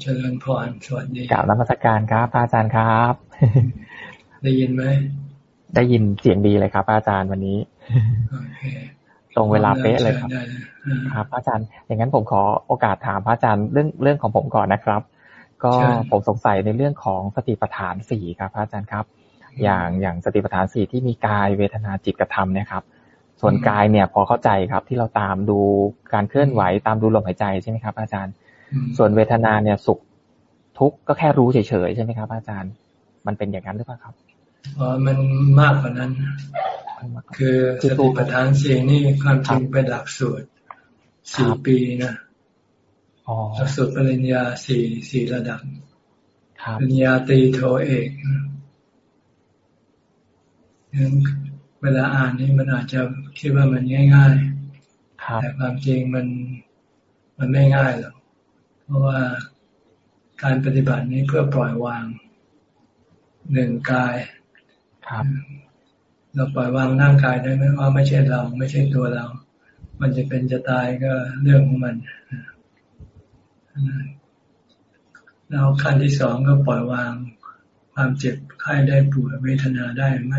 เจริญพรสวัสดีกล่าวนมัสการครับอาจารย์ครับ ได้ยินไหม ได้ยินเสียงดีเลยครับ อาจารย์วันนี้ตรงเวลาเป๊ะเลยครับ ครับอาจารย์ อย่างนั้นผมขอโอกาสถามพระอาจารย์เรื่องเรื่องของผมก่อนนะครับ ก็ผมสงสัยในเรื่องของสติปัฏฐานสี่ครับพระอาจารย์ครับ อย่างอย่างสติปัฏฐานสี่ที่มีกายเวทนาจิตกระทำเนี่ยครับ ส่วนกายเนี่ยพอเข้าใจครับที่เราตามดูการเคลื่อนไหวตามดูลมหายใจใช่ไหมครับ อาจารย์ ส่วนเวทนาเนี่ยสุขทุกข์ก็แค่รู้เฉยๆใช่ไหมครับ อาจารย์ มันเป็นอย่างนั้นหรือเปล่าครับอ๋อมันมากกว่านั้น คือสติปัฏฐานสี่นี่ความจริงเป็นหลักสูตรสี่ปีนะหลักสูตรปริญญาสี่สี่ระดับปริญญาตรีโทเอกเวลาอ่านนี่มันอาจจะคิดว่ามันง่ายๆแต่ความจริงมันมันไม่ง่ายหรอก เพราะว่าการปฏิบัตินี้เพื่อปล่อยวางหนึ่งกายครับเราปล่อยวางร่างกายได้ไหมว่าไม่ใช่เรา ไม่ใช่ตัวเรา มันจะเป็นจะตายก็เรื่องของมันแล้วขั้นที่สองก็ปล่อยวางความเจ็บไข้ได้ปวดเวทนาได้ไหม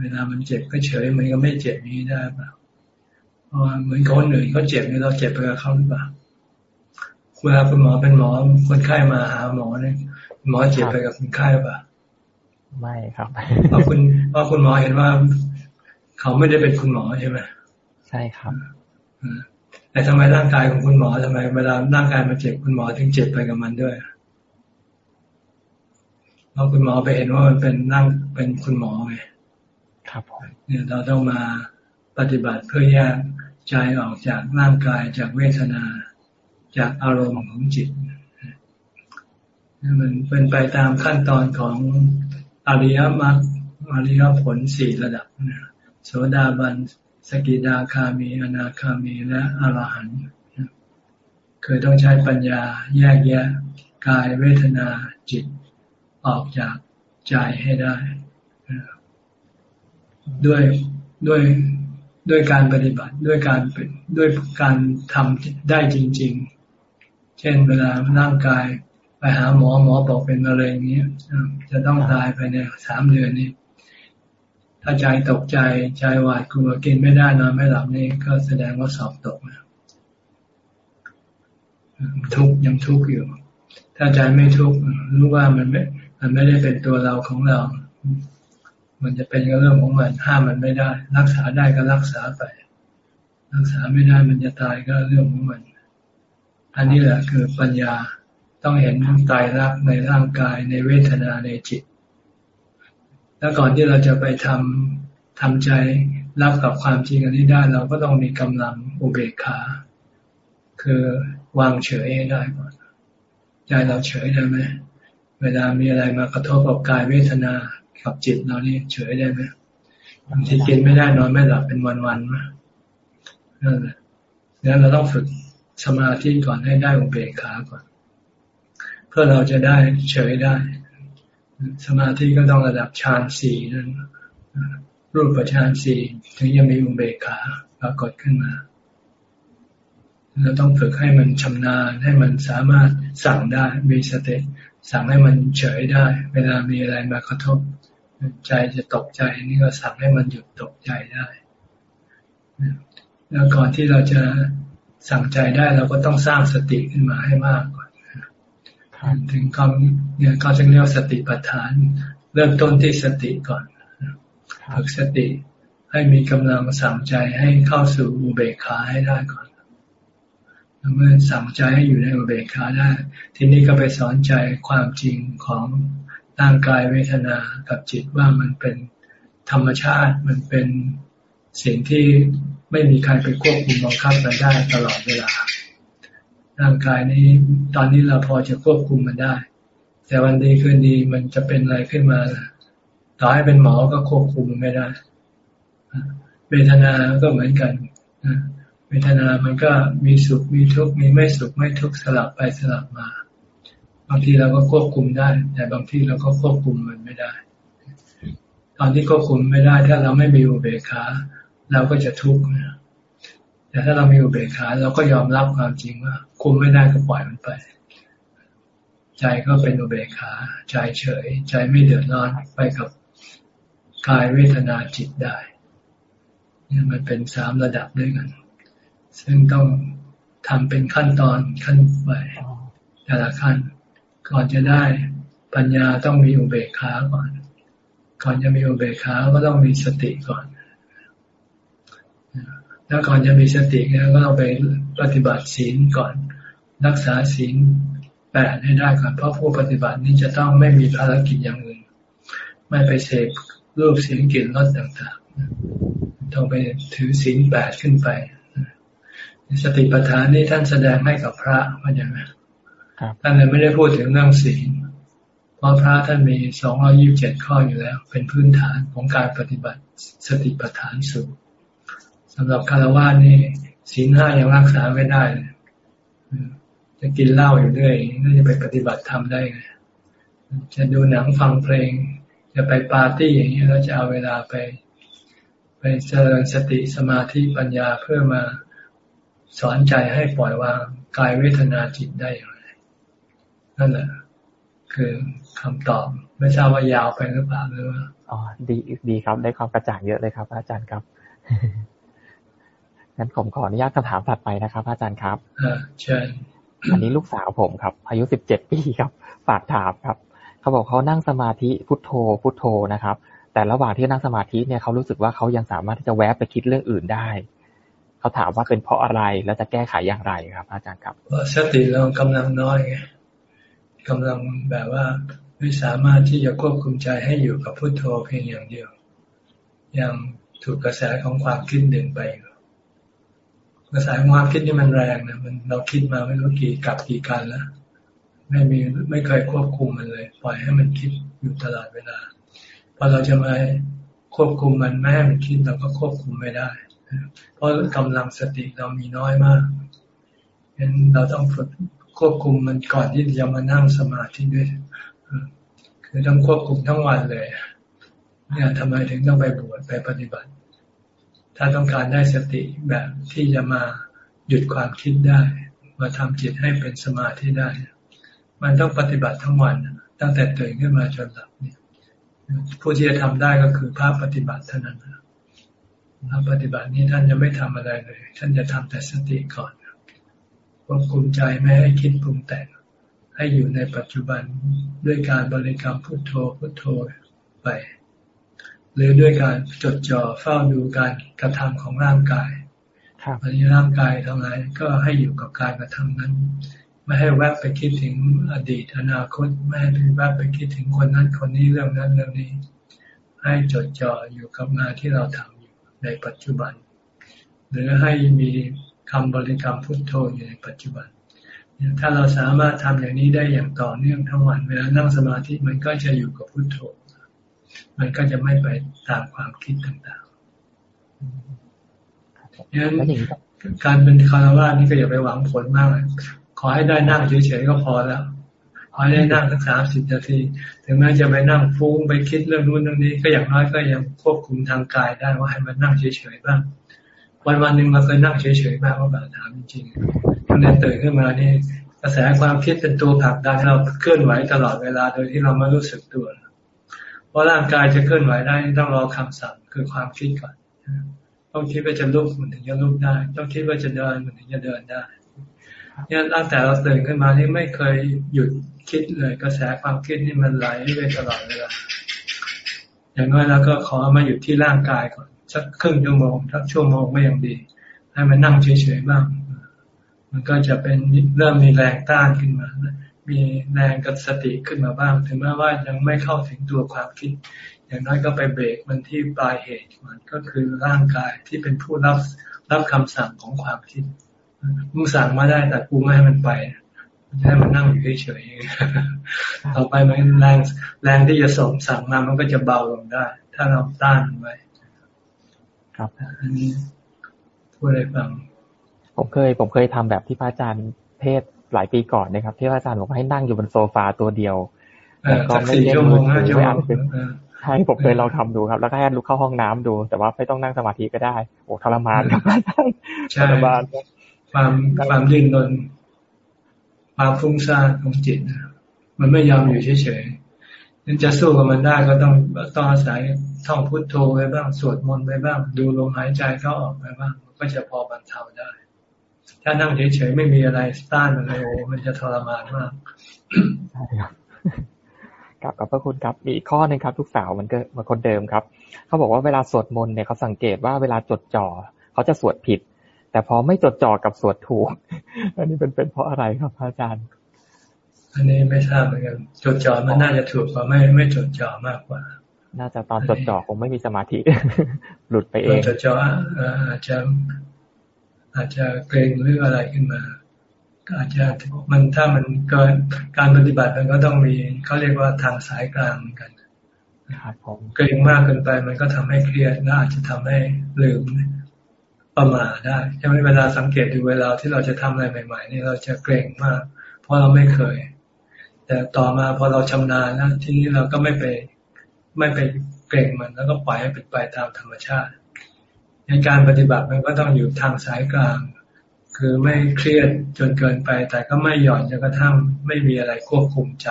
เวลามันเจ็บก็เฉยมันก็ไม่เจ็บนี้ได้เปล่าเพราะเหมือนคนอื่นเขาเจ็บนี่เราเจ็บไปกับเขาหรือเปล่า เวลาคุณหมอเป็นหมอคนไข้มาหาหมอเนี่ยหมอเจ็บไปกับคนไข้ป่ะไม่ครับเพราะคุณเพราะคุณหมอเห็นว่า เขาไม่ได้เป็นคุณหมอใช่ไหมใช่ครับแต่ทำไมร่างกายของคุณหมอทำไมเวลาร่างกายมาเจ็บคุณหมอถึงเจ็บไปกับมันด้วยเพราะคุณหมอไปเห็นว่ามันเป็นนั่งเป็นคุณหมอไงครับผมเนี่ยเราต้องมาปฏิบัติเพื่อแยกใจออกจากร่างกายจากเวทนา จากอารมณ์ของจิตมันเป็นไปตามขั้นตอนของอริยมรรคอริยผลสี่ระดับโสดาบันสกิดาคามี อนาคามีและอรหันต์คือต้องใช้ปัญญาแยกแยะกายเวทนาจิตออกจากใจให้ได้ ด้วยด้วยด้วยการปฏิบัติด้วยการด้วยการทำได้จริง ๆ เช่นเวลาร่างกายไปหาหมอหมอบอกเป็นมะเร็งนี้จะต้องตายภายในสามเดือนนี้ ถ้าใจตกใจใจหวาดกลัวกินไม่ได้นอนไม่หลับนี่ก็แสดงว่าสอบตกนะทุกยังทุกอยู่ ถ้าใจไม่ทุกรู้ว่ามันไม่มันไม่ได้เป็นตัวเราของเรา มันจะเป็นก็เรื่องของมันห้ามมันไม่ได้ รักษาได้ก็รักษาไป รักษาไม่ได้มันจะตายก็เรื่องของมัน อันนี้แหละคือปัญญาต้องเห็นตายรักในร่างกายในเวทนาในจิต แล้วก่อนที่เราจะไปทำทำใจรับกับความจริงอันนี้ได้ เราก็ต้องมีกำลังอุเบกขา คือวางเฉยได้ก่อนใจเราเฉยได้ไหมเวลามีอะไรมากระทบกับกายเวทนากับจิตเรานี่เฉยได้ไหมบางทีกินไม่ได้นอนไม่หลับเป็นวันๆมานั่นแหละนั้นเราต้องฝึก สมาธิก่อนให้ได้อุเบกขาก่อน เพื่อเราจะได้เฉยได้ สมาธิก็ต้องระดับฌานสี่นั้นรูปฌานสี่ถึงจะมีอุเบกขาปรากฏขึ้นมาเราต้องฝึกให้มันชำนาญให้มันสามารถสั่งได้มีสติสั่งให้มันเฉยได้ เวลามีอะไรมากระทบ ใจจะตกใจนี่ก็สั่งให้มันหยุดตกใจได้แล้วก่อนที่เราจะ สั่งใจได้เราก็ต้องสร้างสติขึ้นมาให้มากก่อนถึงคำเนี่ยเขาจะเรียกสติปัฏฐาน เริ่มต้นที่สติก่อนฝึกสติให้มีกำลังสั่งใจให้เข้าสู่อุเบกขาให้ได้ก่อนเมื่อสั่งใจให้อยู่ในอุเบกขาได้ ทีนี้ก็ไปสอนใจความจริงของร่างกายเวทนากับจิตว่ามันเป็นธรรมชาติ มันเป็นสิ่งที่ ไม่มีใครไปควบคุมบังคับมันได้ตลอดเวลา ร่างกายนี้ตอนนี้เราพอจะควบคุมมันได้ แต่วันดีคืนดีมันจะเป็นอะไรขึ้นมา ต่อให้เป็นหมอก็ควบคุมมันไม่ได้เวทนาก็เหมือนกันเวทนามันก็มีสุขมีทุกข์มีไม่สุขไม่ทุกข์สลับไปสลับมา บางทีเราก็ควบคุมได้ แต่บางทีเราก็ควบคุมมันไม่ได้ ตอนที่ควบคุมไม่ได้ ถ้าเราไม่มีอุเบกขา เราก็จะทุกข์แต่ถ้าเรามีอุเบกขาเราก็ยอมรับความจริงว่า คุมไม่ได้ก็ปล่อยมันไป ใจก็เป็นอุเบกขา ใจเฉย ใจไม่เดือดร้อนไปกับกายเวทนาจิตได้เนี่ยมันเป็นสามระดับด้วยกัน ซึ่งต้องทำเป็นขั้นตอนขั้นไปแต่ละขั้น ก่อนจะได้ปัญญาต้องมีอุเบกขาก่อน ก่อนจะมีอุเบกขาก็ต้องมีสติก่อน แล้วก่อนจะมีสติเนี่ยก็ต้องไปปฏิบัติศีลก่อน รักษาศีลแปดให้ได้ก่อน เพราะผู้ปฏิบัตินี้จะต้องไม่มีภารกิจอย่างอื่น ไม่ไปเสพรูปเสียงกลิ่นรสต่างๆ ต้องไปถือศีลแปดขึ้นไป สติปัฏฐานนี้ท่านแสดงให้กับพระว่าอย่างไรท่านเลยไม่ได้พูดถึงเรื่องศีลเพราะพระท่านมีสองร้อยิบเจ็ดข้ออยู่แล้ว เป็นพื้นฐานของการปฏิบัติสติปัฏฐานสูง สำหรับคารวะนี่ศีลห้ายังรักษาไม่ได้จะกินเหล้าอยู่ด้วยน่าจะไปปฏิบัติธรรมได้ไงจะดูหนังฟังเพลง จะไปปาร์ตี้อย่างนี้แล้วจะเอาเวลาไป ไปเจริญสติสมาธิปัญญาเพื่อมาสอนใจให้ปล่อยวางกายเวทนาจิตได้อย่างไรนั่นแหละคือคำตอบไม่ทราบว่ายาวไปหรือเปล่าหรือว่าอ๋อดีดีครับได้ความกระจ่างเยอะเลยครับ อาจารย์ครับ งั้นผมขออนุญาตคำถามถัดไปนะครับ อาจารย์ครับอ่าเชิญอันนี้ลูกสาวผมครับ อายุสิบเจ็ดปีครับ ฝากถามครับ เขาบอกเขานั่งสมาธิพุทโธ พุทโธนะครับ แต่ระหว่างที่นั่งสมาธิเนี่ยเขารู้สึกว่าเขายังสามารถที่จะแวบไปคิดเรื่องอื่นได้ เขาถามว่าเป็นเพราะอะไรแล้วจะแก้ไขอย่างไรครับ อาจารย์ครับสติเรากำลังน้อยไงกำลังแบบว่าไม่สามารถที่จะควบคุมใจให้อยู่กับพุทโธเพียงอย่างเดียว ยังถูกกระแสของความคิดดึงไปอยู่ กระแสความคิดนี่มันแรงนะมันเราคิดมาไม่รู้กี่กับกี่กันแล้วไม่มีไม่เคยควบคุมมันเลย ปล่อยให้มันคิดอยู่ตลอดเวลาพอเราจะมาควบคุมมันไม่ให้มันคิดเราก็ควบคุมไม่ได้ เพราะกำลังสติเรามีน้อยมากฉะนั้นเราต้องฝึกควบคุมมันก่อนที่จะมานั่งสมาธิด้วยคือต้องควบคุมทั้งวันเลยเนี่ยทำไมถึงต้องไปบวชไปปฏิบัติ ถ้าต้องการได้สติแบบที่จะมาหยุดความคิดได้ มาทำจิตให้เป็นสมาธิได้ มันต้องปฏิบัติทั้งวัน ตั้งแต่ตื่นขึ้นมาจนหลับเนี่ยผู้ที่จะทำได้ก็คือภาพปฏิบัติเท่านั้นภาพปฏิบัตินี้ท่านจะไม่ทำอะไรเลย ท่านจะทำแต่สติก่อนควบคุมใจไม่ให้คิดปรุงแต่งให้อยู่ในปัจจุบันด้วยการบริกรรมพุทโธพุทโธไป หรือด้วยการจดจ่อเฝ้าดูการกระทำของร่างกายอันนี้ร่างกายทำไรก็ให้อยู่กับการกระทำนั้น ไม่ให้แวบไปคิดถึงอดีตอนาคตไม่ให้แวบไปคิดถึงคนนั้นคนนี้เรื่องนั้นเรื่องนี้ ให้จดจ่ออยู่กับงานที่เราทำอยู่ในปัจจุบัน หรือให้มีคำบริกรรมพุทโธอยู่ในปัจจุบันถ้าเราสามารถทำอย่างนี้ได้อย่างต่อเนื่องทั้งวัน เวลานั่งสมาธิมันก็จะอยู่กับพุทโธ มันก็จะไม่ไปตามความคิดต่างๆดังนั้นการเป็นคารวะนี่ก็อย่าไปหวังผลมากเลยขอให้ได้นั่งเฉยๆก็พอแล้วขอให้ได้นั่งสักสามสิบนาที ถึงแม้จะไปนั่งฟุ้งไปคิดเรื่องนู้นเรื่องนี้ ก็อย่างน้อยก็ยังควบคุมทางกายได้ว่าให้มันนั่งเฉยๆบ้างวันวันหนึ่งเราเคยนั่งเฉยๆบ้างว่าแบบถามจริงๆตั้งแต่ตื่นขึ้นมานี่กระแสความคิดเป็นตัวผลักดันให้เราเคลื่อนไหวตลอดเวลาโดยที่เราไม่รู้สึกตัวเพ ราะร่างกายจะเคลื่อนไหวได้ต้องรอคำสั่งคือความคิดก่อน ต้องคิดว่าจะลุกมันถึงจะลุกได้ ต้องคิดว่าจะเดินมันถึงจะเดินได้เนี่ยตั้งแต่เราตื่นขึ้นมานี่ไม่เคยหยุดคิดเลยกระแสความคิดนี่มันไหลไปตลอดเวลาอย่างน้อยเราก็ขอมาอยู่ที่ร่างกายก่อนสักครึ่งชั่วโมงสักชั่วโมงไม่ยังดี ให้มันนั่งเฉยๆบ้าง มันก็จะเป็นเริ่มมีแรงต้านขึ้นมา มีแรงกับสติขึ้นมาบ้าง ถึงแม้ว่ายังไม่เข้าถึงตัวความคิด อย่างน้อยก็ไปเบรกมันที่ปลายเหตุมันก็คือร่างกายที่เป็นผู้รับรับคำสั่งของความคิดมึงสั่งมาได้แต่กูไม่ให้มันไปให้มันนั่งอยู่เฉยๆต่อไปมันแรงแรงที่จะส่งสั่งมามันก็จะเบาลงได้ ถ้าเราต้านไว้ ครับอันนี้พูดอะไรฟังผมเคย ผมเคยทำแบบที่พระอาจารย์เทศ หลายปีก่อนนะครับ ที่อาจารย์บอกให้นั่งอยู่บนโซฟาตัวเดียวแล้วก็ไม่เล่นมือถือไม่อ่านเป็นใช่ผมเคยลองทำดูครับ แล้วก็ให้ลุกเข้าห้องน้ำดู แต่ว่าไม่ต้องนั่งสมาธิก็ได้โอ้ทรมานครับทรมานความความดิ้นรนความฟุ้งซ่านของจิตมันไม่ยอมอยู่เฉยๆนั้นจะสู้กับมันได้ก็ต้องต้องอาศัยท่องพุทโธไปบ้างสวดมนต์ไปบ้าง ดูลมหายใจเข้าออกไปบ้างก็จะพอบรรเทาได้ ถ้านั่งเฉยๆไม่มีอะไรต้านอะไรโอ้มันจะทรมานมากใช่ครับกับขอบพระคุณครับ มีอีกข้อหนึ่งครับทุกสาวมันก็มันคนเดิมครับ เขาบอกว่าเวลาสวดมนต์เนี่ยเขาสังเกตว่าเวลาจดจ่อเขาจะสวดผิด แต่พอไม่จดจ่อกับสวดถูก อันนี้เป็นเป็นเพราะอะไรครับอาจารย์ อันนี้ไม่ทราบเหมือนกันจดจ่อมันน่าจะถูกกว่าไม่ไม่จดจ่อมากกว่า น่าจะตอนจดจ่อคงไม่มีสมาธิหลุดไปเองจดจ่ออาจจะ อาจจะเกรงหรืออะไรขึ้นมาอาจจะมันถ้ามันเกินการปฏิบัติมันก็ต้องมีเขาเรียกว่าทางสายกลางเหมือนกันครับผมเกรงมากเกินไปมันก็ทำให้เครียดและอาจจะทำให้ลืมประมาทได้ใช่ไหมเวลาสังเกตดูเวลาที่เราจะทำอะไรใหม่ๆนี่เราจะเกรงมาก เพราะเราไม่เคย แต่ต่อมาพอเราชำนาญแล้วทีนี้เราก็ไม่ไปไม่ไปเกรงมันแล้วก็ปล่อยให้เป็นไปตามธรรมชาติ ในการปฏิบัติมันก็ต้องอยู่ทางสายกลาง คือไม่เครียดจนเกินไป แต่ก็ไม่หย่อนจนกระทั่งไม่มีอะไรควบคุมใจ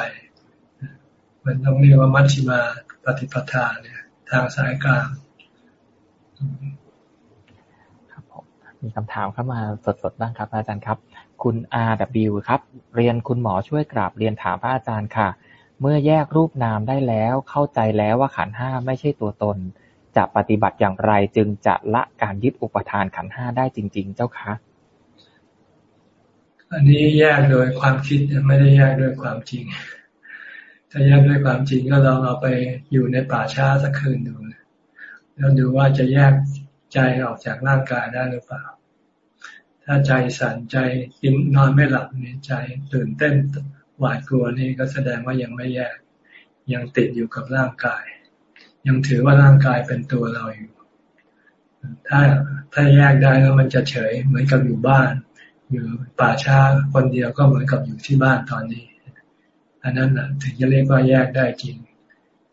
มันต้องเรียกว่ามัชชิมาปฏิปทาเนี่ย ทางสายกลางครับผมมีคำถามเข้ามาสดๆบ้างครับอาจารย์ครับ คุณ RW ครับ เรียนคุณหมอช่วยกราบเรียนถามพระอาจารย์ค่ะ เมื่อแยกรูปนามได้แล้วเข้าใจแล้วว่าขันห้าไม่ใช่ตัวตน จะปฏิบัติอย่างไรจึงจะละการยึดอุปทานขันห้าได้จริง ๆ เจ้าคะ อันนี้แยกโดยความคิดไม่ได้แยกด้วยความจริง ถ้าแยกด้วยความจริงก็ลองเอาไปอยู่ในป่าช้าสักคืนดู แล้วดูว่าจะแยกใจออกจากร่างกายได้หรือเปล่า ถ้าใจสั่นใจกินนอนไม่หลับนี่ใจตื่นเต้นหวาดกลัวนี่ก็แสดงว่ายังไม่แยก ยังติดอยู่กับร่างกาย ยังถือว่าร่างกายเป็นตัวเราอยู่ ถ้าถ้าแยกได้แล้วมันจะเฉยเหมือนกับอยู่บ้าน อยู่ป่าช้าคนเดียวก็เหมือนกับอยู่ที่บ้านตอนนี้ อันนั้นนะถึงจะเรียกว่าแยกได้จริง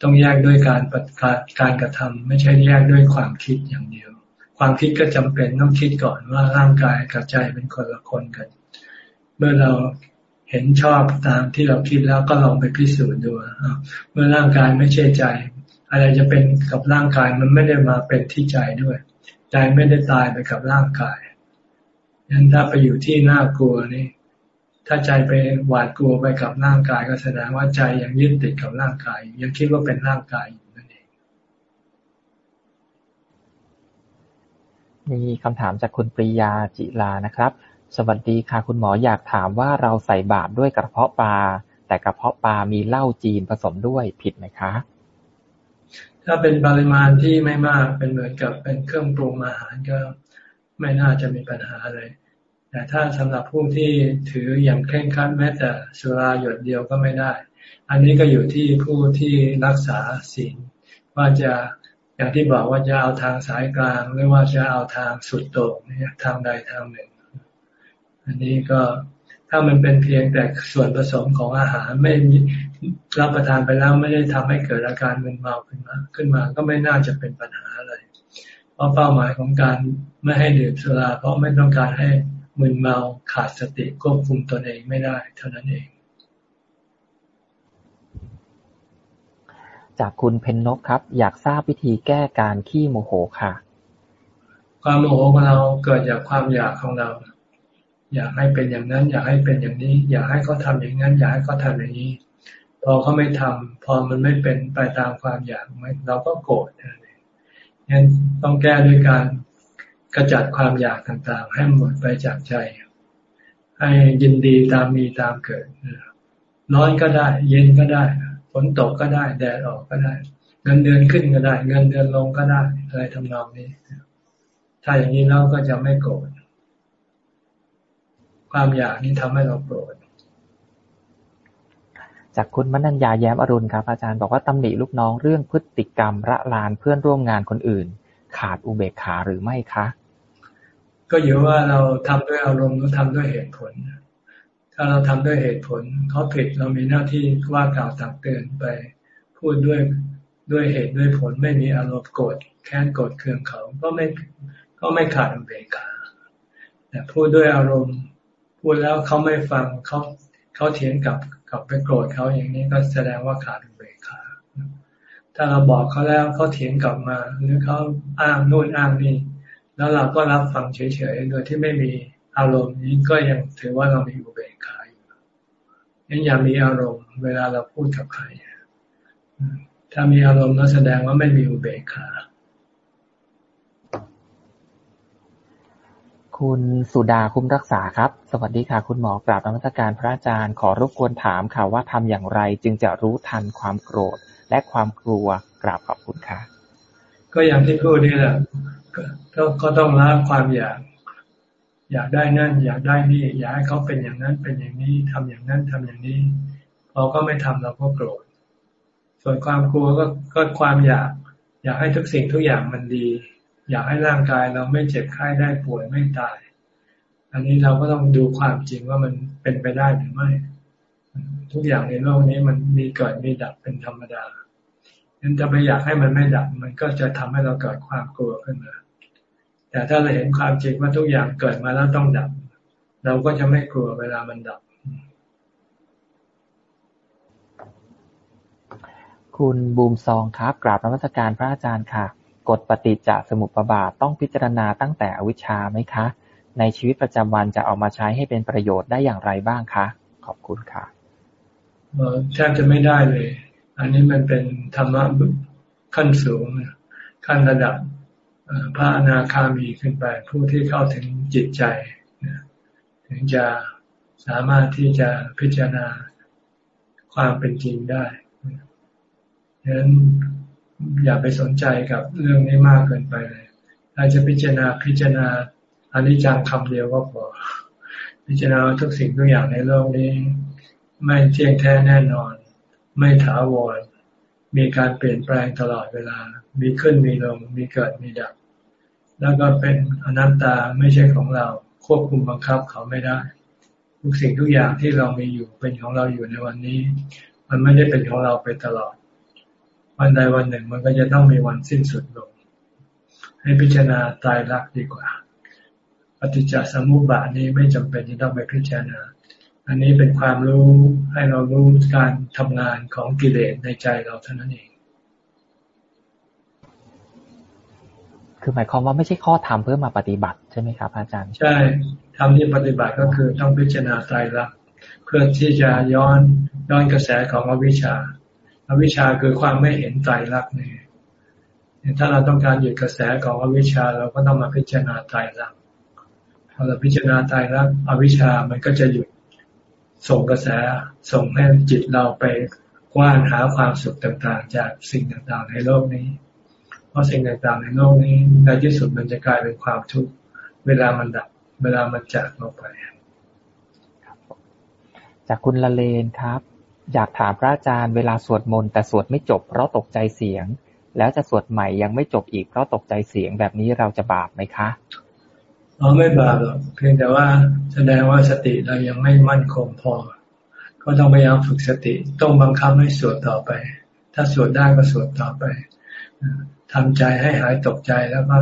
ต้องแยกด้วยการการการกระทำไม่ใช่แยกด้วยความคิดอย่างเดียว ความคิดก็จำเป็นต้องคิดก่อนว่าร่างกายกับใจเป็นคนละคนกัน เมื่อเราเห็นชอบตามที่เราคิดแล้วก็ลองไปพิสูจน์ดู เมื่อร่างกายไม่ใช่ใจ อะไรจะเป็นกับร่างกายมันไม่ได้มาเป็นที่ใจด้วย ใจไม่ได้ตายไปกับร่างกายงั้นถ้าไปอยู่ที่น่ากลัวนี่ถ้าใจไปหวาดกลัวไปกับร่างกายก็แสดงว่าใจยังยึดติดกับร่างกาย ยังคิดว่าเป็นร่างกายอยู่นั่นเอง มีคำถามจากคุณปริยาจิลานะครับ สวัสดีค่ะคุณหมออยากถามว่าเราใส่บาตรด้วยกระเพาะปลาแต่กระเพาะปลามีเหล้าจีนผสมด้วยผิดไหมคะ ถ้าเป็นปริมาณที่ไม่มากเป็นเหมือนกับเป็นเครื่องปรุงอาหารก็ไม่น่าจะมีปัญหาเลยแต่ถ้าสำหรับผู้ที่ถืออย่างเคร่งครัดแม้แต่สุราหยดเดียวก็ไม่ได้ อันนี้ก็อยู่ที่ผู้ที่รักษาศีลว่าจะอย่างที่บอกว่าจะเอาทางสายกลางหรือว่าจะเอาทางสุดโต่งทางใดทางหนึ่ง อันนี้ก็ถ้ามันเป็นเพียงแต่ส่วนผสมของอาหารไม่ รับประทานไปแล้วไม่ได้ทำให้เกิดอาการมึนเมาขึ้นมาขึ้นมา ก็ไม่น่าจะเป็นปัญหาอะไร เพราะเป้าหมายของการไม่ให้ดื่มสุราเพราะไม่ต้องการให้มึนเมาขาดสติควบคุมตนเองไม่ได้เท่านั้นเอง จากคุณเพนนกครับ อยากทราบวิธีแก้การขี้โมโหค่ะ ความโมโหของเราเกิดจากความอยากของเรา อยากให้เป็นอย่างนั้น อยากให้เป็นอย่างนี้ อยากให้เขาทาอย่างนั้น อยากให้เขาทาอย่างนี้ พอเขาไม่ทำพอมันไม่เป็นไปตามความอยากเราก็โกรธงั้นต้องแก้ด้วยการกระจัดความอยากต่างๆ ให้หมดไปจากใจ ให้ยินดีตามมีตามเกิดร้อนก็ได้ เย็นก็ได้ฝนตกก็ได้แดดออกก็ได้ เงินเดือนขึ้นก็ได้ เงินเดือนลงก็ได้ อะไรทำนองนี้ ถ้าอย่างนี้เราก็จะไม่โกรธความอยากนี้ทำให้เราโกรธ จากคุณมนัญญา แย้มอรุณ ครับ อาจารย์บอกว่าตำหนิลูกน้องเรื่องพฤติกรรมระลานเพื่อนร่วมงานคนอื่น ขาดอุเบกขาหรือไม่คะ ก็อยู่ว่าเราทำด้วยอารมณ์หรือทำด้วยเหตุผล ถ้าเราทำด้วยเหตุผลเขาผิดเรามีหน้าที่ว่ากล่าวตักเตือนไปพูดด้วยด้วยเหตุด้วยผลไม่มีอารมณ์โกรธแค้นโกรธเคืองเขาก็ไม่ก็ไม่ขาดอุเบกขาแต่พูดด้วยอารมณ์ พูดแล้วเขาไม่ฟังเขาเขาเถียงกับ ลับไปโกรธเขาอย่างนี้ก็แสดงว่าขาดอุเบกขา ถ้าเราบอกเขาแล้วเขาเถียงกลับมา หรือเขาอ้างนู่นอ้างนี่แล้วเราก็รับฟังเฉยๆ โดยที่ไม่มีอารมณ์นี้ก็ยังถือว่าเรามีอุเบกขาอยู่ยังอย่ามีอารมณ์ เวลาเราพูดกับใครถ้ามีอารมณ์ก็แสดงว่าไม่มีอุเบกขา คุณสุดาคุ้มรักษาครับ สวัสดีค่ะ คุณหมอกราบนมัสการพระอาจารย์ ขอรบกวนถามค่ะว่าทำอย่างไรจึงจะรู้ทันความโกรธและความกลัวกราบขอบคุณค่ะ ก็อย่างที่พูดนี่แหละก็ต้องละความอยาก อยากได้นั่น อยากได้นี่ อยากให้เขาเป็นอย่างนั้นเป็นอย่างนี้ทำอย่างนั้นทำอย่างนี้พอก็ไม่ทำเราก็โกรธ ส่วนความกลัวก็ก็ความอยาก อยากให้ทุกสิ่งทุกอย่างมันดี อยากให้ร่างกายเราไม่เจ็บไข้ได้ป่วยไม่ตาย อันนี้เราก็ต้องดูความจริงว่ามันเป็นไปได้หรือไม่ ทุกอย่างในโลกนี้มันมีเกิดมีดับเป็นธรรมดานั้นจะไปอยากให้มันไม่ดับ มันก็จะทำให้เราเกิดความกลัวขึ้นมา แต่ถ้าเราเห็นความจริงว่าทุกอย่างเกิดมาแล้วต้องดับ เราก็จะไม่กลัวเวลามันดับคุณบูมซองครับกราบนมัสการพระอาจารย์ค่ะ กฎปฏิจจสมุปบาทต้องพิจารณาตั้งแต่อวิชชาไหมคะ ในชีวิตประจำวันจะเอามาใช้ให้เป็นประโยชน์ได้อย่างไรบ้างคะ ขอบคุณค่ะแทบจะไม่ได้เลย อันนี้มันเป็นธรรมะขั้นสูง ขั้นระดับพระอนาคามีขึ้นไป ผู้ที่เข้าถึงจิตใจ ถึงจะสามารถที่จะพิจารณาความเป็นจริงได้ดังนั้น อย่าไปสนใจกับเรื่องนี้มากเกินไปเลยถ้าจะพิจารณาพิจารณาอนิจจังคำเดียวก็พอ พิจารณาทุกสิ่งทุกอย่างในโลกนี้ ไม่เที่ยงแท้แน่นอน ไม่ถาวร มีการเปลี่ยนแปลงตลอดเวลา มีขึ้นมีลง มีเกิดมีดับ แล้วก็เป็นอนัตตาไม่ใช่ของเรา ควบคุมบังคับเขาไม่ได้ ทุกสิ่งทุกอย่างที่เรามีอยู่เป็นของเราอยู่ในวันนี้ มันไม่ได้เป็นของเราไปตลอด วันใดวันหนึ่งมันก็จะต้องมีวันสิ้นสุดลง ให้พิจารณาตายรักดีกว่า ปฏิจจสมุปบาทนี้ไม่จำเป็นที่ต้องไปพิจารณา อันนี้เป็นความรู้ให้เรารู้การทำงานของกิเลสในใจเราเท่านั้นเอง คือหมายความว่าไม่ใช่ข้อธรรมเพื่อมาปฏิบัติใช่ไหมครับ อาจารย์ ใช่ทำที่ปฏิบัติก็คือต้องพิจารณาตายรักเพื่อที่จะย้อนย้อนกระแสของอวิชชา อวิชชาคือความไม่เห็นใจรักเนี่ยถ้าเราต้องการหยุดกระแสของอวิชชาเราก็ต้องมาพิจารณาใจรักพอเราพิจารณาใจรักอวิชชามันก็จะหยุดส่งกระแสส่งให้จิตเราไปกว้านหาความสุขต่างๆ จากสิ่งต่างๆในโลกนี้ เพราะสิ่งต่างๆในโลกนี้ในที่สุดมันจะกลายเป็นความทุกข์เวลามันดับ เวลามันจากเราไป จากคุณละเลนครับ อยากถามพระอาจารย์ เวลาสวดมนต์แต่สวดไม่จบเพราะตกใจเสียง แล้วจะสวดใหม่ยังไม่จบอีกเพราะตกใจเสียงแบบนี้เราจะบาปไหมคะเราไม่บาปหรอกเพียงแต่ว่าแสดงว่าสติเรายังไม่มั่นคงพอ ก็ต้องพยายามฝึกสติต้องบังคับให้สวดต่อไป ถ้าสวดได้ก็สวดต่อไปทำใจให้หายตกใจแล้วก็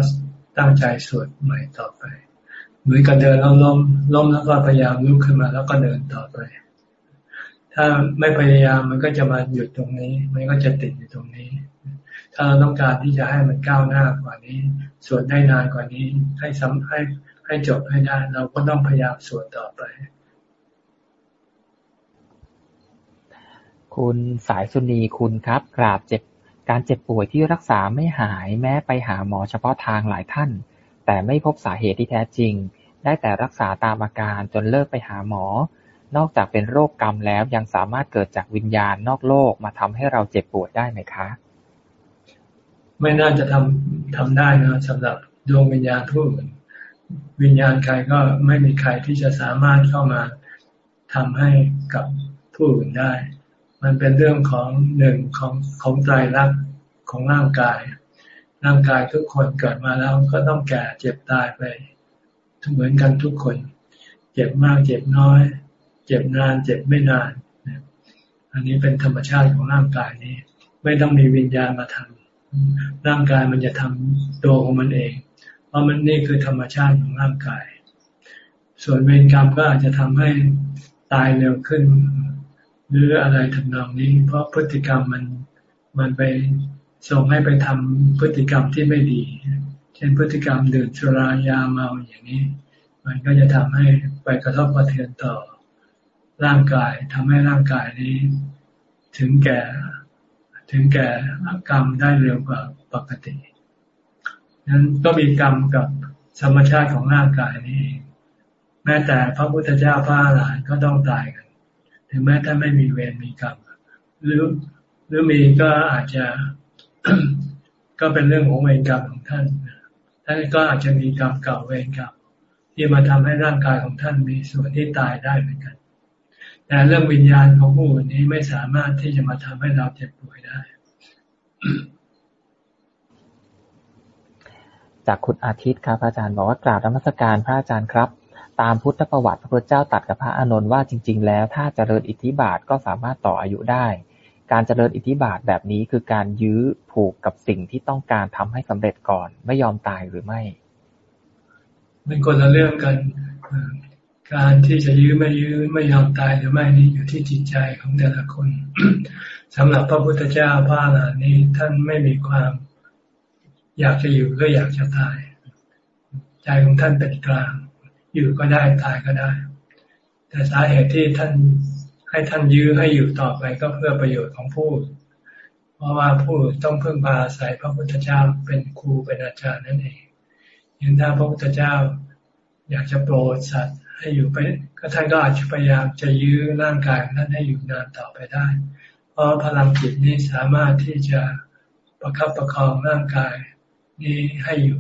ตั้งใจสวดใหม่ต่อไป เหมือนกับเดินแล้วล้มล้มแล้วก็พยายามลุกขึ้นมาแล้วก็เดินต่อไป ถ้าไม่พยายามมันก็จะมาหยุดตรงนี้ มันก็จะติดอยู่ตรงนี้ ถ้าเราต้องการที่จะให้มันก้าวหน้ากว่านี้ สวดได้นานกว่านี้ ให้ซ้ำให้ให้จบให้ได้ เราก็ต้องพยายามสวดต่อไป คุณสายสุนีคุณครับกราบเจ็บการเจ็บป่วยที่รักษาไม่หายแม้ไปหาหมอเฉพาะทางหลายท่าน แต่ไม่พบสาเหตุที่แท้จริง ได้แต่รักษาตามอาการจนเลิกไปหาหมอ นอกจากเป็นโรคกรรมแล้วยังสามารถเกิดจากวิญญาณนอกโลกมาทำให้เราเจ็บปวดได้ไหมคะ ไม่น่าจะทำทำได้นะสำหรับดวงวิญญาณผู้อื่นวิญญาณใครก็ไม่มีใครที่จะสามารถเข้ามาทำให้กับผู้อื่นได้ มันเป็นเรื่องของหนึ่งของของใจรักของร่างกาย ร่างกายทุกคนเกิดมาแล้วก็ต้องแก่เจ็บตายไปเหมือนกันทุกคน เจ็บมากเจ็บน้อย เจ็บนานเจ็บไม่นาน อันนี้เป็นธรรมชาติของร่างกายนี้ ไม่ต้องมีวิญญาณมาทำร่างกายมันจะทำตัวของมันเอง เพราะมันนี่คือธรรมชาติของร่างกาย ส่วนเวรกรรมก็อาจจะทำให้ตายเร็วขึ้น หรืออะไรทำนองนี้ เพราะพฤติกรรมมันมันไปส่งให้ไปทำพฤติกรรมที่ไม่ดี เช่นพฤติกรรมดื่มสุรายาเมาอย่างนี้ มันก็จะทำให้ไปกระทบกระเทือนต่อ ร่างกายทำให้ร่างกายนี้ถึงแก่ ถึงแก่กรรมได้เร็วกว่าปกติ นั้นก็มีกรรมกับธรรมชาติของร่างกายนี้ แม้แต่พระพุทธเจ้าพระอรหันต์ก็ต้องตายกัน ถึงแม้ท่านไม่มีเวรมีกรรม หรือหรือมีก็อาจจะก็เป็นเรื่องของเวรกรรมของท่านท่านก็อาจจะมีกรรมเก่าเวรกรรมที่มาทำให้ร่างกายของท่านมีส่วนที่ตายได้เหมือนกัน แต่เรื่องวิญญาณของผู้อื่นนี้ไม่สามารถที่จะมาทำให้เราเจ็บป่วยได้ จากคุณอาทิตย์ครับอาจารย์บอกว่ากราบธรรมสการพระอาจารย์ครับ ตามพุทธประวัติพระพุทธเจ้าตัดกับพระอานนท์ว่าจริง ๆ แล้วถ้าเจริญอิทธิบาทก็สามารถต่ออายุได้ การเจริญอิทธิบาทแบบนี้คือการยื้อผูกกับสิ่งที่ต้องการทำให้สำเร็จก่อน ไม่ยอมตายหรือไม่เป็นคนละเรื่องกัน การที่จะยื้อไม่ยื้อไม่ยอมตายหรือไม่นี่อยู่ที่จิตใจของแต่ละคนสำหรับพระพุทธเจ้าพระอรหันต์นี้ท่านไม่มีความ อยากจะอยู่ก็อยากจะตาย ใจของท่านเป็นกลาง อยู่ก็ได้ตายก็ได้ แต่สาเหตุที่ท่านให้ท่านยื้อให้อยู่ต่อไปก็เพื่อประโยชน์ของผู้ เพราะว่าผู้ต้องพึ่งพาอาศัยพระพุทธเจ้าเป็นครูเป็นอาจารย์นั่นเองยังถ้าพระพุทธเจ้า อยากจะโปรดสัตว ให้อยู่ไป ก็ท่านก็อาจจะพยายามจะยื้อร่างกายท่านให้อยู่นานต่อไปได้ เพราะพลังจิตนี้สามารถที่จะประคับประคองร่างกาย นี้ให้อยู่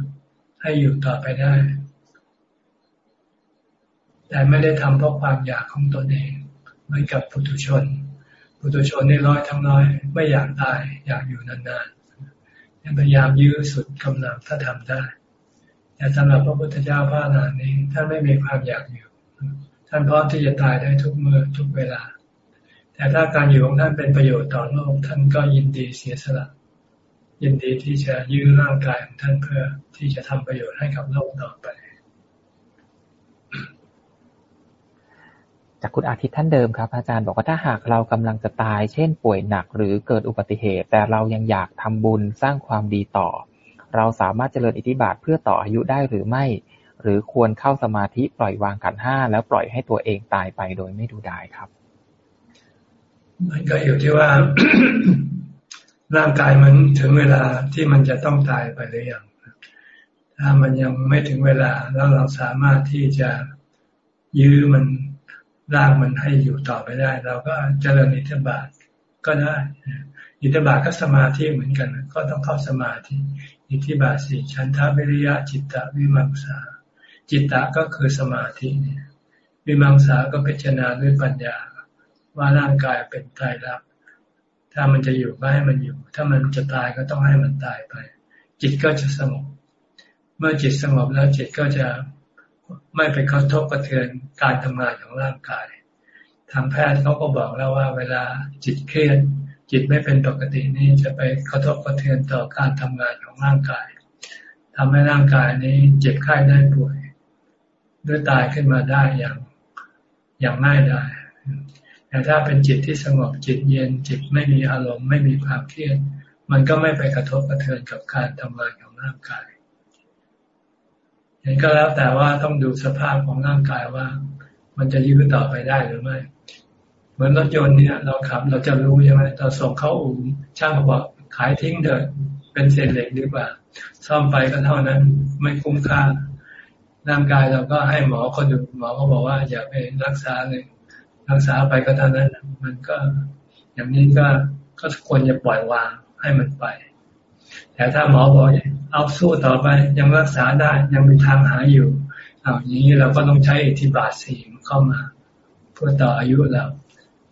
ให้อยู่ต่อไปได้ แต่ไม่ได้ทำเพราะความอยากของตนเองเหมือนกับปุถุชน ปุถุชนในร้อยทั้งร้อย ไม่อยากตายอยากอยู่นานๆพยายามยื้อสุดกำลังถ้าทำได้แต่สำหรับพระพุทธเจ้าพระนานนี้ท่านไม่มีความอยากอยู่ ท่านพร้อมที่จะตายได้ทุกเมื่อทุกเวลา แต่ถ้าการอยู่ของท่านเป็นประโยชน์ต่อโลก ท่านก็ยินดีเสียสละ ยินดีที่จะยื้อร่างกายของท่านเพื่อที่จะทำประโยชน์ให้กับโลกต่อไป จากคุณอาทิตย์ท่านเดิมครับ อาจารย์บอกว่าถ้าหากเรากำลังจะตาย เช่นป่วยหนักหรือเกิดอุบัติเหตุ แต่เรายังอยากทำบุญสร้างความดีต่อ เราสามารถเจริญอิทธิบาทเพื่อต่ออายุได้หรือไม่ หรือควรเข้าสมาธิปล่อยวางขันห้าแล้วปล่อยให้ตัวเองตายไปโดยไม่ดูดายครับ มันก็อยู่ที่ว่า ร่างกายมันถึงเวลาที่มันจะต้องตายไปหรือยังถ้ามันยังไม่ถึงเวลาแล้วเราสามารถที่จะยื้อมันร่างมันให้อยู่ต่อไปได้ เราก็เจริญอิทธิบาทก็ได้อิทธิบาทก็สมาธิเหมือนกัน ก็ต้องเข้าสมาธิ อิทธิบาทสี่ชั้นทวิริยะจิตตวิมังสา จิตตะก็คือสมาธิเนี่ยวิมังสาก็พิจารณาด้วยปัญญา ว่าร่างกายเป็นตายรักถ้ามันจะอยู่ก็ให้มันอยู่ ถ้ามันจะตายก็ต้องให้มันตายไป จิตก็จะสงบ เมื่อจิตสงบแล้วจิตก็จะไม่ไปกระทบกระเทือนการทำงานของร่างกาย ทางแพทย์เขาก็บอกแล้วว่า เวลาจิตเครียดจิตไม่เป็นปกตินี่จะไปกระทบกระเทือนต่อการทำงานของร่างกายทำให้ร่างกายนี้เจ็บไข้ได้ป่วย ด้วยตายขึ้นมาได้อย่างอย่างง่ายได้แต่ถ้าเป็นจิตที่สงบจิตเย็นจิตไม่มีอารมณ์ไม่มีความเครียดมันก็ไม่ไปกระทบกระเทือนกับการทำงานของร่างกายอย่างก็แล้วแต่ว่าต้องดูสภาพของร่างกายว่า มันจะยืดต่อไปได้หรือไม่เหมือนรถยนต์เนี่ยเราขับเราจะรู้ใช่ไหมเราส่งเข้าอู่ช่างเขาบอกขายทิ้งเถิดเป็นเศษเหล็กดีกว่า ซ่อมไปก็เท่านั้น ไม่คุ้มค่า ร่างกายเราก็ให้หมอคนดูหมอเขาบอกว่า อย่าไปรักษาเลย รักษาไปก็เท่านั้น มันก็อย่างนี้ก็ก็ควรจะปล่อยวางให้มันไป แต่ถ้าหมอบอกเอาสู้ต่อไปยังรักษาได้ยังมีทางหาอยู่เอาอย่างนี้เราก็ต้องใช้อิทธิบาทสี่เข้ามาเพื่อต่ออายุเรา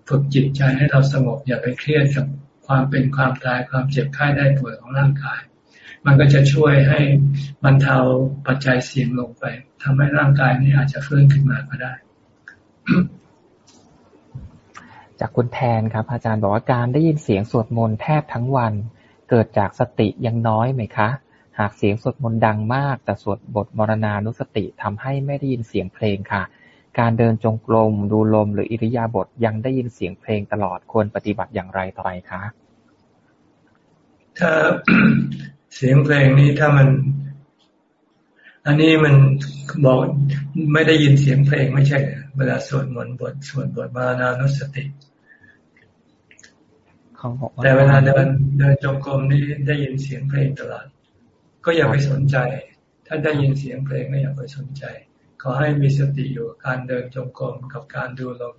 ฝึกจิตใจให้เราสงบอย่าไปเครียดกับความเป็นความตายความเจ็บไข้ได้ป่วยของร่างกาย มันก็จะช่วยให้บรรเทาปัจจัยเสี่ยงลงไปทำให้ร่างกายนี้อาจจะฟื้นขึ้นมาก็ได้ จากคุณแทนครับ อาจารย์บอกว่าการได้ยินเสียงสวดมนต์แทบทั้งวัน เกิดจากสติยังน้อยไหมคะ หากเสียงสวดมนต์ดังมาก แต่สวดบทมรณานุสติทำให้ไม่ได้ยินเสียงเพลงค่ะ การเดินจงกรมดูลม หรืออิริยาบถยังได้ยินเสียงเพลงตลอดควรปฏิบัติอย่างไรต่อไปคะถ้า เสียงเพลงนี้ถ้ามัน อันนี้มันบอกไม่ได้ยินเสียงเพลงไม่ใช่ เวลาสวดมนต์บทสวดบทมานานุสติแต่เวลาเดินเดินจงกรมนี่ได้ยินเสียงเพลงตลอดก็อย่าไปสนใจ ถ้าได้ยินเสียงเพลงก็อย่าไปสนใจ ขอให้มีสติอยู่การเดินจงกรมกับการดูลม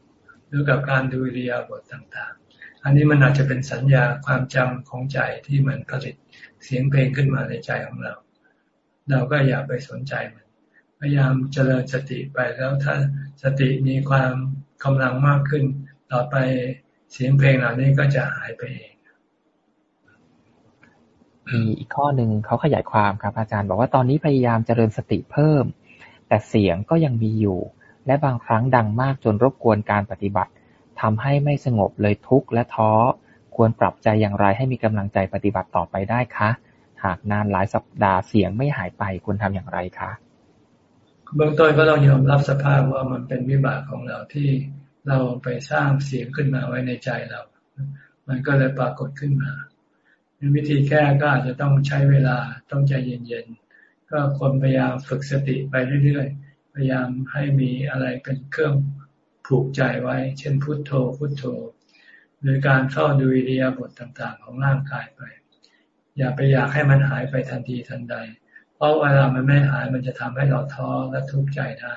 หรือกับการดูเรียบทต่างๆ อันนี้มันอาจจะเป็นสัญญาความจำของใจที่มันผลิต เสียงเพลงขึ้นมาในใจของเรา เราก็อย่าไปสนใจมัน พยายามเจริญสติไปแล้วถ้าสติมีความกำลังมากขึ้น ต่อไปเสียงเพลงเหล่านี้ก็จะหายไปเองมีอีกข้อหนึ่งเขาขยายความครับอาจารย์ บอกว่าตอนนี้พยายามเจริญสติเพิ่ม แต่เสียงก็ยังมีอยู่ และบางครั้งดังมากจนรบกวนการปฏิบัติทำให้ไม่สงบเลยทุกข์และท้อ ควรปรับใจอย่างไรให้มีกำลังใจปฏิบัติต่อไปได้คะ หากนานหลายสัปดาห์เสียงไม่หายไปควรทำอย่างไรคะเบื้องต้นก็ต้องยอมรับสภาพว่ามันเป็นวิบากของเราที่เราไปสร้างเสียงขึ้นมาไว้ในใจเรา มันก็เลยปรากฏขึ้นมา วิธีแก้ก็อาจจะต้องใช้เวลาต้องใจเย็นๆ ก็คนพยายามฝึกสติไปเรื่อยๆ พยายามให้มีอะไรเป็นเครื่องผูกใจไว้ เช่นพุโทโธพุโทโธ หรือการเฝ้าดูอิริยาบถต่างๆ ของร่างกายไป อย่าไปอยากให้มันหายไปทันทีทันใด เพราะเวลามันไม่หายมันจะทำให้เราท้อและทุกข์ใจได้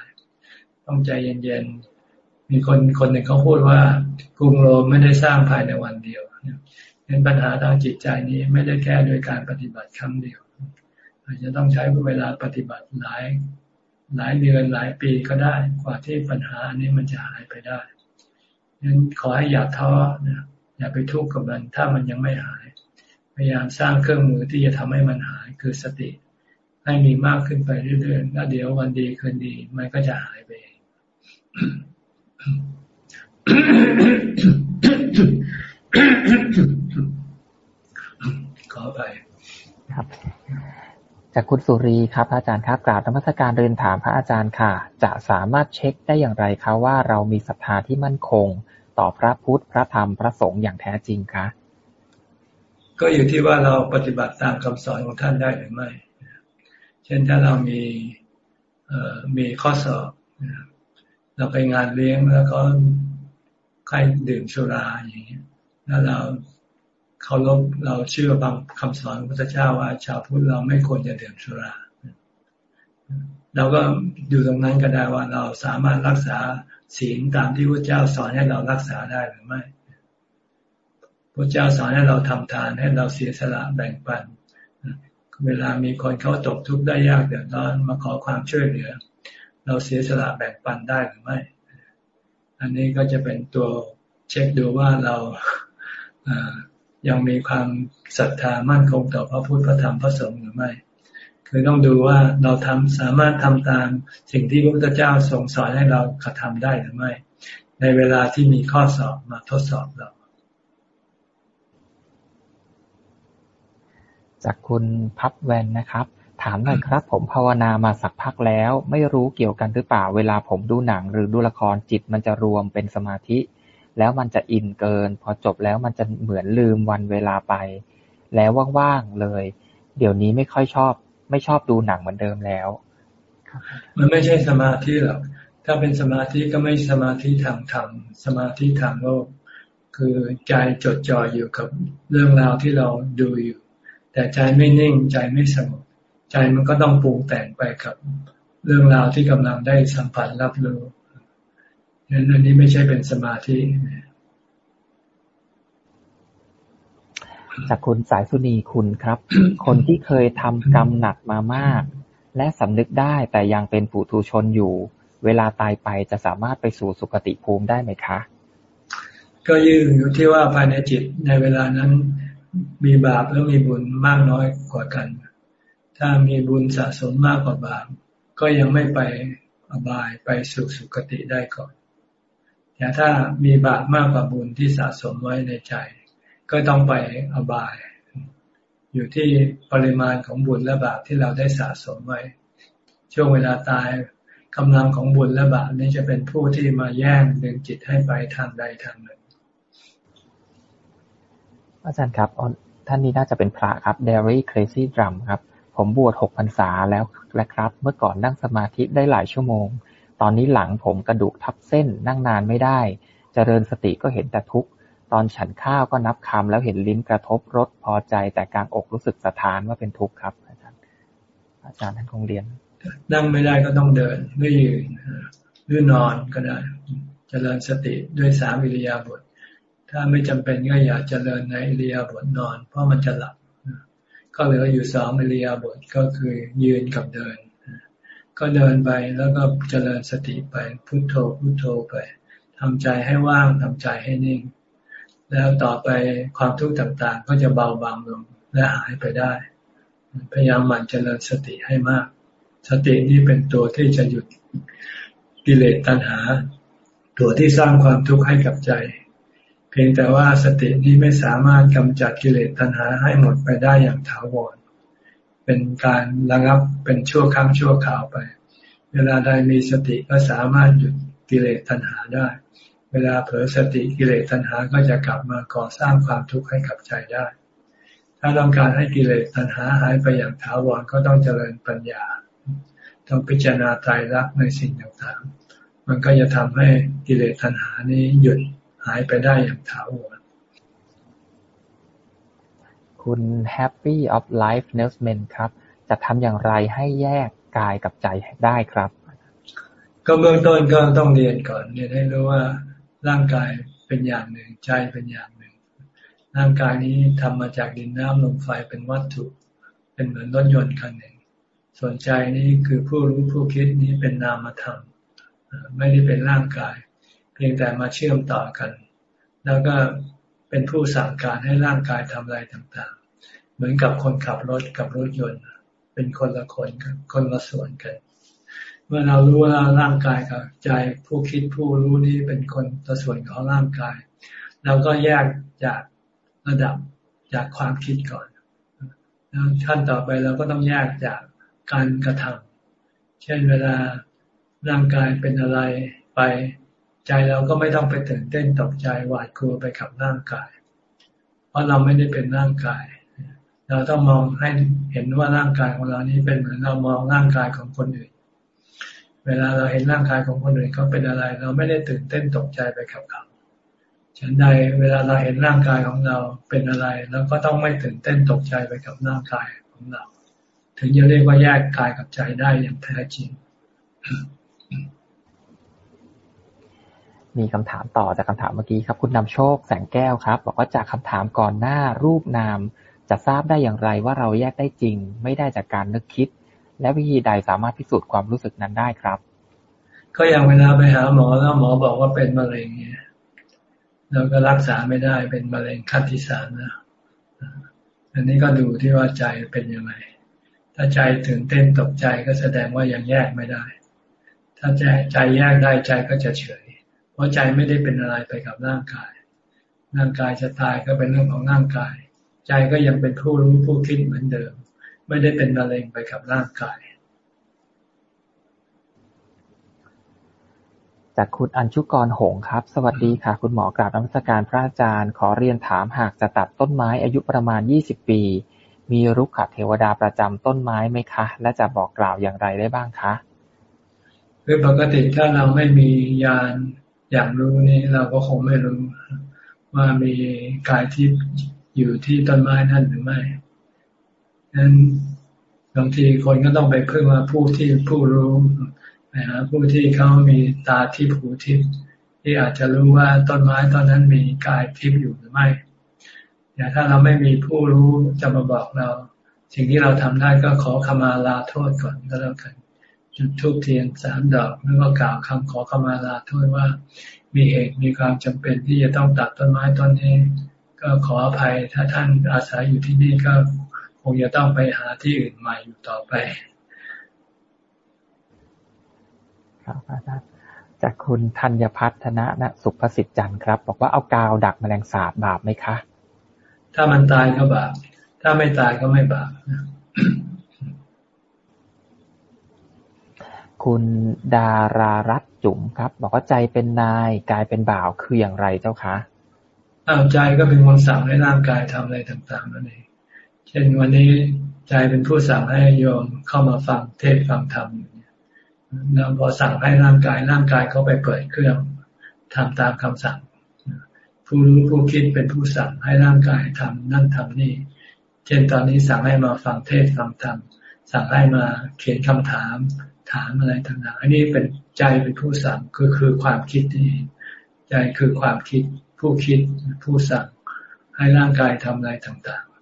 ต้องใจเย็นๆ มีคนคนหนึ่งเขาพูดว่ากรุงโรมไม่ได้สร้างภายในวันเดียวเป็นปัญหาทางจิตใจนี้ไม่ได้แก้โดยการปฏิบัติครั้งเดียว อาจจะต้องใช้เวลาปฏิบัติหลายหลายเดือนหลายปีก็ได้ กว่าที่ปัญหาอันนี้มันจะหายไปได้ นั้นขอให้อย่าท้อนะอย่าไปทุกข์กับมัน ถ้ามันยังไม่หาย พยายามสร้างเครื่องมือที่จะทำให้มันหายคือสติ ให้มีมากขึ้นไปเรื่อยๆแล้วเดี๋ยววันดีคืนดี มันก็จะหายไปเองขอไปครับจากคุณสุรีครับอาจารย์ครับกราบธรรมสการเรียนถามพระอาจารย์ค่ะ จะสามารถเช็คได้อย่างไรคะว่าเรามีศรัทธาที่มั่นคง ต่อพระพุทธ พระธรรม พระสงฆ์อย่างแท้จริงคะ ก็อยู่ที่ว่าเราปฏิบัติตามคำสอนของท่านได้หรือไม่ เช่นถ้าเรามีมีข้อสอบ เราไปงานเลี้ยงแล้วก็ใครดื่มสุราอย่างนี้แล้วเราเคารพเราเชื่อบางคำสอนพระพุทธเจ้าว่า ชาวพุทธเราไม่ควรจะดื่มสุราเราก็อยู่ตรงนั้นก็ได้ว่าเราสามารถรักษา ศีลตามที่พระเจ้าสอนให้เรารักษาได้หรือไม่พระเจ้าสอนให้เราทำทานให้เราเสียสละแบ่งปัน เวลามีคนเขาตกทุกข์ได้ยากเดือดร้อนมาขอความช่วยเหลือ เราเสียสละแบ่งปันได้หรือไม่ อันนี้ก็จะเป็นตัวเช็คดูว่าเรายังมีความศรัทธามั่นคงต่อพระพุทธพระธรรมพระสงฆ์หรือไม่ คือต้องดูว่าเราทำสามารถทำตามสิ่งที่พระพุทธเจ้าทรงสอนให้เรากระทำได้หรือไม่ ในเวลาที่มีข้อสอบมาทดสอบเรา จากคุณพับแวนนะครับถามหน่อยครับ ผมภาวนามาสักพักแล้ว ไม่รู้เกี่ยวกันหรือเปล่าเวลาผมดูหนังหรือดูละครจิตมันจะรวมเป็นสมาธิ แล้วมันจะอินเกิน พอจบแล้วมันจะเหมือนลืมวันเวลาไป แล้วว่างๆเลย เดี๋ยวนี้ไม่ค่อยชอบ ไม่ชอบดูหนังเหมือนเดิมแล้วมันไม่ใช่สมาธิหรอก ถ้าเป็นสมาธิก็ไม่สมาธิทางธรรม สมาธิทางโลก คือใจจดจ่ออยู่กับเรื่องราวที่เราดูอยู่ แต่ใจไม่นิ่งใจไม่สงบใจมันก็ต้องปรุงแต่งไปกับเรื่องราวที่กำลังได้สัมผัสรับรู้นั้นอันนี้ไม่ใช่เป็นสมาธิ จากคุณสายสุนีคุณครับ คนที่เคยทำกรรมหนักมามาก และสำนึกได้แต่ยังเป็นปุถุชนอยู่ เวลาตายไปจะสามารถไปสู่สุคติภูมิได้ไหมคะ ก็ยืนอยู่ที่ว่าภายในจิตในเวลานั้นมีบาปแล้วมีบุญมากน้อยกว่ากัน ถ้ามีบุญสะสมมากกว่าบาป ก็ยังไม่ไปอบายไปสู่สุคติได้ก่อนแต่ถ้ามีบาปมากกว่าบุญที่สะสมไว้ในใจ ก็ต้องไปอบาย อยู่ที่ปริมาณของบุญและบาปที่เราได้สะสมไว้ ช่วงเวลาตายกำลังของบุญและบาปนี้จะเป็นผู้ที่มาแย่งดึงจิตให้ไปทางใดทางหนึ่ง อาจารย์ครับท่านนี้น่าจะเป็นพระครับ Dairy Crazy Drum ครับ ผมบวชหกพรรษาแล้วและครับ เมื่อก่อนนั่งสมาธิได้หลายชั่วโมง ตอนนี้หลังผมกระดูกทับเส้นนั่งนานไม่ได้เจริญสติก็เห็นแต่ทุกข์ ตอนฉันข้าวก็นับคำแล้วเห็นลิ้นกระทบรสพอใจ แต่กลางอกรู้สึกสะท้านว่าเป็นทุกข์ครับ อาจารย์ อาจารย์ท่านคงเรียน นั่งไม่ได้ก็ต้องเดินด้วยยืนหรือนอนก็ได้เจริญสติด้วยสามวิริยาบทถ้าไม่จำเป็นก็อย่าเจริญในอิริยาบถนอน เพราะมันจะหลับก็เหลืออยู่สองอิริยาบถก็คือยืนกับเดิน ก็เดินไปแล้วก็เจริญสติไปพุโทโธพุโทโธไปทำใจให้ว่างทำใจให้นิ่ง แล้วต่อไปความทุกข์ต่างๆ ก็จะเบาบางลงและหายไปได้ พยายามหมั่นเจริญสติให้มาก สตินี่เป็นตัวที่จะหยุดกิเลสตัณหา ตัวที่สร้างความทุกข์ให้กับใจ เพียงแต่ว่าสตินี้ไม่สามารถกำจัดกิเลสตัณหาให้หมดไปได้อย่างถาวร เป็นการระงับเป็นชั่วครั้งชั่วคราวไป เวลาใดมีสติก็สามารถหยุดกิเลสตัณหาได้ เวลาเผลอสติกิเลสตัณหาก็จะกลับมาก่อสร้างความทุกข์ให้กับใจได้ ถ้าต้องการให้กิเลสตัณหาหายไปอย่างถาวรก็ต้องเจริญปัญญา ต้องพิจารณาใจรักในสิ่งต่างๆ มันก็จะทำให้กิเลสตัณหานี้หยุดหายไปได้อย่างถาวรคุณ Happy of Life n e l s m a n ครับ จะทำอย่างไรให้แยกกายกับใจได้ครับ ก็เบื้องต้นก็ต้องเรียนก่อนเรียนให้รู้ว่า ร่างกายเป็นอย่างหนึ่ง ใจเป็นอย่างหนึ่ง ร่างกายนี้ทำมาจากดินน้ำลมไฟเป็นวัตถุ เป็นเหมือนรถยนต์คันหนึ่ง ส่วนใจนี้คือผู้รู้ผู้คิดนี้เป็นนามธรรมไม่ได้เป็นร่างกาย เพียงแต่มาเชื่อมต่อกัน แล้วก็เป็นผู้สั่งการให้ร่างกายทำอะไรต่างๆ เหมือนกับคนขับรถกับรถยนต์ เป็นคนละคนกันคนละส่วนกัน มื่อเรารู้ว่าร่างกายกับใจผู้คิดผู้รู้นี้เป็นคนละส่วนของร่างกาย เราก็แยกจากระดับจากความคิดก่อนแล้วขั้นต่อไปเราก็ต้องแยกจากการกระทำเช่นเวลาร่างกายเป็นอะไรไป ใจเราก็ไม่ต้องไปตื่นเต้นตกใจหวาดกลัวไปกับร่างกาย เพราะเราไม่ได้เป็นร่างกาย เราต้องมองให้เห็นว่าร่างกายของเรานี้เป็นเหมือนเรามองร่างกายของคนอื่น เวลาเราเห็นร่างกายของคนอื่นเขาเป็นอะไร เราไม่ได้ตื่นเต้นตกใจไปกับเขาฉันใดเวลาเราเห็นร่างกายของเราเป็นอะไรเราก็ต้องไม่ตื่นเต้นตกใจไปกับร่างกายของเรา ถึงจะเรียกว่าแยกกายกับใจได้อย่างแท้จริง มีคำถามต่อจากคำถามเมื่อกี้ครับ คุณนำโชคแสงแก้วครับ บอกว่าจากคำถามก่อนหน้ารูปนาม จะทราบได้อย่างไรว่าเราแยกได้จริง ไม่ได้จากการนึกคิด และวิธีใดสามารถพิสูจน์ความรู้สึกนั้นได้ครับ ก็อย่างเวลาไปหาหมอแล้วหมอบอกว่าเป็นมะเร็งเนี่ยเราก็รักษาไม่ได้เป็นมะเร็งขั้นที่สามนะอันนี้ก็ดูที่ว่าใจเป็นยังไง ถ้าใจถึงเต้นตกใจก็แสดงว่ายังแยกไม่ได้ ถ้าใจใจแยกได้ใจก็จะเฉย เพราะใจไม่ได้เป็นอะไรไปกับร่างกาย ร่างกายจะตายก็เป็นเรื่องของร่างกาย ใจก็ยังเป็นผู้รู้ผู้คิดเหมือนเดิม ไม่ได้เป็นมะเร็งไปกับร่างกาย จากคุณอัญชุกรหงครับ สวัสดีค่ะ คุณหมอกราบนักสการพระอาจารย์ ขอเรียนถามหากจะตัดต้นไม้อายุประมาณ 20 ปี มีรุกขเทวดาประจำต้นไม้ไหมคะ และจะบอกกล่าวอย่างไรได้บ้างคะคือปกติถ้าเราไม่มียานอย่างรู้นี่เราก็คงไม่รู้ว่ามีกายทิพย์อยู่ที่ต้นไม้นั่นหรือไม่ นั้นบางทีคนก็ต้องไปพึ่งว่าผู้ที่ผู้รู้นะฮะผู้ที่เขามีตาทิพย์หูทิพย์ที่อาจจะรู้ว่าต้นไม้ต้นนั้นมีกายทิพย์อยู่หรือไม่อย่าถ้าเราไม่มีผู้รู้จะมาบอกเรา สิ่งที่เราทำได้ก็ขอขมาลาโทษก่อนก็แล้วกันจุดทูบเทียนสามดอกแล้วก็กล่าวคำขอขมาลาโทษว่า มีเหตุมีความจำเป็นที่จะต้องตัดต้นไม้ต้นนี้ ก็ขออภัยถ้าท่านอาศัยอยู่ที่นี่ก็ คงจะต้องไปหาที่อื่นใหม่อยู่ต่อไป ครับอาจารย์จากคุณธัญพัฒนะนะสุภสิทธิ์จันทร์ครับ บอกว่าเอากาวดักแมลงสาบบาปไหมคะ ถ้ามันตายก็บาป ถ้าไม่ตายก็ไม่บาปคคุณดารารัตจุ๋มครับ บอกว่าใจเป็นนายกายเป็นบ่าวคืออย่างไรเจ้าคะอ้าวใจก็เป็นคนสั่งให้ร่างกายทำอะไรต่างๆนั่นเองเช่นวันนี้ใจเป็นผู้สั่งให้โยมเข้ามาฟังเทศฟังธรรมแล้วพอสั่งให้ร่างกายร่างกายเขาไปเปิดเครื่องทำตามคำสั่ง ผู้รู้ผู้คิดเป็นผู้สั่งให้ร่างกายทำนั่นทำนี่ เช่นตอนนี้สั่งให้มาฟังเทศฟังธรรมสั่งให้มาเขียนคำถามถามอะไรต่างๆอันนี้เป็นใจเป็นผู้สั่งคือคือความคิดนี่ใจคือความคิด ผู้คิดผู้สั่งให้ร่างกายทำอะไรต่างๆ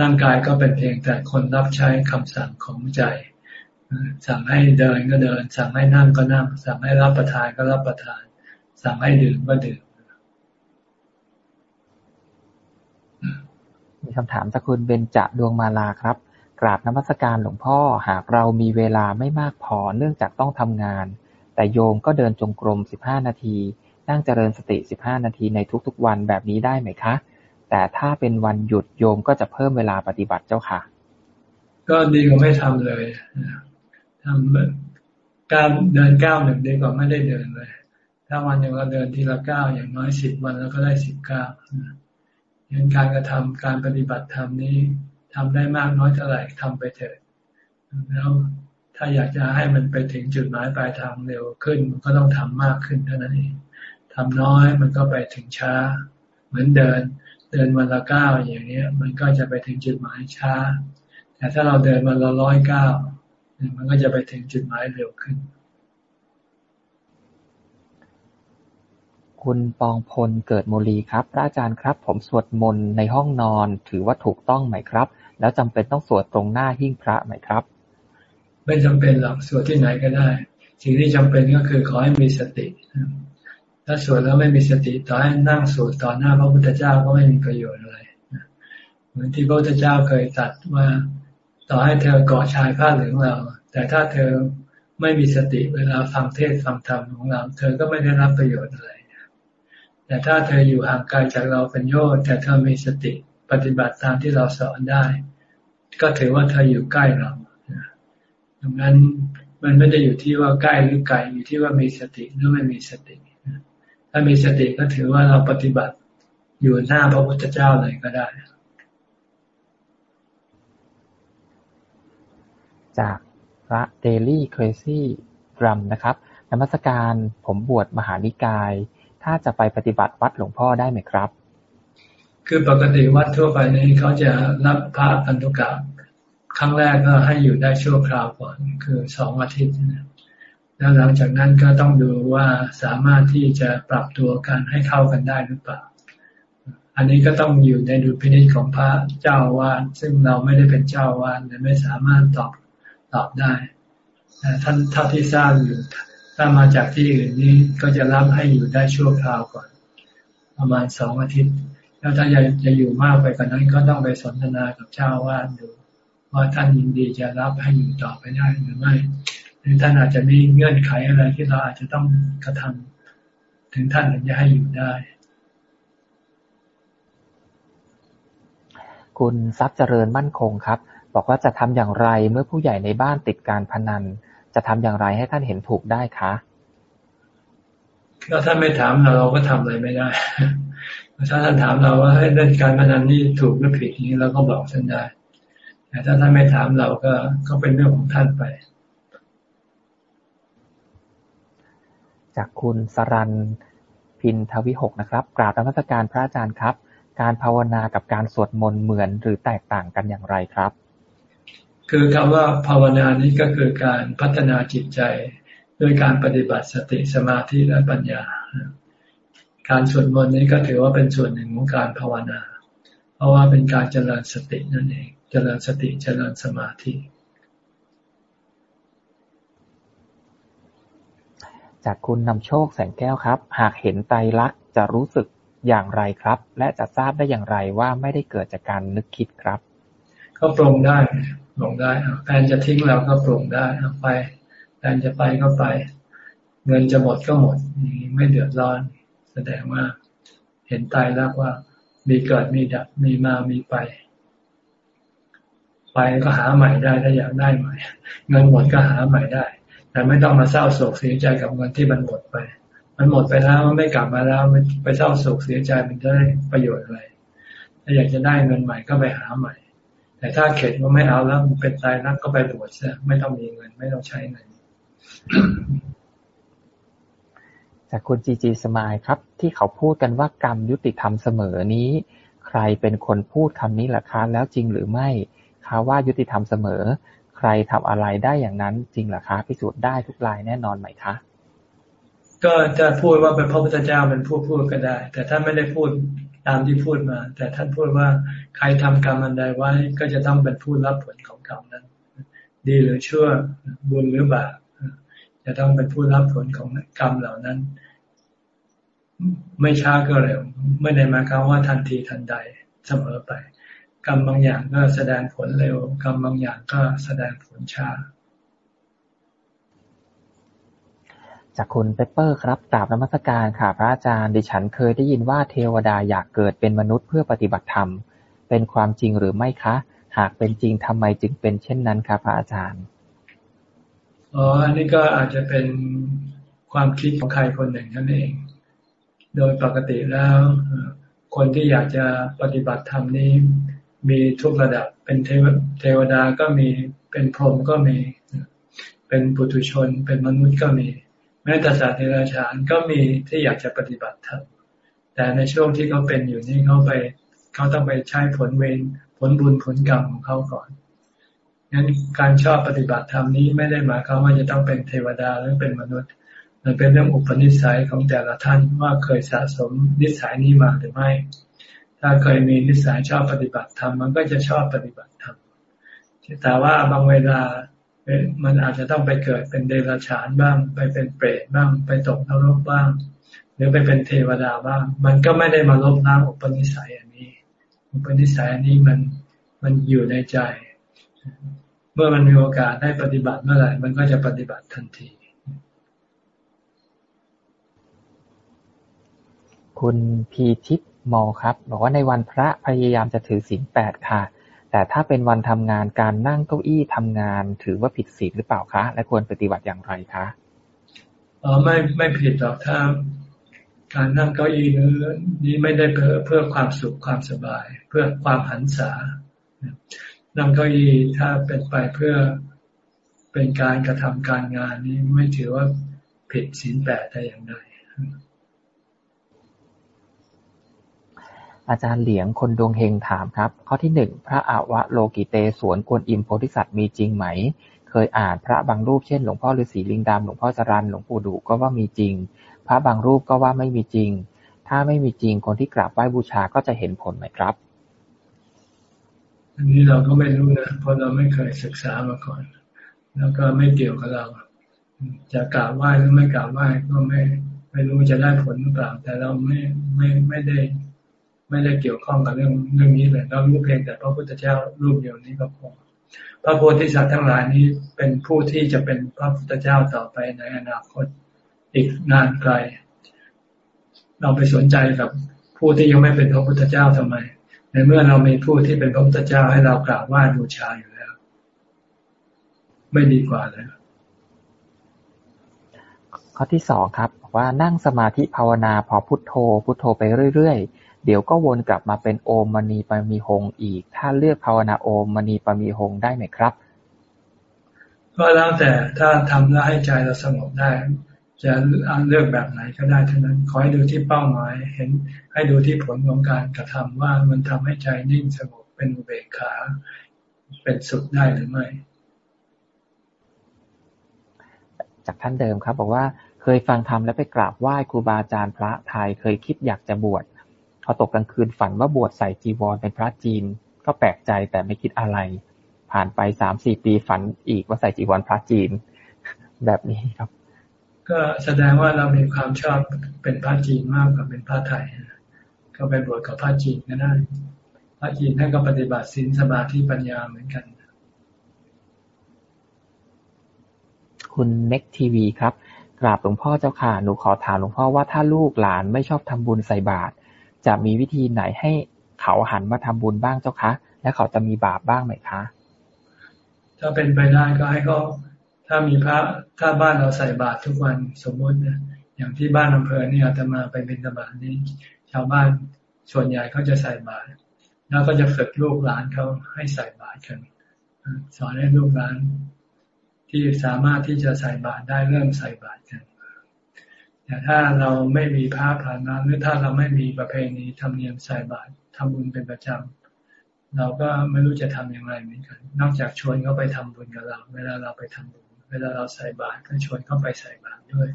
ร่างกายก็เป็นเพียงแต่คนรับใช้คำสั่งของใจ สั่งให้เดินก็เดิน สั่งให้นั่งก็นั่ง สั่งให้รับประทานก็รับประทาน สั่งให้ดื่มก็ดื่มมีคำถามจากคุณเบญจดวงมาลาครับ กราบนมัสการหลวงพ่อหากเรามีเวลาไม่มากพอเนื่องจากต้องทำงาน แต่โยมก็เดินจงกรมสิบห้านาที นั่งเจริญสติสิบห้านาทีในทุกๆวันแบบนี้ได้ไหมคะ แต่ถ้าเป็นวันหยุดโยมก็จะเพิ่มเวลาปฏิบัติเจ้าค่ะ ก็ดีกว่าไม่ทำเลยทำการเดินก้าวหนึ่งดีกว่าไม่ได้เดินเลย ถ้าวันหนึ่งเราเดินทีละก้าวอย่างน้อยสิบวันแล้วก็ได้สิบก้าวยันการกระทำการปฏิบัติธรรมนี้ทำได้มากน้อยเท่าไหร่ทำไปเถิดแล้วถ้าอยากจะให้มันไปถึงจุดหมายปลายทางเร็วขึ้น มันก็ต้องทำมากขึ้นเท่านั้นเองทำน้อยมันก็ไปถึงช้า เหมือนเดิน เดินวันละก้าวอย่างนี้มันก็จะไปถึงจุดหมายช้า แต่ถ้าเราเดินวันละร้อยก้าวมันก็จะไปถึงจุดหมายเร็วขึ้น คุณปองพลเกิดโมลีครับ พระอาจารย์ครับ ผมสวดมนต์ในห้องนอนถือว่าถูกต้องไหมครับ แล้วจำเป็นต้องสวดตรงหน้าหิ้งพระไหมครับ ไม่จำเป็นหรอกสวดที่ไหนก็ได้ สิ่งที่จำเป็นก็คือขอให้มีสติ ถ้าสวดแล้วไม่มีสติต่อให้นั่งสวดต่อหน้าพระพุทธเจ้าก็ไม่มีประโยชน์อะไรเหมือนที่พระพุทธเจ้าเคยตัดว่าต่อให้เธอเกาะชายผ้าเหลืองเรา แต่ถ้าเธอไม่มีสติเวลาฟังเทศฟังธรรมของเรา เธอก็ไม่ได้รับประโยชน์อะไรแต่ถ้าเธออยู่ห่างไกลจากเราเป็นโยชน์แต่เธอมีสติปฏิบัติตามที่เราสอนได้ ก็ถือว่าเธออยู่ใกล้เราดังนั้นมันไม่ได้อยู่ที่ว่าใกล้หรือไกลอยู่ที่ว่ามีสติหรือไม่มีสติ ถ้ามีสติก็ถือว่าเราปฏิบัติอยู่หน้าพระพุทธเจ้าเลยก็ได้ จากพระเดลี่เครซี่ดรัมนะครับนมัสการผมบวชมหานิกาย ถ้าจะไปปฏิบัติวัดหลวงพ่อได้ไหมครับ คือปกติวัดทั่วไปนี้เขาจะรับพระพันธุกรรมครั้งแรกก็ให้อยู่ได้ชั่วคราวก่อน คือสองอาทิตย์ แล้วหลังจากนั้นก็ต้องดูว่าสามารถที่จะปรับตัวกันให้เข้ากันได้หรือเปล่า อันนี้ก็ต้องอยู่ในดุลพินิจของพระเจ้าวาดซึ่งเราไม่ได้เป็นเจ้าวาดและไม่สามารถตอบตอบได้ท่านเท่าที่ทราบอยู่ถ้ามาจากที่อื่นนี้ก็จะรับให้อยู่ได้ชั่วคราวก่อน ประมาณสองอาทิตย์ แล้วถ้าจะจะอยู่มากไปกว่านั้นก็ต้องไปสนทนากับเจ้าวาดดูว่าท่านยินดีจะรับให้อยู่ต่อไปได้หรือไม่ หรือท่านอาจจะมีเงื่อนไขอะไรที่เราอาจจะต้องกระทำถึงท่านถึงจะให้อยู่ได้ คุณทรัพย์เจริญมั่นคงครับ บอกว่าจะทำอย่างไรเมื่อผู้ใหญ่ในบ้านติดการพนัน จะทำอย่างไรให้ท่านเห็นถูกได้คะก็ท่านไม่ถามเราเราก็ทำอะไรไม่ได้ถ้าท่านถามเราว่าให้เล่นการพนันนี่ถูกหรือผิดนี้เราก็บอกท่านได้แต่ถ้าท่านไม่ถามเราก็ก็เป็นเรื่องของท่านไป จากคุณสรันพินทวิหกนะครับ กราบธรรมสการพระอาจารย์ครับ การภาวนากับการสวดมนต์เหมือนหรือแตกต่างกันอย่างไรครับ คือคำว่าภาวนานี้ก็คือการพัฒนาจิตใจด้วยการปฏิบัติสติสมาธิและปัญญา การสวดมนต์นี้ก็ถือว่าเป็นส่วนหนึ่งของการภาวนา เพราะว่าเป็นการเจริญสตินั่นเอง เจริญสติ เจริญสมาธิ จากคุณนำโชคแสงแก้วครับ หากเห็นไตรลักษณ์จะรู้สึกอย่างไรครับ และจะทราบได้อย่างไรว่าไม่ได้เกิดจากการนึกคิดครับ ก็ปรงได้ปลงได้แฟนจะทิ้งเราก็ปลงได้ไปแฟนจะไปก็ไป เงินจะหมดก็หมดไม่เดือดร้อน แสดงว่า เห็นตายแล้วว่า มีเกิดมีดับมีมามีไป ไปก็หาใหม่ได้ถ้าอยากได้ใหม่ เงินหมดก็หาใหม่ได้ แต่ไม่ต้องมาเศร้าโศกเสียใจกับเงินที่มันหมดไป มันหมดไปแล้วมันไม่กลับมาแล้วมันไปเศร้าโศกเสียใจมันจะได้ประโยชน์อะไร ถ้าอยากจะได้เงินใหม่ก็ไปหาใหม่ แต่ถ้าเข็ดว่าไม่เอาแล้วมันเป็นตายนักก็ไปบวชซะไม่ต้องมีเงินไม่ต้องใช้เงินจากคุณจีจีสมายครับ ที่เขาพูดกันว่ากรรมยุติธรรมเสมอนี้ ใครเป็นคนพูดคำนี้ล่ะคะแล้วจริงหรือไม่คะว่ายุติธรรมเสมอ รทำอะไรได้อย่างนั้นจริงหรอคะ พิสูจน์ได้ทุกรายแน่นอนไหมคะ ก็จะพูดว่าเป็นพระพุทธเจ้าเป็นผู้พูดก็ได้ แต่ท่านไม่ได้พูดตามที่พูดมา แต่ท่านพูดว่าใครทำกรรมอันใดไว้ก็จะต้องเป็นผู้รับผลของกรรมนั้น ดีหรือชั่วบุญหรือบาปจะต้องเป็นผู้รับผลของกรรมเหล่านั้น ไม่ช้าก็เร็ว ไม่ได้มาคำว่าทันทีทันใดเสมอไป กรรมบางอย่างก็แสดงผลเร็ว กรรมบางอย่างก็แสดงผลช้าจากคุณเปเปอร์ครับกราบนมัสการค่ะพระอาจารย์ ดิฉันเคยได้ยินว่าเทวดาอยากเกิดเป็นมนุษย์เพื่อปฏิบัติธรรม เป็นความจริงหรือไม่คะ หากเป็นจริงทำไมจึงเป็นเช่นนั้นครับพระอาจารย์อ๋ออันนี้ก็อาจจะเป็นความคิดของใครคนหนึ่งนั่นเอง โดยปกติแล้ว คนที่อยากจะปฏิบัติธรรมนี้ มีทุกระดับ เป็นเทวเทวดาก็มี เป็นพรหมก็มี เป็นปุถุชน เป็นมนุษย์ก็มี แม้แต่สัตว์ในราชานก็มีที่อยากจะปฏิบัติธรรมแต่ในช่วงที่เขาเป็นอยู่นี่เขาไปเขาต้องไปใช้ผลเวรผลบุญผลกรรมของเขาก่อนงั้นการชอบปฏิบัติธรรมนี้ไม่ได้หมายความว่าจะต้องเป็นเทวดาหรือเป็นมนุษย์ มันเป็นเรื่องอุปนิสัยของแต่ละท่านว่าเคยสะสมนิสัยนี้มาหรือไม่ ถ้าเคยมีนิสัยชอบปฏิบัติธรรมมันก็จะชอบปฏิบัติธรรมแต่ว่าบางเวลามันอาจจะต้องไปเกิดเป็นเดรัจฉานบ้าง ไปเป็นเปรตบ้าง ไปตกนรกบ้าง หรือไปเป็นเทวดาบ้าง มันก็ไม่ได้มาลบล้างอุปนิสัยอันนี้ อุปนิสัยอันนี้มันมันอยู่ในใจ เมื่อมันมีโอกาสได้ปฏิบัติเมื่อไหร่มันก็จะปฏิบัติทันที คุณพีทิพ มอครับ บอกว่าในวันพระพยายามจะถือศีลแปดค่ะ แต่ถ้าเป็นวันทำงานการนั่งเก้าอี้ทำงาน ถือว่าผิดศีลหรือเปล่าคะ และควรปฏิบัติอย่างไรคะอ๋อไม่ไม่ผิดหรอกถ้าการนั่งเก้าอี้นี้ไม่ได้เพื่อเพื่อความสุขความสบาย เพื่อความหันษานั่งเก้าอี้ถ้าเป็นไปเพื่อเป็นการกระทำการงานนี้ไม่ถือว่าผิดศีลแปดแต่อย่างใด อาจารย์เหลียง คนดวงเฮง ถามครับ ข้อที่หนึ่ง พระอาวะโลกิเตสวนกวนอิมโพธิสัตว์มีจริงไหม เคยอ่านพระบางรูปเช่น หลวงพ่อฤาษีลิงดำ หลวงพ่อจรันหลวงปู่ดุก็ว่ามีจริง พระบางรูปก็ว่าไม่มีจริง ถ้าไม่มีจริง คนที่กราบไหว้บูชาก็จะเห็นผลไหมครับ อันนี้เราก็ไม่รู้นะ เพราะเราไม่เคยศึกษามาก่อน แล้วก็ไม่เกี่ยวกับเรา จะกราบไหว้หรือไม่กราบไหว้ก็ไม่ไม่รู้จะได้ผลหรือเปล่า แต่เราไม่ไม่ไม่ได้ ไม่ได้เกี่ยวข้องกับเรื่องเรื่องนี้เลยเรารู้เพียงแต่พระพุทธเจ้ารูปเดียวนี้ก็พอพระโพธิสัตว์ทั้งหลายนี้เป็นผู้ที่จะเป็นพระพุทธเจ้าต่อไปในอนาคตอีกนานไกล เราไปสนใจกับผู้ที่ยังไม่เป็นพระพุทธเจ้าทำไม ในเมื่อเรามีผู้ที่เป็นพระพุทธเจ้าให้เรากราบไหว้บูชาอยู่แล้ว ไม่ดีกว่าเลยข้อที่สองครับว่านั่งสมาธิภาวนาพอพุทโธ พุทโธไปเรื่อย เดี๋ยวก็วนกลับมาเป็นโอมมณีปามีหงอีก ถ้าเลือกภาวนาโอมมณีปามีหงได้ไหมครับ ก็แล้วแต่ถ้าทำแล้วให้ใจเราสงบได้ จะเลือกแบบไหนก็ได้ทั้งนั้น ขอให้ดูที่เป้าหมาย เห็นให้ดูที่ผลของการกระทำว่ามันทำให้ใจนิ่งสงบเป็นอุเบกขา เป็นสุขได้หรือไม่จากท่านเดิมครับ บอกว่าเคยฟังธรรมแล้วไปกราบไหว้ครูบาอาจารย์พระไทยเคยคิดอยากจะบวช พอตกกลางคืนฝันว่าบวชใส่จีวรเป็นพระจีน ก็แปลกใจแต่ไม่คิดอะไร ผ่านไปสามสี่ปีฝันอีกว่าใส่จีวรพระจีน แบบนี้ครับ ก็แสดงว่าเรามีความชอบเป็นพระจีนมากกว่าเป็นพระไทย ก็ไปบวชกับพระจีนก็ได้ พระจีนท่านก็ปฏิบัติศีลสมาธิปัญญาเหมือนกันคุณเน็กทีวีครับ กราบหลวงพ่อเจ้าค่ะ หนูขอถามหลวงพ่อว่าถ้าลูกหลานไม่ชอบทำบุญใส่บาตร จะมีวิธีไหนให้เขาหันมาทำบุญบ้างเจ้าคะ และเขาจะมีบาปบ้างไหมคะ ถ้าเป็นไปได้ก็ให้เขาถ้ามีพระถ้าบ้านเราใส่บาตรทุกวันสมมตินะอย่างที่บ้านอำเภอเนี่ยจะมาไปบิณฑบาตนี้ ชาวบ้านส่วนใหญ่เขาจะใส่บาตรแล้วก็จะฝึกลูกหลานเขาให้ใส่บาตรกันสอนให้ลูกหลานที่สามารถที่จะใส่บาตรได้เริ่มใส่บาตรกัน แต่ถ้าเราไม่มีพระผ่านมาหรือถ้าเราไม่มีประเพณีธรรมเนียมใส่บาตรทำบุญเป็นประจำเราก็ไม่รู้จะทำอย่างไรเหมือนกัน นอกจากชวนเขาไปทำบุญกับเรา เวลาเราไปทำบุญ เวลาเราใส่บาตรก็ชวนเขาไปใส่บาตรด้วย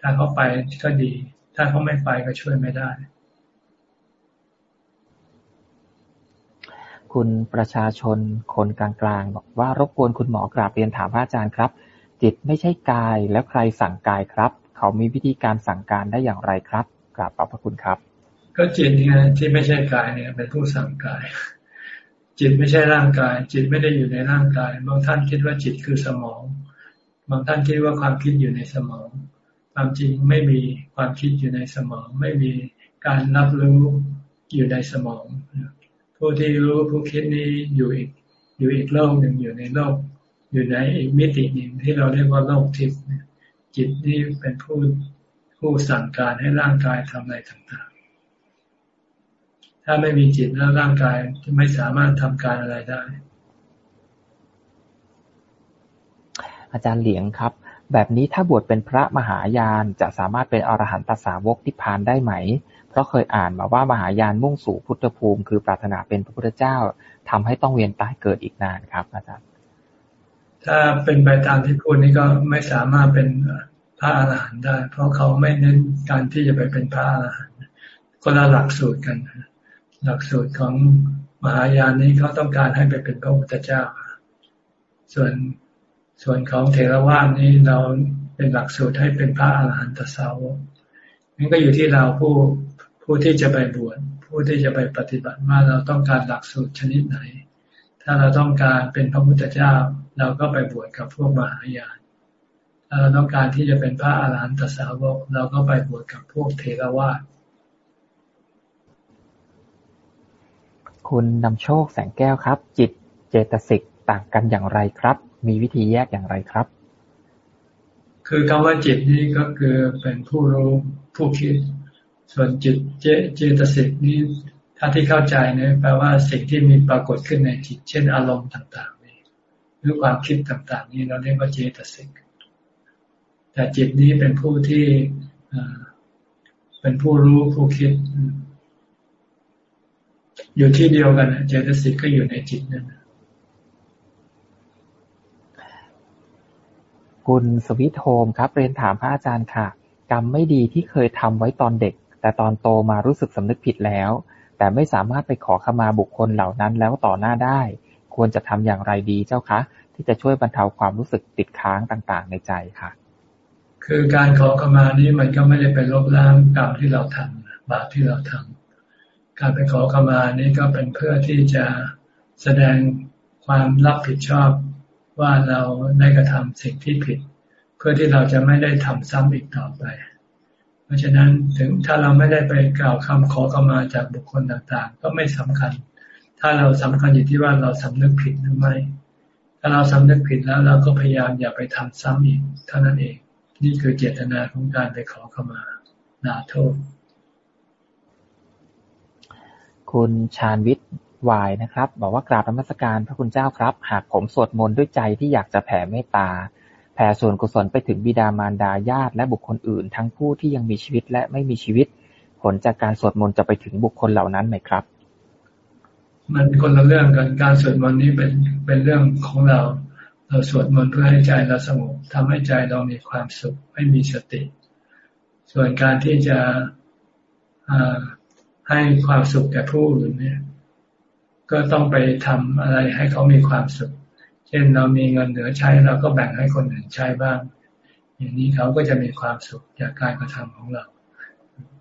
ถ้าเขาไปก็ดี ถ้าเขาไม่ไปก็ช่วยไม่ได้ คุณประชาชนคนกลางๆบอกว่ารบกวนคุณหมอกราบเรียนถามพระอาจารย์ครับ จิตไม่ใช่กายแล้วใครสั่งกายครับ เขามีวิธีการสั่งการได้อย่างไรครับกราบขอบพระคุณครับ ก็จิตเนี่ยที่ไม่ใช่กายเนี่ยเป็นผู้สั่งกาย จิตไม่ใช่ร่างกาย จิตไม่ได้อยู่ในร่างกาย บางท่านคิดว่าจิตคือสมอง บางท่านคิดว่าความคิดอยู่ในสมอง ความจริงไม่มีความคิดอยู่ในสมอง ไม่มีการรับรู้อยู่ในสมองผู้ที่รู้ผู้คิดนี้อยู่อีกอยู่อีกโลกหนึ่งอยู่ในโลก อยู่ในอีกมิติหนึ่งที่เราเรียกว่าโลกทิพย์ จิตนี่เป็นผู้ผู้สั่งการให้ร่างกายทำอะไรต่างๆ ถ้าไม่มีจิตแล้วร่างกายจะไม่สามารถทำการอะไรได้ อาจารย์เหลียงครับ แบบนี้ถ้าบวชเป็นพระมหายานจะสามารถเป็นอรหันตสาวกนิพพานได้ไหม เพราะเคยอ่านมาว่ามหายานมุ่งสู่พุทธภูมิ คือปรารถนาเป็นพระพุทธเจ้าทำให้ต้องเวียนตายเกิดอีกนานครับ อาจารย์ ถ้าเป็นไปตามที่พูดนี้ก็ไม่สามารถเป็นพระอรหันต์ได้ เพราะเขาไม่เน้นการที่จะไปเป็นพระอรหันต์คนละหลักสูตรกัน หลักสูตรของมหายานนี้เขาต้องการให้ไปเป็นพระพุทธเจ้า ส่วนส่วนของเทรวาสนี้เราเป็นหลักสูตรให้เป็นพระอาหารหันตสาวกนั่นก็อยู่ที่เราผู้ผู้ที่จะไปบวชผู้ที่จะไปปฏิบัติว่าเราต้องการหลักสูตรชนิดไหน ถ้าเราต้องการเป็นพระพุทธเจ้า เราก็ไปบวชกับพวกมหายานถ้าเราต้องการที่จะเป็นพระอาหารหันตสาวก เราก็ไปบวชกับพวกเทรวาสคุณนำโชคแสงแก้วครับ จิตเจตสิกต่างกันอย่างไรครับ มีวิธีแยกอย่างไรครับ คือคำว่าจิตนี่ก็คือเป็นผู้รู้ผู้คิด ส่วนจิตเจเจตสิกนี่ถ้าที่เข้าใจเนี่ยแปลว่าสิ่งที่มีปรากฏขึ้นในจิต เช่นอารมณ์ต่างๆนี่ หรือความคิดต่างๆ นี่เราเรียกว่าเจตสิกแต่จิตนี้เป็นผู้ที่เป็นผู้รู้ผู้คิด อยู่ที่เดียวกันเจตสิกก็อยู่ในจิตนั่นคุณสวิทโฮมครับ เรียนถามพระอาจารย์ค่ะ กรรมไม่ดีที่เคยทำไว้ตอนเด็ก แต่ตอนโตมารู้สึกสำนึกผิดแล้ว แต่ไม่สามารถไปขอขมาบุคคลเหล่านั้นแล้วต่อหน้าได้ ควรจะทำอย่างไรดีเจ้าคะ ที่จะช่วยบรรเทาความรู้สึกติดค้างต่างๆ ในใจค่ะ คือการขอขมานี้มันก็ไม่ได้เป็นลบล้างกรรมที่เราทำบาปที่เราทำการไปขอขมานี้ก็เป็นเพื่อที่จะแสดงความรับผิดชอบว่าเราได้กระทำสิ่งที่ผิด เพื่อที่เราจะไม่ได้ทำซ้ำอีกต่อไป เพราะฉะนั้นถึงถ้าเราไม่ได้ไปกล่าวคำขอขมาจากบุคคลต่างๆ ก็ไม่สำคัญ ถ้าเราสำคัญอยู่ที่ว่าเราสำนึกผิดหรือไม่ ถ้าเราสำนึกผิดแล้วเราก็พยายามอย่าไปทำซ้ำอีกเท่านั้นเอง นี่คือเจตนาของการไปขอขมาลาโทษ คุณชาญวิทย์วายนะครับ บอกว่ากราบธรรมสการพระคุณเจ้าครับ หากผมสวดมนต์ด้วยใจที่อยากจะแผ่เมตตาแผ่ส่วนกุศลไปถึงบิดามารดาญาติและบุคคลอื่น ทั้งผู้ที่ยังมีชีวิตและไม่มีชีวิต ผลจากการสวดมนต์จะไปถึงบุคคลเหล่านั้นไหมครับ มันคนละเรื่องกันการสวดมนต์นี้เป็นเป็นเรื่องของเรา เราสวดมนต์เพื่อให้ใจเราสงบทำให้ใจเรามีความสุขไม่มีสติ ส่วนการที่จะให้ความสุขแก่ผู้อื่นเนี่ย ก็ต้องไปทำอะไรให้เขามีความสุข เช่นเรามีเงินเหลือใช้เราก็แบ่งให้คนอื่นใช้บ้าง อย่างนี้เขาก็จะมีความสุขจากการกระทำของเรา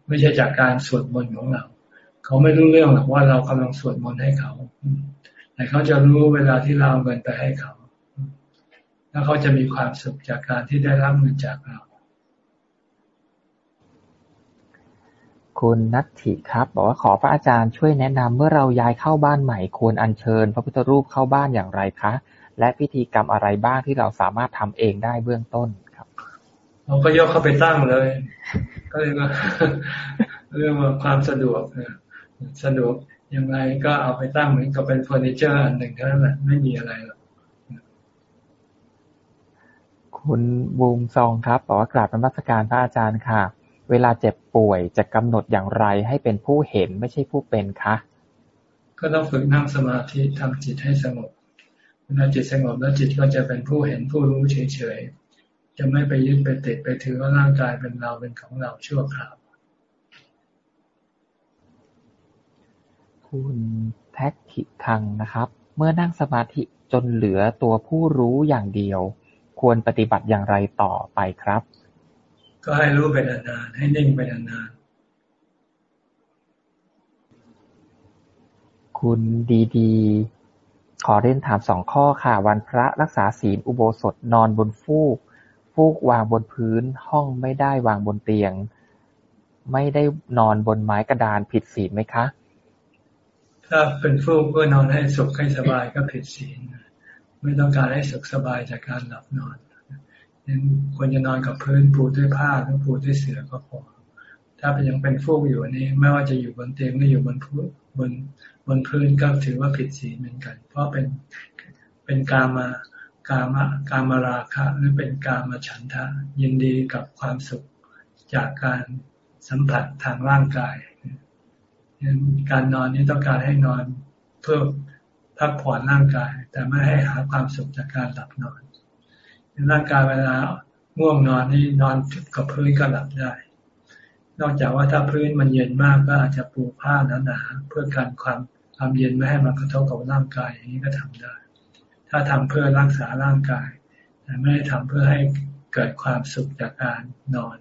ไม่ใช่จากการสวดมนต์ของเรา เขาไม่รู้เรื่องหรอกว่าเรากำลังสวดมนต์ให้เขา แต่เขาจะรู้เวลาที่เราเงินไปให้เขา แล้วเขาจะมีความสุขจากการที่ได้รับเงินจากเรา คุณนัทถิครับ บอกว่าขอพระอาจารย์ช่วยแนะนำเมื่อเราย้ายเข้าบ้านใหม่ควรอัญเชิญ พระพุทธรูปเข้าบ้านอย่างไรคะ และพิธีกรรมอะไรบ้างที่เราสามารถทำเองได้เบื้องต้นครับ เราก็ยกเข้าไปตั้งเลย ก็เรียกว่าเรื่องความสะดวก สะดวกยังไงก็เอาไปตั้งเหมือนกับเป็นเฟอร์นิเจอร์อันหนึ่งเท่านั้นแหละไม่มีอะไรหรอกคุณบูมซองครับบอกว่ากราบนมัสการพระอาจารย์ค่ะ เวลาเจ็บป่วยจะกำหนดอย่างไรให้เป็นผู้เห็นไม่ใช่ผู้เป็นคะก็ต้องฝึกนั่งสมาธิทำจิตให้สงบเวลาจิตสงบแล้วจิตก็จะเป็นผู้เห็นผู้รู้เฉยๆจะไม่ไปยึดไปติดไปถือว่าร่างกายเป็นเราเป็นของเราชั่วคราว คุณแท็กขิคัง นะครับ เมื่อนั่งสมาธิจนเหลือตัวผู้รู้อย่างเดียว ควรปฏิบัติอย่างไรต่อไปครับ ก็ให้รู้ไปนานๆให้นิ่งไปนานๆคุณดีดีขอเรียนถามสองข้อค่ะ วันพระรักษาศีลอุโบสถนอนบนฟูก ฟูกวางบนพื้น ห้องไม่ได้วางบนเตียง ไม่ได้นอนบนไม้กระดานผิดศีลไหมคะ ถ้าเป็นฟูกเพื่อนอนให้สุขให้สบายก็ผิดศีลไม่ต้องการให้สุขสบายจากการหลับนอนนั้นควรจะนอนกับพื้นปูด้วยผ้าหรือปูด้วยเสื่อก็พอถ้าเป็นยังเป็นฟูกอยู่นี้ ไม่ว่าจะอยู่บนเตียงหรืออยู่บนพื้นบนบนพื้นก็ถือว่าผิดศีลเหมือนกัน เพราะเป็นเป็นกามากามากามาราคะ หรือเป็นกามาฉันทะยินดีกับความสุขจากการสัมผัสทางร่างกาย การนอนนี้ต้องการให้นอนเพื่อพักผ่อนร่างกาย แต่ไม่ให้หาความสุขจากการหลับนอนร่างกายเวลาง่วงนอนนี่นอนกับพื้นก็หลับได้ นอกจากว่าถ้าพื้นมันเย็นมากก็อาจจะปูผ้าหนาๆเพื่อการความความเย็นไม่ให้มันกระทบกับร่างกายอย่างนี้ก็ทำได้ ถ้าทำเพื่อรักษาร่างกาย แต่ไม่ได้ทำเพื่อให้เกิดความสุขจากการนอน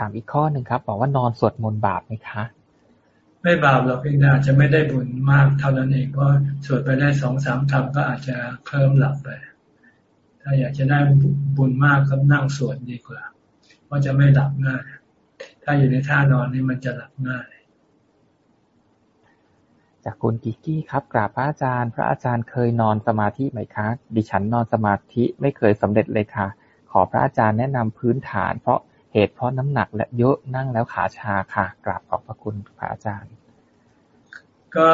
ถามอีกข้อหนึ่งครับ บอกว่านอนสวดมนต์บาปไหมคะ ไม่บาปหรอกเพียงแต่อาจจะไม่ได้บุญมากเท่านั้นเองเพราะสวดไปได้สองสามคำก็อาจจะเคลิ้มหลับไป ถ้าอยากจะได้บุญมากก็นั่งสวดดีกว่าเพราะจะไม่หลับง่ายถ้าอยู่ในท่านอนนี่มันจะหลับง่ายจากคุณกิกกี้ครับกราบพระอาจารย์ พระอาจารย์เคยนอนสมาธิไหมคะ ดิฉันนอนสมาธิไม่เคยสำเร็จเลยค่ะ ขอพระอาจารย์แนะนำพื้นฐาน เพราะ เหตุเพราะน้ำหนักและเยอะนั่งแล้วขาชาค่ะ กราบขอบพระคุณพระอาจารย์ ก็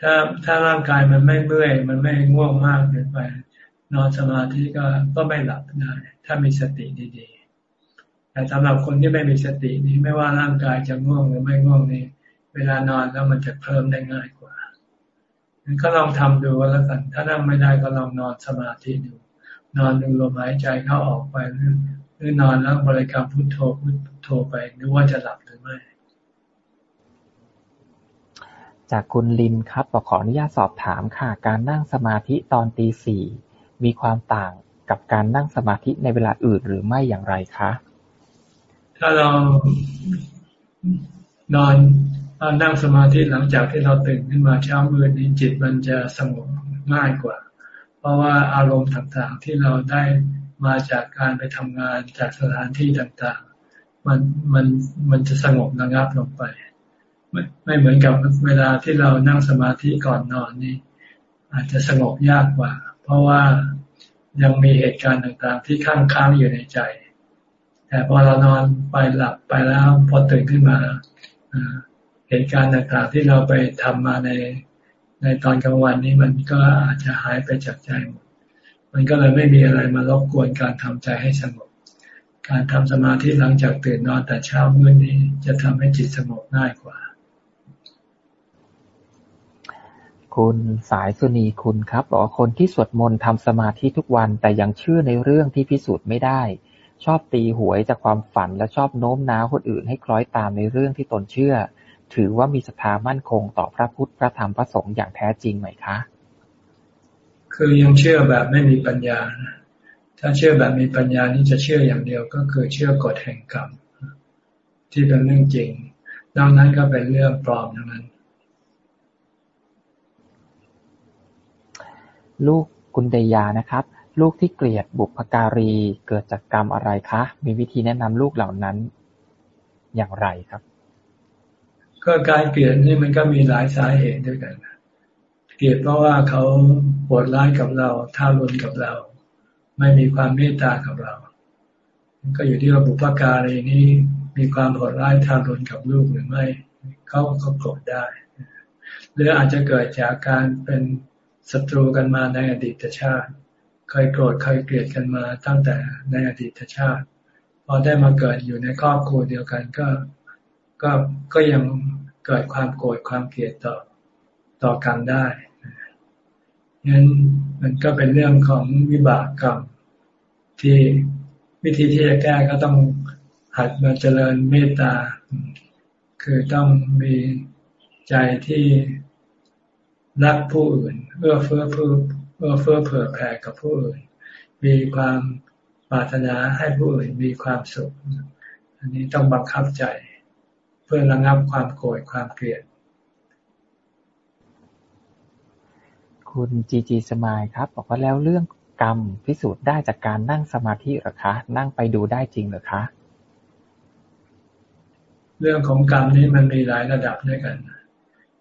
ถ้าถ้าร่างกายมันไม่เมื่อย มันไม่ง่วงมากเกินไป นอนสมาธิก็ก็ไม่หลับได้ ถ้ามีสติดีๆ แต่สำหรับคนที่ไม่มีสตินี้ไม่ว่าร่างกายจะง่วงหรือไม่ง่วงนี่เวลานอนแล้วมันจะเพิ่มได้ง่ายกว่างั้นก็ลองทำดูแล้วกัน ถ้านั่งไม่ได้ก็ลองนอนสมาธิดู นอนดูลมหายใจเข้าออกไป หรือนอนแล้วบริกรรมพุทโธพุทโธไปนึกว่าจะหลับหรือไม่ จากคุณลินครับขออนุญาตสอบถามค่ะ การนั่งสมาธิตอนตีสี่มีความต่างกับการนั่งสมาธิในเวลาอื่นหรือไม่อย่างไรคะ ถ้าเรานอนนั่งสมาธิหลังจากที่เราตื่นขึ้นมาเช้ามืดนี้จิตมันจะสงบง่ายกว่า เพราะว่าอารมณ์ต่างๆที่เราได้ มาจากการไปทำงานจากสถานที่ต่างๆ มันมันมันจะสงบระงับลงไป ไม่ไม่เหมือนกับเวลาที่เรานั่งสมาธิก่อนนอนนี่อาจจะสงบยากกว่า เพราะว่ายังมีเหตุการณ์ต่างๆ ที่ค้างค้างอยู่ในใจ แต่พอเรานอนไปหลับไปแล้วพอตื่นขึ้นมาเหตุการณ์ต่างๆ ที่เราไปทำมาในในตอนกลางวันนี้มันก็อาจจะหายไปจากใจหมด มันก็เลยไม่มีอะไรมารบกวนการทำใจให้สงบ การทำสมาธิหลังจากตื่นนอนแต่เช้ามืดนี้จะทำให้จิตสงบง่ายกว่า คุณสายสุนีคุณครับบอกว่าคนที่สวดมนต์ทำสมาธิทุกวันแต่ยังเชื่อในเรื่องที่พิสูจน์ไม่ได้ ชอบตีหวยจากความฝันและชอบโน้มน้าวคนอื่นให้คล้อยตามในเรื่องที่ตนเชื่อ ถือว่ามีศรัทธามั่นคงต่อพระพุทธพระธรรมพระสงฆ์อย่างแท้จริงไหมคะ คือยังเชื่อแบบไม่มีปัญญา ถ้าเชื่อแบบมีปัญญานี่จะเชื่ออย่างเดียวก็คือเชื่อกฎแห่งกรรมที่เป็นเรื่องจริงนอกนั้นก็เป็นเรื่องปลอมทั้งนั้น ลูกกุณเดยานะครับ ลูกที่เกลียดบุพการีเกิดจากกรรมอะไรคะ มีวิธีแนะนำลูกเหล่านั้นอย่างไรครับ ก็การเกลียดนี่มันก็มีหลายสาเหตุด้วยกัน เกลียดเพราะว่าเขาโหดร้ายกับเราท่ารุนกับเรา ไม่มีความเมตตากับเรา ก็อยู่ที่ว่าบุพการีนี้มีความโหดร้ายทารุนกับลูกหรือไม่เขาเขาโกรธได้หรืออาจจะเกิดจากการเป็นศัตรูกันมาในอดีตชาติ เคยโกรธเคยเกลียดกันมาตั้งแต่ในอดีตชาติพอได้มาเกิดอยู่ในครอบครัวเดียวกันก็ก็ก็ยังเกิดความโกรธความเกลียดต่อต่อกันได้ งั้นมันก็เป็นเรื่องของวิบากกรรมที่วิธีที่จะแก้ก็ต้องหัดมาเจริญเมตตา คือต้องมีใจที่รักผู้อื่น เอื้อเฟื้อเพื่อเอื้อเฟื้อเผื่อแผ่กับผู้อื่น มีความปรารถนาให้ผู้อื่นมีความสุข อันนี้ต้องบังคับใจ เพื่อระงับความโกรธความเกลียด คุณจีจีสมายครับ บอกว่าแล้วเรื่องกรรมพิสูจน์ได้จากการนั่งสมาธิหรอคะ นั่งไปดูได้จริงหรอคะ เรื่องของกรรมนี้มันมีหลายระดับด้วยกัน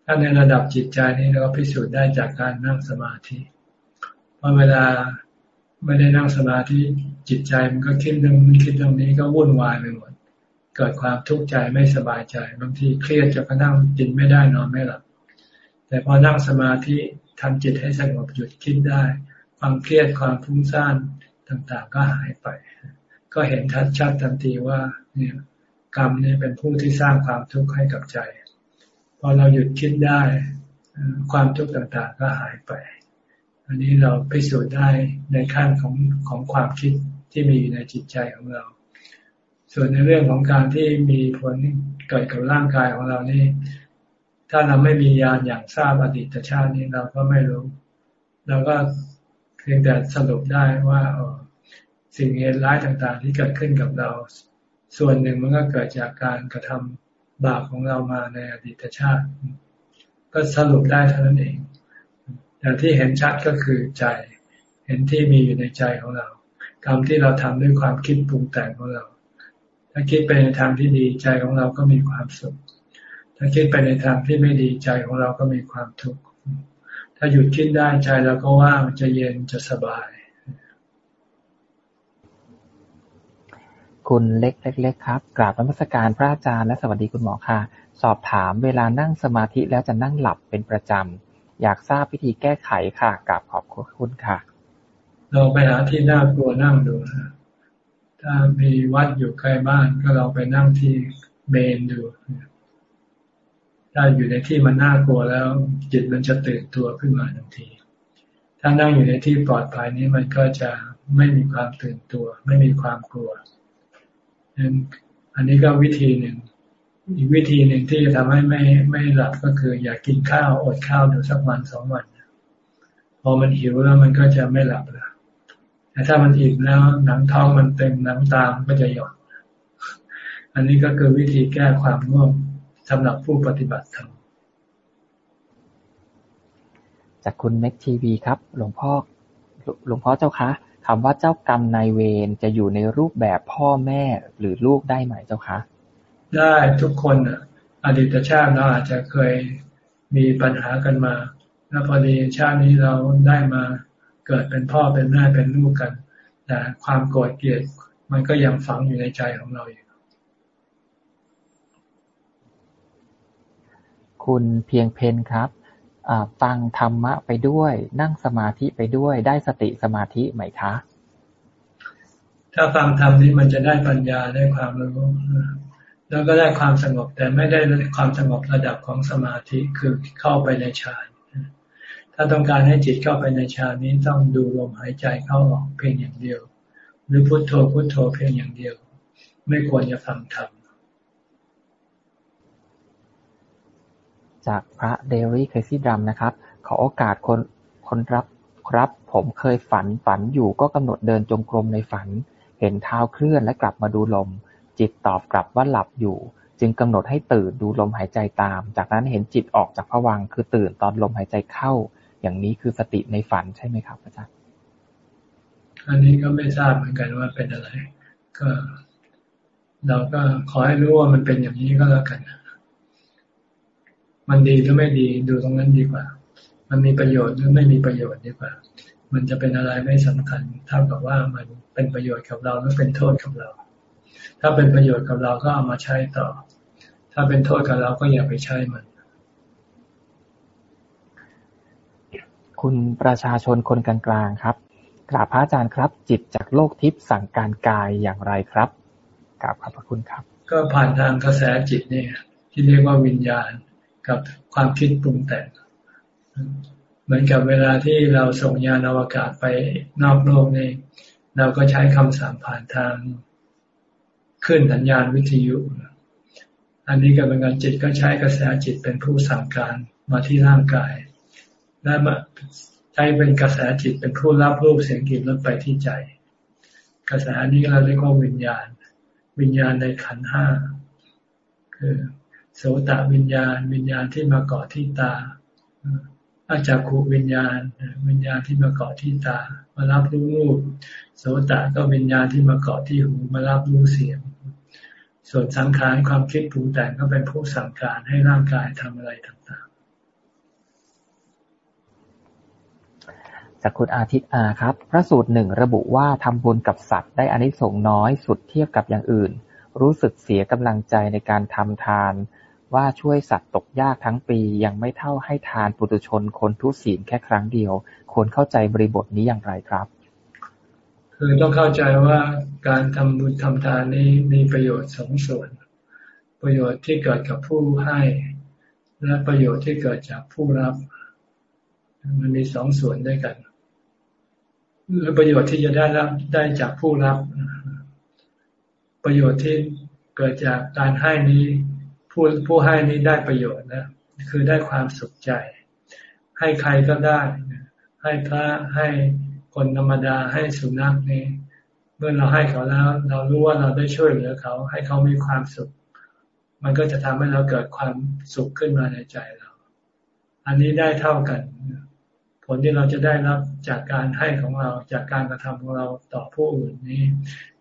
ถ้าในระดับจิตใจนี้เราพิสูจน์ได้จากการนั่งสมาธิพอเวลาไม่ได้นั่งสมาธิจิตใจมันก็คิดเรื่องนี้คิดเรื่องนี้ก็วุ่นวายไปหมด เกิดความทุกข์ใจไม่สบายใจ บางทีเครียดจนกระทั่งกินไม่ได้นอนไม่หลับ แต่พอนั่งสมาธิ ทำจิตให้สงบหยุดคิดได้ ความเครียดความฟุ้งซ่านต่างๆ ก็หายไป ก็เห็นชัดชัดทันทีว่าเนี่ยกรรมเนี่ยเป็นผู้ที่สร้างความทุกข์ให้กับใจ พอเราหยุดคิดได้ ความทุกข์ต่างๆ ก็หายไป อันนี้เราพิสูจน์ได้ในขั้นของของความคิดที่มีอยู่ในจิตใจของเรา ส่วนในเรื่องของการที่มีผลเกิดกับร่างกายของเรานี่ ถ้าเราไม่มียานอย่างทราบอดีตชาตินี้เราก็ไม่รู้ เราก็เพียงแต่สรุปได้ว่าสิ่งเหตุร้ายต่างๆ ที่เกิดขึ้นกับเรา ส่วนหนึ่งมันก็เกิดจากการกระทำบาปของเรามาในอดีตชาติ ก็สรุปได้เท่านั้นเองแต่ที่เห็นชัดก็คือใจ เห็นที่มีอยู่ในใจของเรากรรมที่เราทำด้วยความคิดปรุงแต่งของเรา ถ้าคิดไปในทางที่ดีใจของเราก็มีความสุข ถ้าคิดไปในทางที่ไม่ดีใจของเราก็มีความทุกข์ ถ้าหยุดคิดได้ใจเราก็ว่างจะเย็นจะสบาย คุณเล็กเล็กครับ กราบนมัสการพระอาจารย์และสวัสดีคุณหมอค่ะ สอบถามเวลานั่งสมาธิแล้วจะนั่งหลับเป็นประจำ อยากทราบวิธีแก้ไขค่ะกราบขอบคุณค่ะ เราไปหาที่น่ากลัวนั่งดูถ้ามีวัดอยู่ใกล้บ้านก็เราไปนั่งที่เมนดู ถ้าอยู่ในที่มันน่ากลัวแล้ว จิตมันจะตื่นตัวขึ้นมาทันที ถ้านั่งอยู่ในที่ปลอดภัยนี้มันก็จะไม่มีความตื่นตัว ไม่มีความกลัวนั้นอันนี้ก็วิธีหนึ่ง อีกวิธีหนึ่งที่จะทำให้ไม่ไม่หลับก็คือ อย่ากกินข้าวอดข้าวดูสักวันสองวันพอมันหิวแล้วมันก็จะไม่หลับแล้วแต่ถ้ามันอิ่มแล้วหนังท้องมันเต็มหนังตามก็จะหย่อนอันนี้ก็คือวิธีแก้ความง่วง สำหรับผู้ปฏิบัติธรรมจากคุณเม็กทีวีครับ หลวงพ่อหลวงพ่อเจ้าคะคำว่าเจ้ากรรมนายเวรจะอยู่ในรูปแบบพ่อแม่หรือลูกได้ไหมเจ้าคะ ได้ทุกคนอะอดีตชาติเราอาจจะเคยมีปัญหากันมา แล้วพอดีชาตินี้เราได้มาเกิดเป็นพ่อเป็นแม่เป็นลูกกันแต่ความโกรธเกลียดมันก็ยังฝังอยู่ในใจของเราอยู่ คุณเพียงเพนครับฟังธรรมะไปด้วย นั่งสมาธิไปด้วย ได้สติสมาธิไหมคะ ถ้าฟังธรรมนี้มันจะได้ปัญญาได้ความรู้แล้วก็ได้ความสงบแต่ไม่ได้ความสงบระดับของสมาธิคือเข้าไปในฌานถ้าต้องการให้จิตเข้าไปในฌานนี้ต้องดูลมหายใจเข้าออกเพียงอย่างเดียว หรือพุโทโธพุโทโธเพียงอย่างเดียว ไม่ควรจะฟังธรรม จากพระเดรี่เคซี่ดัมนะครับ ขอโอกาสคนคนรับครับ ผมเคยฝันฝันอยู่ก็กำหนดเดินจงกรมในฝัน เห็นเท้าเคลื่อนและกลับมาดูลม จิตตอบกลับว่าหลับอยู่ จึงกำหนดให้ตื่นดูลมหายใจตาม จากนั้นเห็นจิตออกจากผวังคือตื่นตอนลมหายใจเข้า อย่างนี้คือสติในฝันใช่ไหมครับอาจารย์อันนี้ก็ไม่ทราบเหมือนกันว่าเป็นอะไร ก็ เราก็ขอให้รู้ว่ามันเป็นอย่างนี้ก็แล้วกัน มันดีหรือไม่ดีดูตรงนั้นดีกว่า มันมีประโยชน์หรือไม่มีประโยชน์ดีกว่า มันจะเป็นอะไรไม่สำคัญเท่ากับว่ามันเป็นประโยชน์กับเราหรือเป็นโทษกับเรา ถ้าเป็นประโยชน์กับเราก็เอามาใช้ต่อ ถ้าเป็นโทษกับเราก็อย่าไปใช้มัน คุณประชาชนคนกลางๆครับกราบพระอาจารย์ครับ จิตจากโลกทิพย์สั่งการกายอย่างไรครับกราบขอบพระคุณครับ ก็ผ่านทางกระแสจิตเนี่ยที่เรียกว่าวิญญาณ กับความคิดปรุงแต่งเหมือนกับเวลาที่เราส่งยานอวกาศไปนอกโลกนี่เราก็ใช้คำสั่งผ่านทางขึ้นสัญญาณวิทยุ อันนี้กับเป็นการจิตก็ใช้กระแสจิตเป็นผู้สั่งการมาที่ร่างกายและมาใช้เป็นกระแสจิตเป็นผู้รับรูปเสียงกลิ่นรสไปที่ใจ กระแสนี้เราเรียกว่าวิญญาณ วิญญาณในขันห้าคือ โสตวิญญาณ วิญญาณที่มาเกาะที่ตาอาจักขูวิญญาณ วิญญาณที่มาเกาะที่ตา มารับรู้รูปโสตก็วิญญาณที่มาเกาะที่หูมารับรู้เสียง ส่วนสังขารความคิดปรุงแต่งก็เป็นผู้สั่งการให้ร่างกายทำอะไรต่างๆ จากคุณอาทิตย์อาครับ พระสูตรหนึ่งระบุว่าทำบุญกับสัตว์ได้อานิสงส์น้อยสุดเทียบกับอย่างอื่น รู้สึกเสียกำลังใจในการทำทาน ว่าช่วยสัตว์ตกยากทั้งปียังไม่เท่าให้ทานปุถุชนคนทุศีลแค่ครั้งเดียว ควรเข้าใจบริบทนี้อย่างไรครับ คือต้องเข้าใจว่าการทำบุญทำทานนี้มีประโยชน์สองส่วน ประโยชน์ที่เกิดกับผู้ให้ และประโยชน์ที่เกิดจากผู้รับ มันมีสองส่วนด้วยกันและประโยชน์ที่จะได้รับได้จากผู้รับ ประโยชน์ที่เกิดจากการให้นี้ ผู้ผู้ให้นี้ได้ประโยชน์นะ คือได้ความสุขใจ ให้ใครก็ได้ ให้พระให้คนธรรมดาให้สุนัขนี่เมื่อเราให้เขาแล้ว เรารู้ว่าเราได้ช่วยเหลือเขา ให้เขามีความสุข มันก็จะทำให้เราเกิดความสุขขึ้นมาในใจเรา อันนี้ได้เท่ากัน ผลที่เราจะได้รับจากการให้ของเราจากการกระทำของเราต่อผู้อื่นนี้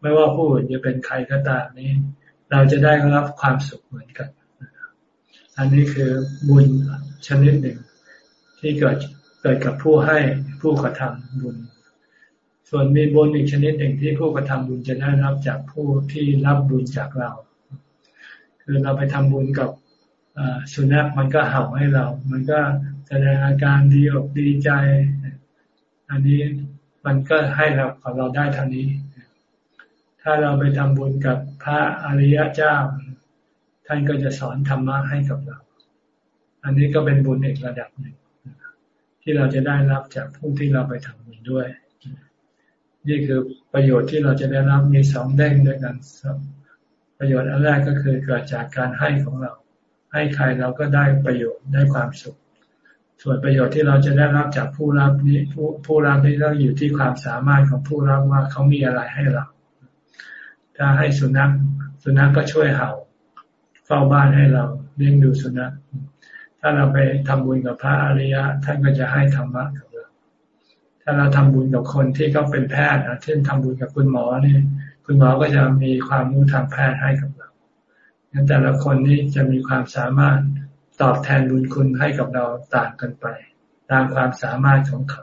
ไม่ว่าผู้อื่นจะเป็นใครก็ตามนี้ เราจะได้รับความสุขเหมือนกัน อันนี้คือบุญชนิดหนึ่ง ที่เกิดเกิดกับผู้ให้ผู้กระทำบุญ ส่วนมีบุญอีกชนิดหนึ่งที่ผู้กระทำบุญจะได้รับจากผู้ที่รับบุญจากเรา คือเราไปทำบุญกับสุนัขมันก็เห่าให้เรา มันก็แสดงอาการดีอกดีใจ อันนี้มันก็ให้เราของเราได้เท่านี้ ถ้าเราไปทำบุญกับพระอริยเจ้า ท่านก็จะสอนธรรมะให้กับเรา อันนี้ก็เป็นบุญอีกระดับหนึ่ง ที่เราจะได้รับจากผู้ที่เราไปทำบุญด้วย นี่คือประโยชน์ที่เราจะได้รับมีสองเด้งด้วยกันประโยชน์อันแรกก็คือเกิดจากการให้ของเรา ให้ใครเราก็ได้ประโยชน์ได้ความสุข ส่วนประโยชน์ที่เราจะได้รับจากผู้รับนี้ผู้ผู้รับนี้ต้องอยู่ที่ความสามารถของผู้รับว่าเขามีอะไรให้เรา ถ้าให้สุนัขสุนัขกก็ช่วยเห่า เฝ้าบ้านให้เราเลี้ยงดูสุนัขถ้าเราไปทำบุญกับพระอริยะ ท่านก็จะให้ธรรมะกับเราถ้าเราทำบุญกับคนที่เขาเป็นแพทย์เช่นทำบุญกับคุณหมอนี่คุณหมอก็จะมีความรู้ทางแพทย์ให้กับเรางั้นแต่ละคนนี่จะมีความสามารถตอบแทนบุญคุณให้กับเราต่างกันไป ตามความสามารถของเขา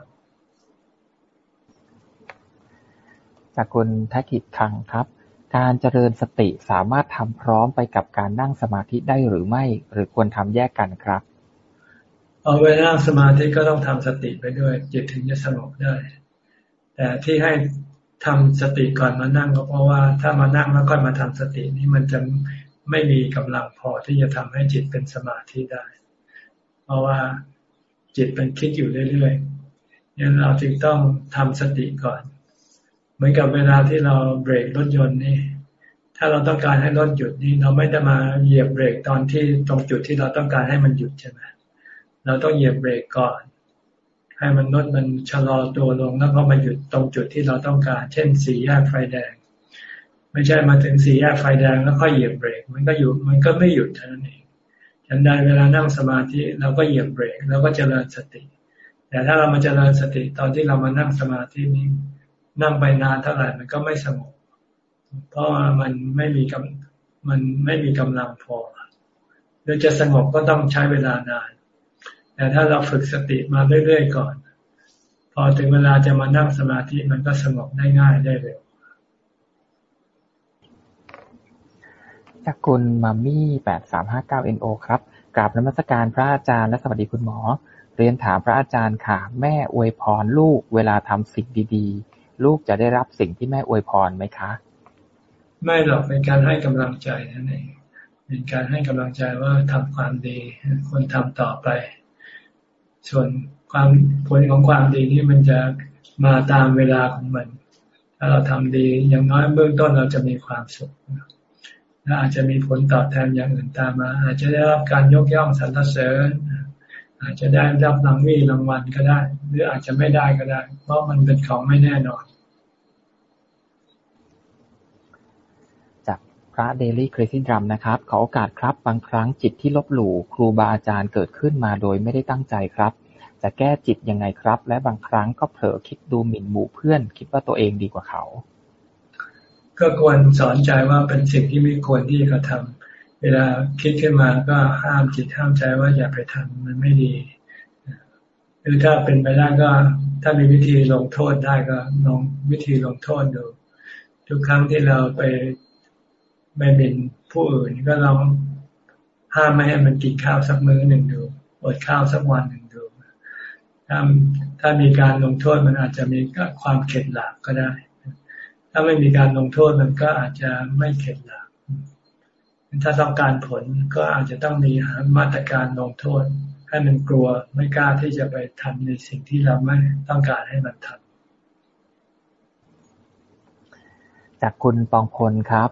จากคุณทักิจคังครับ การเจริญสติสามารถทำพร้อมไปกับการนั่งสมาธิได้หรือไม่ หรือควรทำแยกกันครับ เอาไว้นั่งสมาธิก็ต้องทำสติไปด้วย จิตถึงจะสงบได้ แต่ที่ให้ทำสติก่อนมานั่งก็เพราะว่าถ้ามานั่งแล้วก็มาทำสตินี้มันจะไม่มีกำลังพอที่จะทำให้จิตเป็นสมาธิได้ เพราะว่าจิตเป็นคิดอยู่เรื่อยๆยังเราจึงต้องทำสติก่อน เหมือนกับเวลาที่เราเบรกรถยนต์นี่ ถ้าเราต้องการให้รถหยุดนี่เราไม่ได้มาเหยียบเบรกตอนที่ตรงจุดที่เราต้องการให้มันหยุดใช่ไหมเราต้องเหยียบเบรกก่อน ให้มันรถมันชะลอตัวลงแล้วก็มาหยุดตรงจุดที่เราต้องการ เช่นสี่แยกไฟแดง ไม่ใช่มาถึงสี่แยกไฟแดงแล้วก็เหยียบเบรก มันก็หยุดมันก็ไม่หยุดเท่านั้นเองฉันใดเวลานั่งสมาธิเราก็เหยียบเบรกแล้วก็เจริญสติ แต่ถ้าเรามาเจริญสติตอนที่เรามานั่งสมาธินี้ นั่งไปนานเท่าไหร่มันก็ไม่สงบเพราะมันไม่มีกำมันไม่มีกำลังพอโดยจะสงบก็ต้องใช้เวลานาน แต่ถ้าเราฝึกสติมาเรื่อยๆก่อน พอถึงเวลาจะมานั่งสมาธิมันก็สงบได้ง่ายได้เร็วจากคุณมัมมี่แปดสามห้าเก้าเอ็นโอครับกราบนมัสการพระอาจารย์และสวัสดีคุณหมอ เรียนถามพระอาจารย์ค่ะ แม่อวยพรลูกเวลาทำสิ่งดีๆ ลูกจะได้รับสิ่งที่แม่อวยพรไหมคะ ไม่หรอกเป็นการให้กำลังใจนั่นเองเป็นการให้กำลังใจว่าทำความดีควรทำต่อไป ส่วนความผลของความดีนี่มันจะมาตามเวลาของมัน ถ้าเราทำดีอย่างน้อยเบื้องต้นเราจะมีความสุขและอาจจะมีผลตอบแทนอย่างอื่นตามมา อาจจะได้รับการยกย่องสรรเสริญ อาจจะได้รับรางวีรางวัลก็ได้ หรืออาจจะไม่ได้ก็ได้ เพราะมันเป็นของไม่แน่นอน จากพระเดลี่คริสตินรัมนะครับ ขอโอกาสครับ บางครั้งจิตที่ลบหลู่ครูบาอาจารย์เกิดขึ้นมาโดยไม่ได้ตั้งใจครับ จะแก้จิตยังไงครับ และบางครั้งก็เผลอคิดดูหมิ่นหมู่เพื่อน คิดว่าตัวเองดีกว่าเขา ก็ควรสอนใจว่าเป็นสิ่งที่ไม่ควรที่จะทำ เวลาคิดขึ้นมาก็ห้ามจิตห้ามใจว่าอย่าไปทำมันไม่ดีหรือถ้าเป็นไปได้ก็ถ้ามีวิธีลงโทษได้ก็ลองวิธีลงโทษดู ทุกครั้งที่เราไปไปเป็นผู้อื่นก็ลองห้ามไม่ให้มันกินข้าวสักมื้อหนึ่งดูอดข้าวสักวันหนึ่งดูถ้าถ้ามีการลงโทษมันอาจจะมีความเข็ดหลาบก็ได้ ถ้าไม่มีการลงโทษมันก็อาจจะไม่เข็ดหลาบ ถ้าต้องการผลก็อาจจะต้องมีมาตรการลงโทษ ให้มันกลัวไม่กล้าที่จะไปทำในสิ่งที่เราไม่ต้องการให้มันทำจากคุณปองพลครับ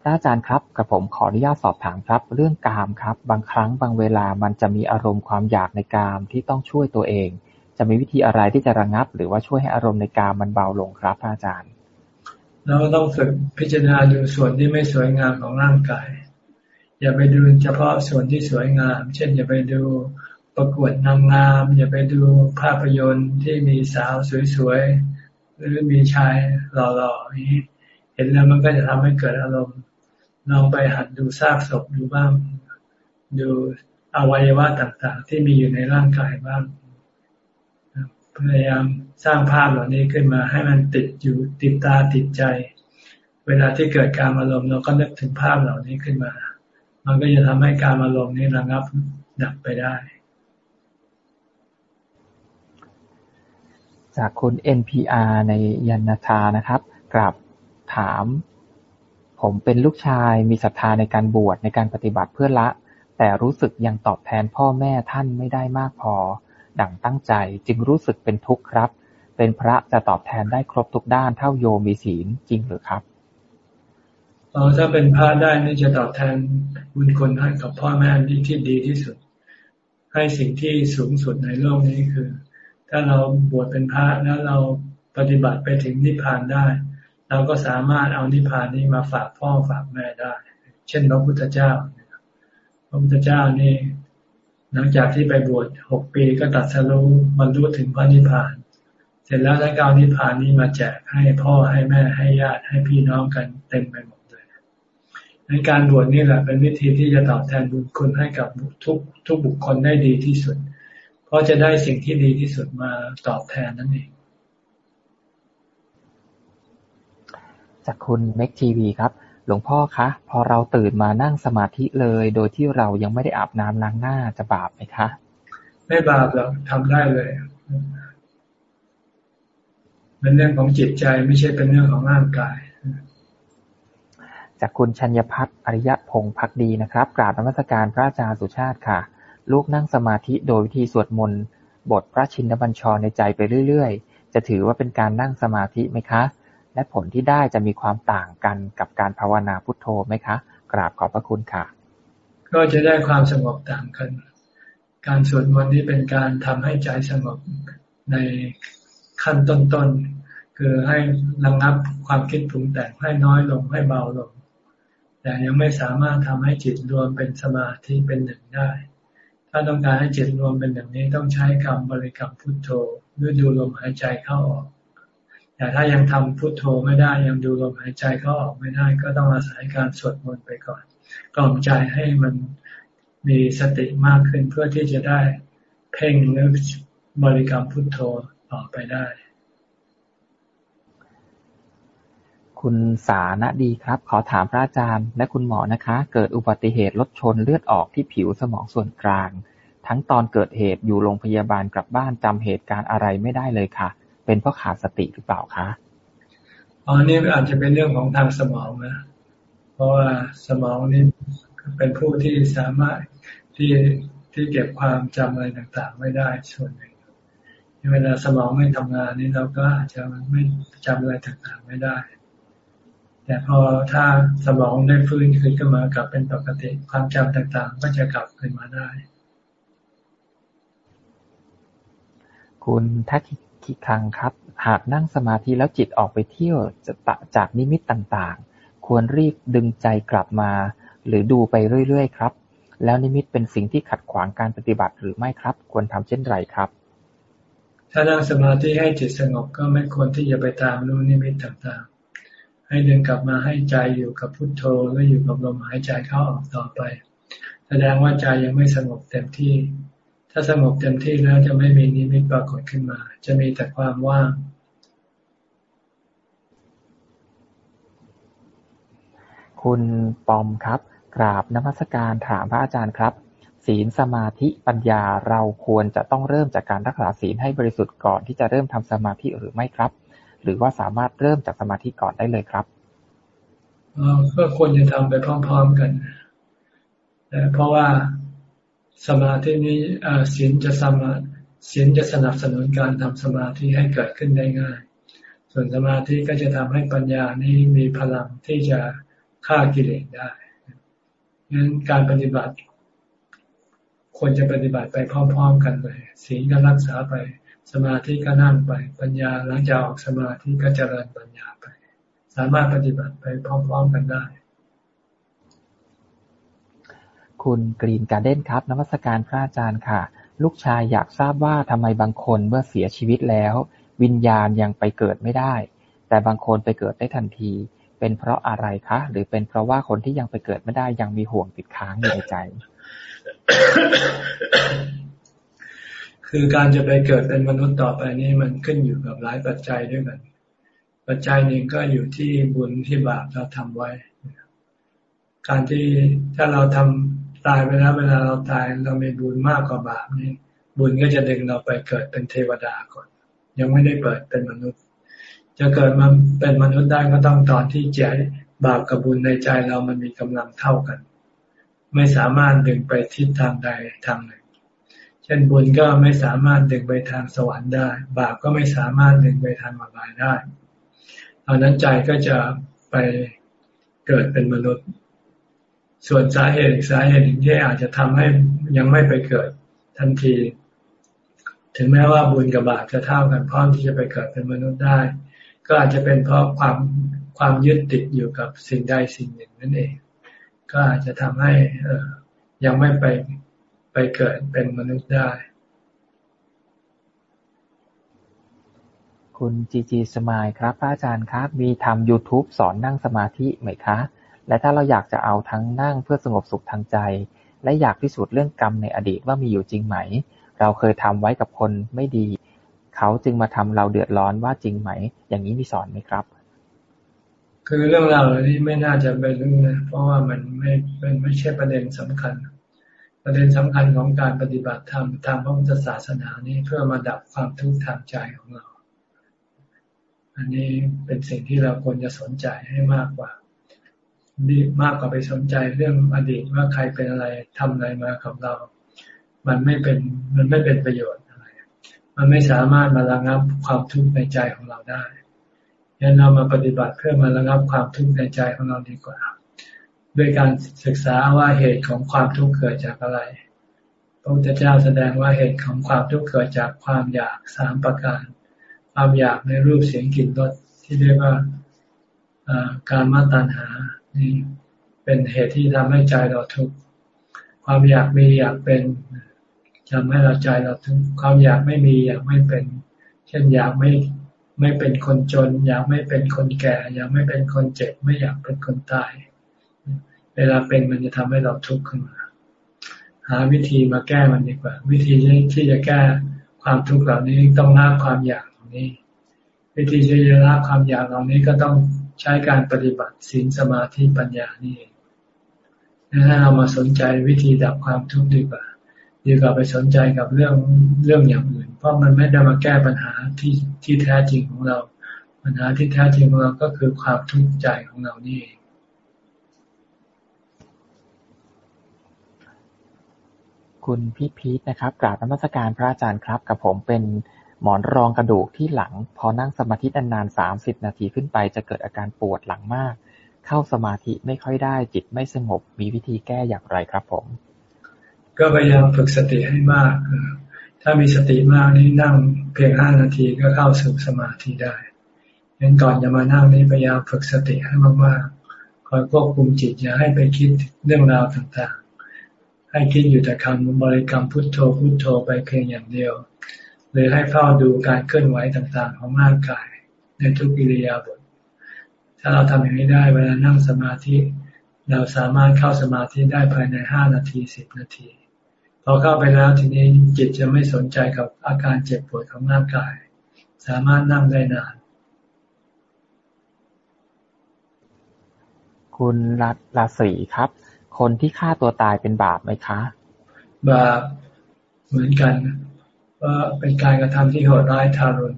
พระอาจารย์ครับกับผมขออนุญาตสอบถามครับ เรื่องกามครับ บางครั้งบางเวลามันจะมีอารมณ์ความอยากในกามที่ต้องช่วยตัวเอง จะมีวิธีอะไรที่จะระงับ หรือว่าช่วยให้อารมณ์ในกามมันเบาลงครับพระอาจารย์ เราต้องฝึกพิจารณาดูส่วนที่ไม่สวยงามของร่างกาย อย่าไปดูเฉพาะส่วนที่สวยงาม เช่น อย่าไปดูประกวดนางงาม อย่าไปดูภาพยนตร์ที่มีสาวสวยๆ หรือมีชายหล่อๆนี้ เห็นแล้วมันก็จะทำให้เกิดอารมณ์ลองไปหัดดูซากศพดูบ้าง ดูอวัยวะต่างๆ ที่มีอยู่ในร่างกายบ้างพยายามสร้างภาพเหล่านี้ขึ้นมาให้มันติดอยู่ติดตาติดใจ เวลาที่เกิดการอารมณ์เราก็นึกถึงภาพเหล่านี้ขึ้นมา มันก็จะทำให้การอารมณ์นี้ระงับดับไปได้ จากคุณ NPR ในยันนาธานะครับกลับถาม ผมเป็นลูกชายมีศรัทธาในการบวชในการปฏิบัติเพื่อละ แต่รู้สึกยังตอบแทนพ่อแม่ท่านไม่ได้มากพอ ดั่งตั้งใจจึงรู้สึกเป็นทุกข์ครับ เป็นพระจะตอบแทนได้ครบทุกด้านเท่าโยมีศีลจริงหรือครับ อ๋อถ้าเป็นพระได้นี่จะตอบแทนบุญคุณให้กับพ่อแม่ที่ที่ดีที่สุด ให้สิ่งที่สูงสุดในโลกนี้คือ ถ้าเราบวชเป็นพระแล้วเราปฏิบัติไปถึงนิพพานได้ เราก็สามารถเอานิพพานนี้มาฝากพ่อฝากแม่ได้ เช่นพระพุทธเจ้าพระพุทธเจ้านี่ หลังจากที่ไปบวชหกปีก็ตัดสรุบรรลุถึงพระนิพพาน เสร็จแล้วท่านกานิพพานนี้มาแจกให้พ่อให้แม่ให้ญาติให้พี่น้องกันเต็มไปหมด ในการบวชนี่แหละเป็นวิธีที่จะตอบแทนบุญคุณให้กับทุกทุกบุคคลได้ดีที่สุด เพราะจะได้สิ่งที่ดีที่สุดมาตอบแทนนั่นเอง จากคุณเม็กทีวีครับ หลวงพ่อคะ พอเราตื่นมานั่งสมาธิเลย โดยที่เรายังไม่ได้อาบน้ำล้างหน้าจะบาปไหมคะ ไม่บาปหรอกทำได้เลยเป็นเรื่องของจิตใจไม่ใช่เป็นเรื่องของร่างกาย จากคุณชัญญพัฒน์อริยพงศ์พักดีนะครับ กราบนมัสการพระอาจารย์สุชาติค่ะ ลูกนั่งสมาธิโดยวิธีสวดมนต์บทพระชินบัญชรในใจไปเรื่อยๆ จะถือว่าเป็นการนั่งสมาธิไหมคะ และผลที่ได้จะมีความต่างกันกับการภาวนาพุทโธไหมคะ กราบขอบพระคุณค่ะ ก็จะได้ความสงบต่างกัน การสวดมนต์นี้เป็นการทำให้ใจสงบในขั้นต้นๆคือให้ระงับความคิดปรุงแต่งให้น้อยลงให้เบาลง แต่ยังไม่สามารถทำให้จิตรวมเป็นสมาธิเป็นหนึ่งได้ ถ้าต้องการให้จิตรวมเป็นหนึ่งนี้ต้องใช้คำบริกรรมพุทโธหรือดูลมหายใจเข้าออกแต่ถ้ายังทำพุทโธไม่ได้ยังดูลมหายใจเข้าออกไม่ได้ ก็ต้องอาศัยการสวดมนต์ไปก่อนกล่อมใจให้มันมีสติมากขึ้นเพื่อที่จะได้เพ่งหรือบริกรรมพุทโธต่อไปได้ คุณสาณดีครับ ขอถามพระอาจารย์และคุณหมอนะคะ เกิดอุบัติเหตุรถชนเลือดออกที่ผิวสมองส่วนกลาง ทั้งตอนเกิดเหตุอยู่โรงพยาบาลกลับบ้านจำเหตุการณ์อะไรไม่ได้เลยค่ะ เป็นเพราะขาดสติหรือเปล่าคะอ๋อนี่อาจจะเป็นเรื่องของทางสมองนะ เพราะว่าสมองนี่เป็นผู้ที่สามารถที่ที่เก็บความจำอะไรต่างๆ ไม่ได้ส่วนหนึ่งเวลาสมองไม่ทำงานนี่เราก็อาจจะไม่จำอะไรต่างๆ ไม่ได้ แต่พอถ้าสมองได้ฟื้นคืนขึ้นมากลับเป็นปกติความจำต่างๆ ก็จะกลับคืนมาได้ คุณทักขิคังครับ หากนั่งสมาธิแล้วจิตออกไปเที่ยวจะตะจากนิมิตต่างๆ ควรรีบดึงใจกลับมา หรือดูไปเรื่อยๆครับ แล้วนิมิตเป็นสิ่งที่ขัดขวางการปฏิบัติหรือไม่ครับ ควรทำเช่นไรครับ ถ้านั่งสมาธิให้จิตสงบก็ไม่ควรที่จะไปตามรู้นิมิตต่างๆ ให้ดึงกลับมาให้ใจอยู่กับพุทโธและอยู่กับลมหายใจเข้าออกต่อไป แสดงว่าใจยังไม่สงบเต็มที่ ถ้าสงบเต็มที่แล้วจะไม่มีนิมิตปรากฏขึ้นมา จะมีแต่ความว่างคุณปอมครับ กราบนมัสการถามพระอาจารย์ครับ ศีลสมาธิปัญญาเราควรจะต้องเริ่มจากการรักษาศีลให้บริสุทธิ์ก่อนที่จะเริ่มทำสมาธิหรือไม่ครับ หรือว่าสามารถเริ่มจากสมาธิก่อนได้เลยครับก็ควรจะทำไปพร้อม ๆกันแต่เพราะว่าสมาธินี้ศีลจะสมาศีลจะสนับสนุนการทำสมาธิให้เกิดขึ้นได้ง่าย ส่วนสมาธิก็จะทำให้ปัญญานี้มีพลังที่จะฆ่ากิเลสได้งั้นการปฏิบัติ ควรจะปฏิบัติไปพร้อม ๆ กันเลยศีลก็รักษาไป สมาธิก็นั่งไป ปัญญาหลังจากออกสมาธิก็เจริญปัญญาไป สามารถปฏิบัติไปพร้อมๆกันได้ คุณกรีนการเด้นครับนวัสการพระอาจารย์ค่ะ ลูกชายอยากทราบว่าทำไมบางคนเมื่อเสียชีวิตแล้ว วิญญาณยังไปเกิดไม่ได้ แต่บางคนไปเกิดได้ทันที เป็นเพราะอะไรคะ หรือเป็นเพราะว่าคนที่ยังไปเกิดไม่ได้ยังมีห่วงติดค้างอยู่ในใจ คือการจะไปเกิดเป็นมนุษย์ต่อไปนี้มันขึ้นอยู่กับหลายปัจจัยด้วยกัน ปัจจัยหนึ่งก็อยู่ที่บุญที่บาปเราทำไว้ การที่ถ้าเราทำตายไปแล้วเวลาเราตายเรามีบุญมากกว่าบาปนี่บุญก็จะดึงเราไปเกิดเป็นเทวดาก่อน ยังไม่ได้เปิดเป็นมนุษย์ จะเกิดมาเป็นมนุษย์ได้ก็ต้องตอนที่ใจบาปกับบุญในใจเรามันมีกำลังเท่ากัน ไม่สามารถดึงไปทิศทางใดทางหนึ่ง เช่นบุญก็ไม่สามารถดึงไปทางสวรรค์ได้ บาปก็ไม่สามารถดึงไปทางอบายได้ตอนนั้นใจก็จะไปเกิดเป็นมนุษย์ ส่วนสาเหตุสาเหตุที่อาจจะทำให้ยังไม่ไปเกิดทันที ถึงแม้ว่าบุญกับบาปจะเท่ากันพร้อมที่จะไปเกิดเป็นมนุษย์ได้ ก็อาจจะเป็นเพราะความความยึดติดอยู่กับสิ่งใดสิ่งหนึ่งนั่นเอง ก็อาจจะทำให้ยังไม่ไป ไปเกิดเป็นมนุษย์ได้ คุณจีจีสมายครับอาจารย์ครับมีทำ YouTube สอนนั่งสมาธิไหมคะ และถ้าเราอยากจะเอาทั้งนั่งเพื่อสงบสุขทางใจ และอยากพิสูจน์เรื่องกรรมในอดีตว่ามีอยู่จริงไหม เราเคยทำไว้กับคนไม่ดี เขาจึงมาทำเราเดือดร้อนว่าจริงไหม อย่างนี้มีสอนไหมครับคือเรื่องราวเหล่านี้ไม่น่าจะเป็นเรื่องนะเพราะว่ามันไม่เป็นไม่ใช่ประเด็นสำคัญ ประเด็นสำคัญของการปฏิบัติธรรมทางพระพุทธศาสนานี้เพื่อมาดับความทุกข์ทางใจของเรา อันนี้เป็นสิ่งที่เราควรจะสนใจให้มากกว่าดีมากกว่าไปสนใจเรื่องอดีตว่าใครเป็นอะไรทำอะไรมากับเรา มันไม่เป็นมันไม่เป็นประโยชน์อะไร มันไม่สามารถมาระงับความทุกข์ในใจของเราได้งั้นเรามาปฏิบัติเพื่อมาระงับความทุกข์ในใจของเราดีกว่า ด้วยการศึกษาว่าเหตุของความทุกข์เกิดจากอะไร พระพุทธเจ้าแสดงว่าเหตุของความทุกข์เกิดจากความอยากสามประการ ความอยากในรูปเสียงกลิ่นรสที่เรียกว่าการมาตัณหา นี่เป็นเหตุที่ทำให้ใจเราทุกข์ความอยากมีอยากเป็นทำให้เราใจเราทุกข์ความอยากไม่มีอยากไม่เป็น เช่นอยากไม่ไม่เป็นคนจน อยากไม่เป็นคนแก่ อยากไม่เป็นคนเจ็บ ไม่อยากเป็นคนตาย เวลาเป็นมันจะทำให้เราทุกข์ขึ้นมา หาวิธีมาแก้มันดีกว่า วิธีที่จะแก้ความทุกข์เหล่านี้ต้องละความอยากเหล่านี้ วิธีที่จะละความอยากเหล่านี้ก็ต้องใช้การปฏิบัติศีลสมาธิปัญญานี่เองถ้าเรามาสนใจวิธีดับความทุกข์ดีกว่า ดีกว่าไปสนใจกับเรื่องเรื่องอย่างอื่น เพราะมันไม่ได้มาแก้ปัญหาที่ที่แท้จริงของเรา ปัญหาที่แท้จริงของเราก็คือความทุกข์ใจของเรานี่เอง คุณพี่พีทนะครับ กราบนมัสการพระอาจารย์ครับ กับผมเป็นหมอนรองกระดูกที่หลัง พอนั่งสมาธินานๆสามสิบนาทีขึ้นไปจะเกิดอาการปวดหลังมาก เข้าสมาธิไม่ค่อยได้จิตไม่สงบ มีวิธีแก้อย่างไรครับผม ก็พยายามฝึกสติให้มาก ถ้ามีสติมากนี่นั่งเพียงห้านาทีก็เข้าสู่สมาธิได้ยังก่อนจะมานั่งนี่พยายามฝึกสติให้มากๆคอยควบคุมจิตอย่าให้ไปคิดเรื่องราวต่าง ให้คิดอยู่แต่คำบริกรรมพุทโธพุทโธไปเพียงอย่างเดียวหรือให้เฝ้าดูการเคลื่อนไหวต่างๆ ของร่างกาย ในทุกอิริยาบถถ้าเราทำอย่างนี้ได้เวลานั่งสมาธิ เราสามารถเข้าสมาธิได้ภายในห้านาทีสิบนาทีพอเข้าไปแล้วทีนี้จิตจะไม่สนใจกับอาการเจ็บปวดของร่างกาย สามารถนั่งได้นาน คุณรัตลาศีครับ คนที่ฆ่าตัวตายเป็นบาปไหมคะ บาปเหมือนกันว่าเป็นการกระทำที่โหดร้ายทารุณ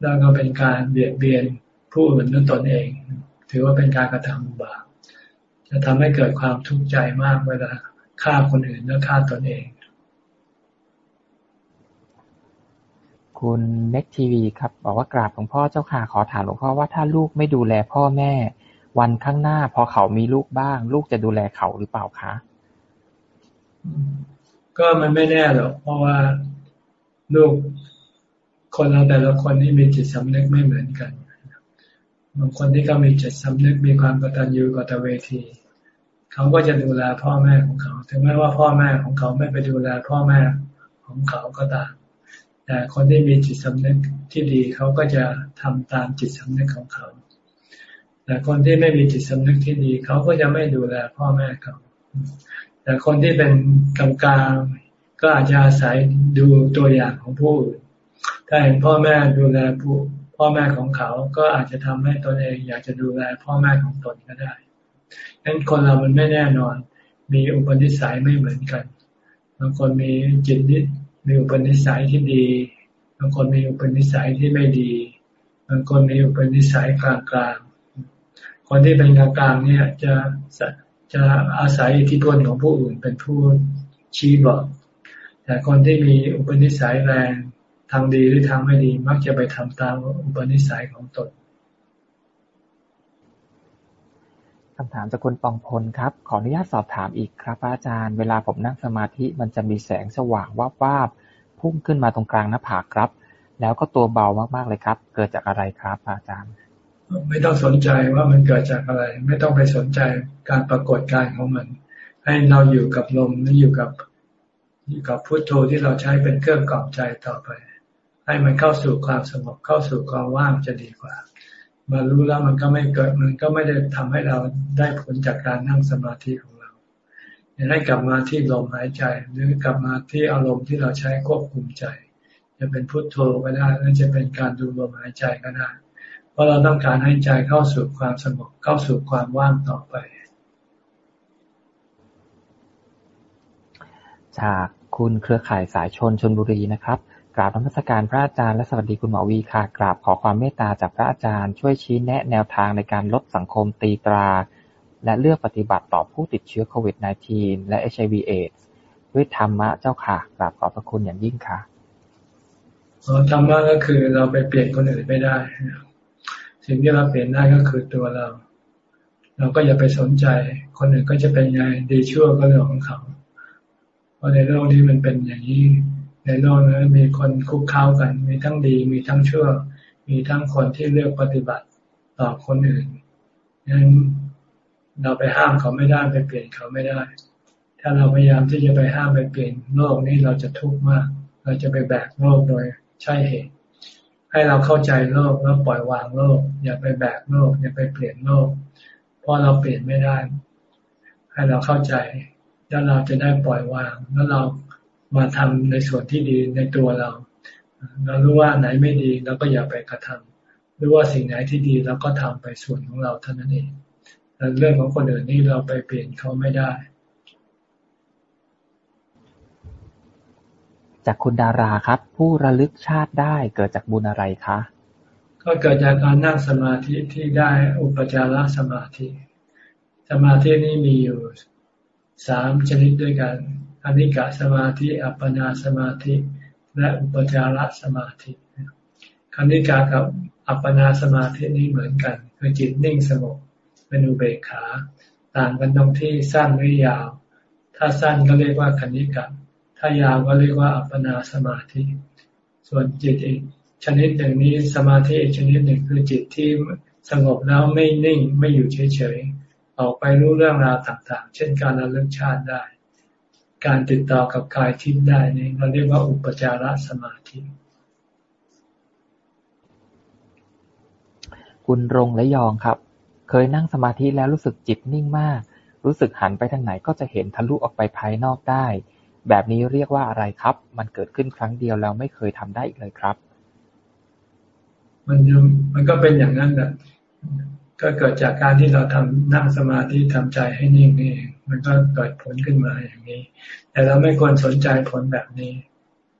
แล้วก็เป็นการเบียดเบียนผู้อื่นด้วยตนเอง ถือว่าเป็นการกระทำบาปจะทำให้เกิดความทุกข์ใจมากเวลาฆ่าคนอื่นและฆ่าตนเอง คุณเน็กทีวีครับ บอกว่ากราบหลวงพ่อเจ้าค่ะขอถามหลวงพ่อว่าถ้าลูกไม่ดูแลพ่อแม่ วันข้างหน้าพอเขามีลูกบ้าง ลูกจะดูแลเขาหรือเปล่าคะก็มันไม่แน่หรอกเพราะว่าลูกคนเราแต่ละคนนี่มีจิตสำนึกไม่เหมือนกันบางคนที่ก็มีจิตสำนึกมีความกตัญญูกตเวที เขาก็จะดูแลพ่อแม่ของเขา ถึงแม้ว่าพ่อแม่ของเขาไม่ไปดูแลพ่อแม่ของเขาก็ตาม แต่คนที่มีจิตสำนึกที่ดีเขาก็จะทำตามจิตสำนึกของเขา แต่คนที่ไม่มีจิตสำนึกที่ดีเขาก็จะไม่ดูแลพ่อแม่เขาแต่คนที่เป็นกลางกลางก็อาจจะอาศัยดูตัวอย่างของผู้อื่นถ้าเห็นพ่อแม่ดูแลผู้พ่อแม่ของเขา ก็อาจจะทำให้ตนเองอยากจะดูแลพ่อแม่ของตนก็ได้ดังนั้นคนเรามันไม่แน่นอน มีอุปนิสัยไม่เหมือนกัน บางคนมีจิตนิมีอุปนิสัยที่ดี บางคนมีอุปนิสัยที่ไม่ดี บางคนมีอุปนิสัยกลาง คนที่เป็นกลางๆเนี่ยจะจะอาศัยอิทธิพลของผู้อื่นเป็นผู้ชี้บอกแต่คนที่มีอุปนิสัยแรงทางดีหรือทางไม่ดีมักจะไปทำตามอุปนิสัยของตนคำถามจากคุณปองพลครับ ขออนุญาตสอบถามอีกครับอาจารย์ เวลาผมนั่งสมาธิมันจะมีแสงสว่างวาบวาบพุ่งขึ้นมาตรงกลางหน้าผากครับ แล้วก็ตัวเบามากๆเลยครับ เกิดจากอะไรครับอาจารย์ ไม่ต้องสนใจว่ามันเกิดจากอะไร ไม่ต้องไปสนใจการปรากฏการของมัน ให้เราอยู่กับลมและอยู่กับอยู่กับพุทโธที่เราใช้เป็นเครื่องกล่อมใจต่อไป ให้มันเข้าสู่ความสงบเข้าสู่ความว่างจะดีกว่า มารู้แล้วมันก็ไม่เกิดมันก็ไม่ได้ทำให้เราได้ผลจากการนั่งสมาธิของเราให้กลับมาที่ลมหายใจ หรือกลับมาที่อารมณ์ที่เราใช้ควบคุมใจ จะเป็นพุทโธก็ได้หรือจะเป็นการดูลมหายใจก็ได้ ราะเราต้องการให้ใจเข้าสู่ความสงบเข้าสู่ความว่างต่อไป จากคุณเครือข่ายสายชนชนบุรีนะครับกราบธรรมสการพระอาจารย์และสวัสดีคุณหมอวีค่ะกราบขอความเมตตาจากพระอาจารย์ ช่วยชี้แนะแนวทางในการลดสังคมตีตรา และเลือกปฏิบัติต่อผู้ติดเชื้อโควิด -19 และ HIV เอดส์ด้วยธรรมะเจ้าค่ะกราบขอบพระคุณอย่างยิ่งค่ะธรรมะก็คือเราไปเปลี่ยนคนอื่นไม่ได้ สิ่งที่เราเปลี่ยนได้ก็คือตัวเรา เราก็อย่าไปสนใจ คนอื่นก็จะเป็นไงดีชั่วก็เรื่องของเขา เพราะในโลกนี้มันเป็นอย่างนี้ ในโลกนี้มีคนคุกค้ากัน มีทั้งดี มีทั้งชั่ว มีทั้งคนที่เลือกปฏิบัติต่อคนอื่นนั้นเราไปห้ามเขาไม่ได้ไปเปลี่ยนเขาไม่ได้ ถ้าเราพยายามที่จะไปห้ามไปเปลี่ยนโลกนี้เราจะทุกข์มาก เราจะไปแบกโลกโดยใช่เหตุ ให้เราเข้าใจโลกแล้วปล่อยวางโลก อย่าไปแบกโลก อย่าไปเปลี่ยนโลก เพราะเราเปลี่ยนไม่ได้ ให้เราเข้าใจ แล้วเราจะได้ปล่อยวาง แล้วเรามาทำในส่วนที่ดีในตัวเรา เรารู้ว่าไหนไม่ดีเราก็อย่าไปกระทำรู้ว่าสิ่งไหนที่ดีเราก็ทำไปส่วนของเราเท่านั้นเองแต่เรื่องของคนอื่นนี่เราไปเปลี่ยนเขาไม่ได้ จากคุณดาราครับ ผู้ระลึกชาติได้เกิดจากบุญอะไรคะ ก็เกิดจากการนั่งสมาธิที่ได้อุปจารสมาธิ สมาธินี้มีอยู่สามชนิดด้วยกันอนิกะสมาธิอัปปนาสมาธิ และอุปจารสมาธิคณิกากับอัปปนาสมาธินี้เหมือนกันคือจิตนิ่งสงบเป็นอุเบกขา ต่างกันตรงที่สั้นหรือยาว ถ้าสั้นก็เรียกว่าคณิกะ ถ้ายาวก็เรียกว่าอัปปนาสมาธิ ส่วนจิตอีกชนิดหนึ่งนี้สมาธิอีกชนิดหนึ่งคือจิตที่สงบแล้วไม่นิ่งไม่อยู่เฉยๆออกไปรู้เรื่องราวต่าง ๆ เช่นการระลึกชาติได้ การติดต่อกับกายทิพย์ได้นี่เราเรียกว่าอุปจารสมาธิ คุณรงและยองครับ เคยนั่งสมาธิแล้วรู้สึกจิตนิ่งมาก รู้สึกหันไปทางไหนก็จะเห็นทะลุออกไปภายนอกได้ แบบนี้เรียกว่าอะไรครับ มันเกิดขึ้นครั้งเดียวแล้วไม่เคยทำได้อีกเลยครับ มันมันก็เป็นอย่างนั้นแหละก็เกิดจากการที่เราทำนั่งสมาธิทำใจให้นิ่งนี่มันก็เกิดผลขึ้นมาอย่างนี้ แต่เราไม่ควรสนใจผลแบบนี้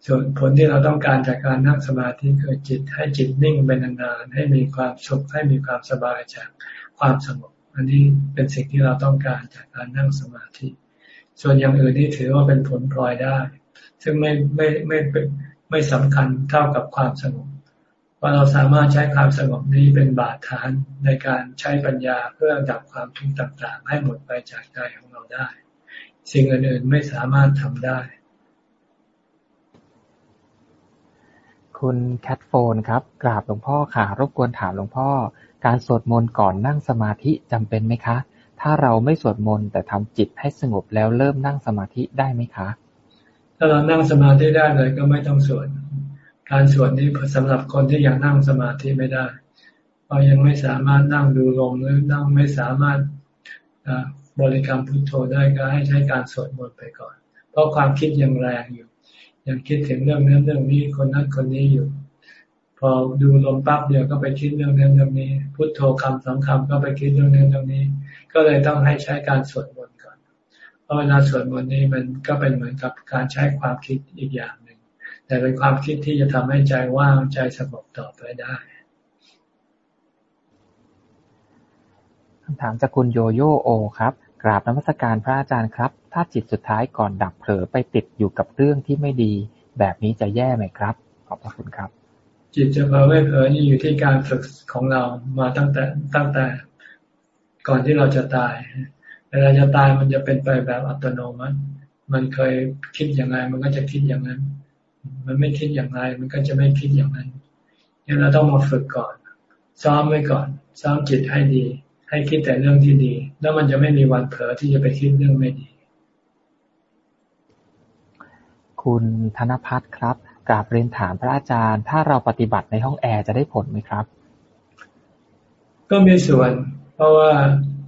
ส่วนผลที่เราต้องการจากการนั่งสมาธิคือจิตให้จิตนิ่งไปนานๆให้มีความสุขให้มีความสบายจากความสงบอันนี้เป็นสิ่งที่เราต้องการจากการนั่งสมาธิ ส่วนอย่างอื่นนี่ถือว่าเป็นผลพลอยได้ ซึ่งไม่ไม่ไม่ไม่สำคัญเท่ากับความสงบว่าเราสามารถใช้ความสงบนี้เป็นบาดฐานในการใช้ปัญญาเพื่อดับความทุกข์ต่างๆ ให้หมดไปจากใจของเราได้ สิ่งอื่นๆไม่สามารถทำได้ คุณแคทโฟนครับ กราบหลวงพ่อค่ะ รบกวนถามหลวงพ่อ การสวดมนต์ก่อนนั่งสมาธิจำเป็นไหมคะ ถ้าเราไม่สวดมนต์แต่ทำจิตให้สงบแล้วเริ่มนั่งสมาธิได้ไหมคะ ถ้าเรานั่งสมาธิได้เลยก็ไม่ต้องสวด การสวดนี้สำหรับคนที่ยังนั่งสมาธิไม่ได้เพราะยังไม่สามารถนั่งดูลมหรือนั่งไม่สามารถบริกรรมพุทโธได้ก็ให้ใช้การสวดมนต์ไปก่อน เพราะความคิดยังแรงอยู่ ยังคิดถึงเรื่องนั้นเรื่องนี้คนนั้นคนนี้อยู่ พอดูลมปั๊บเดียวก็ไปคิดเรื่องนั้นเรื่องนี้ พุทโธคำสองคำก็ไปคิดเรื่องนั้นเรื่องนี้ ก็เลยต้องให้ใช้การสวดมนต์ก่อน เพราะเวลาสวดมนต์นี้มันก็เป็นเหมือนกับการใช้ความคิดอีกอย่างแต่เป็นความคิดที่จะทำให้ใจว่างใจสงบต่อไปได้คำถามจากคุณโยโย่โอครับ กราบนมัสการพระอาจารย์ครับ ถ้าจิตสุดท้ายก่อนดับเผลอไปติดอยู่กับเรื่องที่ไม่ดี แบบนี้จะแย่ไหมครับ ขอบพระคุณครับ จิตจะเผลอไม่เผลอนี่อยู่ที่การฝึกของเรามาตั้งแต่ตั้งแต่ ก่อนที่เราจะตาย เวลาจะตายมันจะเป็นไปแบบอัตโนมัติ มันเคยคิดอย่างไรมันก็จะคิดอย่างนั้น มันไม่คิดอย่างไรมันก็จะไม่คิดอย่างนั้นนี่เราต้องมาฝึกก่อน ซ้อมไว้ก่อน ซ้อมจิตให้ดี ให้คิดแต่เรื่องที่ดี แล้วมันจะไม่มีวันเผลอที่จะไปคิดเรื่องไม่ดี คุณธนพัฒน์ครับกราบเรียนถามพระอาจารย์ ถ้าเราปฏิบัติในห้องแอร์จะได้ผลไหมครับ ก็มีส่วน เพราะว่า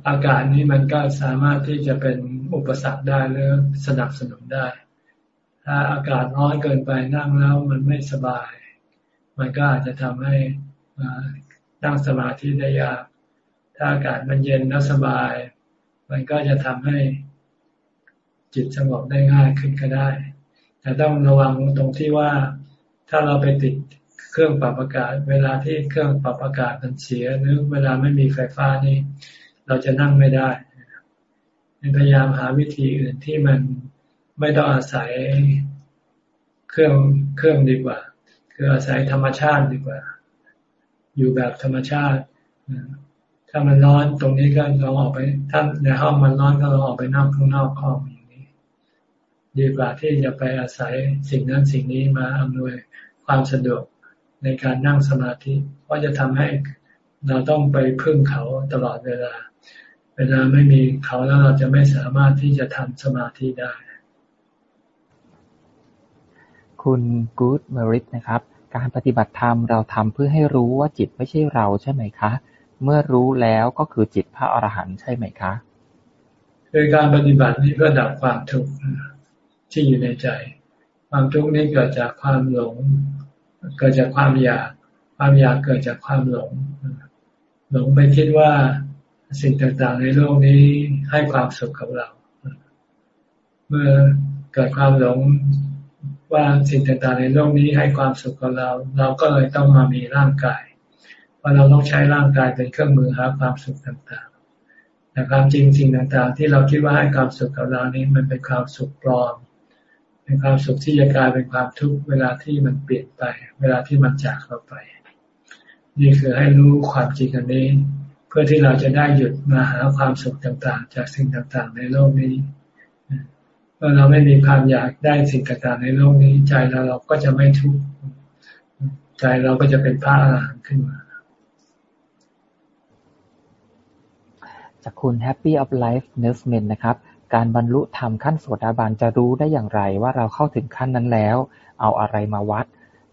อากาศนี้มันก็สามารถที่จะเป็นอุปสรรคได้หรือสนับสนุนได้ ถ้าอากาศร้อนเกินไปนั่งแล้วมันไม่สบาย มันก็อาจจะทำให้นั่งสมาธิได้ยาก ถ้าอากาศมันเย็นแล้วสบาย มันก็จะทำให้จิตสงบได้ง่ายขึ้นก็ได้ แต่ต้องระวังตรงที่ว่าถ้าเราไปติด เครื่องปรับอากาศ เวลาที่เครื่องปรับอากาศมันเสียหรือเวลาไม่มีไฟฟ้านี่ เราจะนั่งไม่ได้พยายามหาวิธีอื่นที่มันไม่ต้องอาศัยเครื่องเครื่องดีกว่า คืออาศัยธรรมชาติดีกว่า อยู่แบบธรรมชาติถ้ามันร้อนตรงนี้ก็ลองออกไป ถ้าในห้องมันร้อนก็ลองออกไปนั่งข้างนอกห้องอย่างนี้ ดีกว่าที่จะไปอาศัยสิ่งนั้นสิ่งนี้มาอำนวยความสะดวก ในการนั่งสมาธิ เพราะจะทำให้เราต้องไปพึ่งเขาตลอดเวลา เวลาไม่มีเขาแล้วเราจะไม่สามารถที่จะทำสมาธิได้ คุณกู๊ดเมริทนะครับ การปฏิบัติธรรมเราทำเพื่อให้รู้ว่าจิตไม่ใช่เราใช่ไหมคะ เมื่อรู้แล้วก็คือจิตพระอรหันต์ใช่ไหมคะคือการปฏิบัตินี้เพื่อดับความทุกข์ที่อยู่ในใจ ความทุกข์นี้เกิดจากความหลง เกิดจากความอยาก ความอยากเกิดจากความหลง หลงไปคิดว่าสิ่งต่างๆ ในโลกนี้ให้ความสุขกับเรา เมื่อเกิดความหลงว่าสิ่งต่างๆ ในโลกนี้ให้ความสุขกับเรา เราก็เลยต้องมามีร่างกาย ว่าเราต้องใช้ร่างกายเป็นเครื่องมือหาความสุขต่างๆ แต่ความจริงสิ่งต่างๆ ที่เราคิดว่าให้ความสุขกับเรานี้มันเป็นความสุขปลอม เป็นความสุขที่จะกลายเป็นความทุกข์เวลาที่มันเปลี่ยนไป เวลาที่มันจากเราไป นี่คือให้รู้ความจริงอันนี้ เพื่อที่เราจะได้หยุดมาหาความสุขต่างๆ จากสิ่งต่างๆ ในโลกนี้เมื่อเราไม่มีความอยากได้สิ่งต่างๆ ในโลกนี้ ใจเราเราก็จะไม่ทุกข์ใจเราก็จะเป็นพระอรหันต์ขึ้นมาจากคุณ Happy of Life n e w s m a n นะครับ การบรรลุธรรมขั้นโสดาบันจะรู้ได้อย่างไรว่าเราเข้าถึงขั้นนั้นแล้ว เอาอะไรมาวัด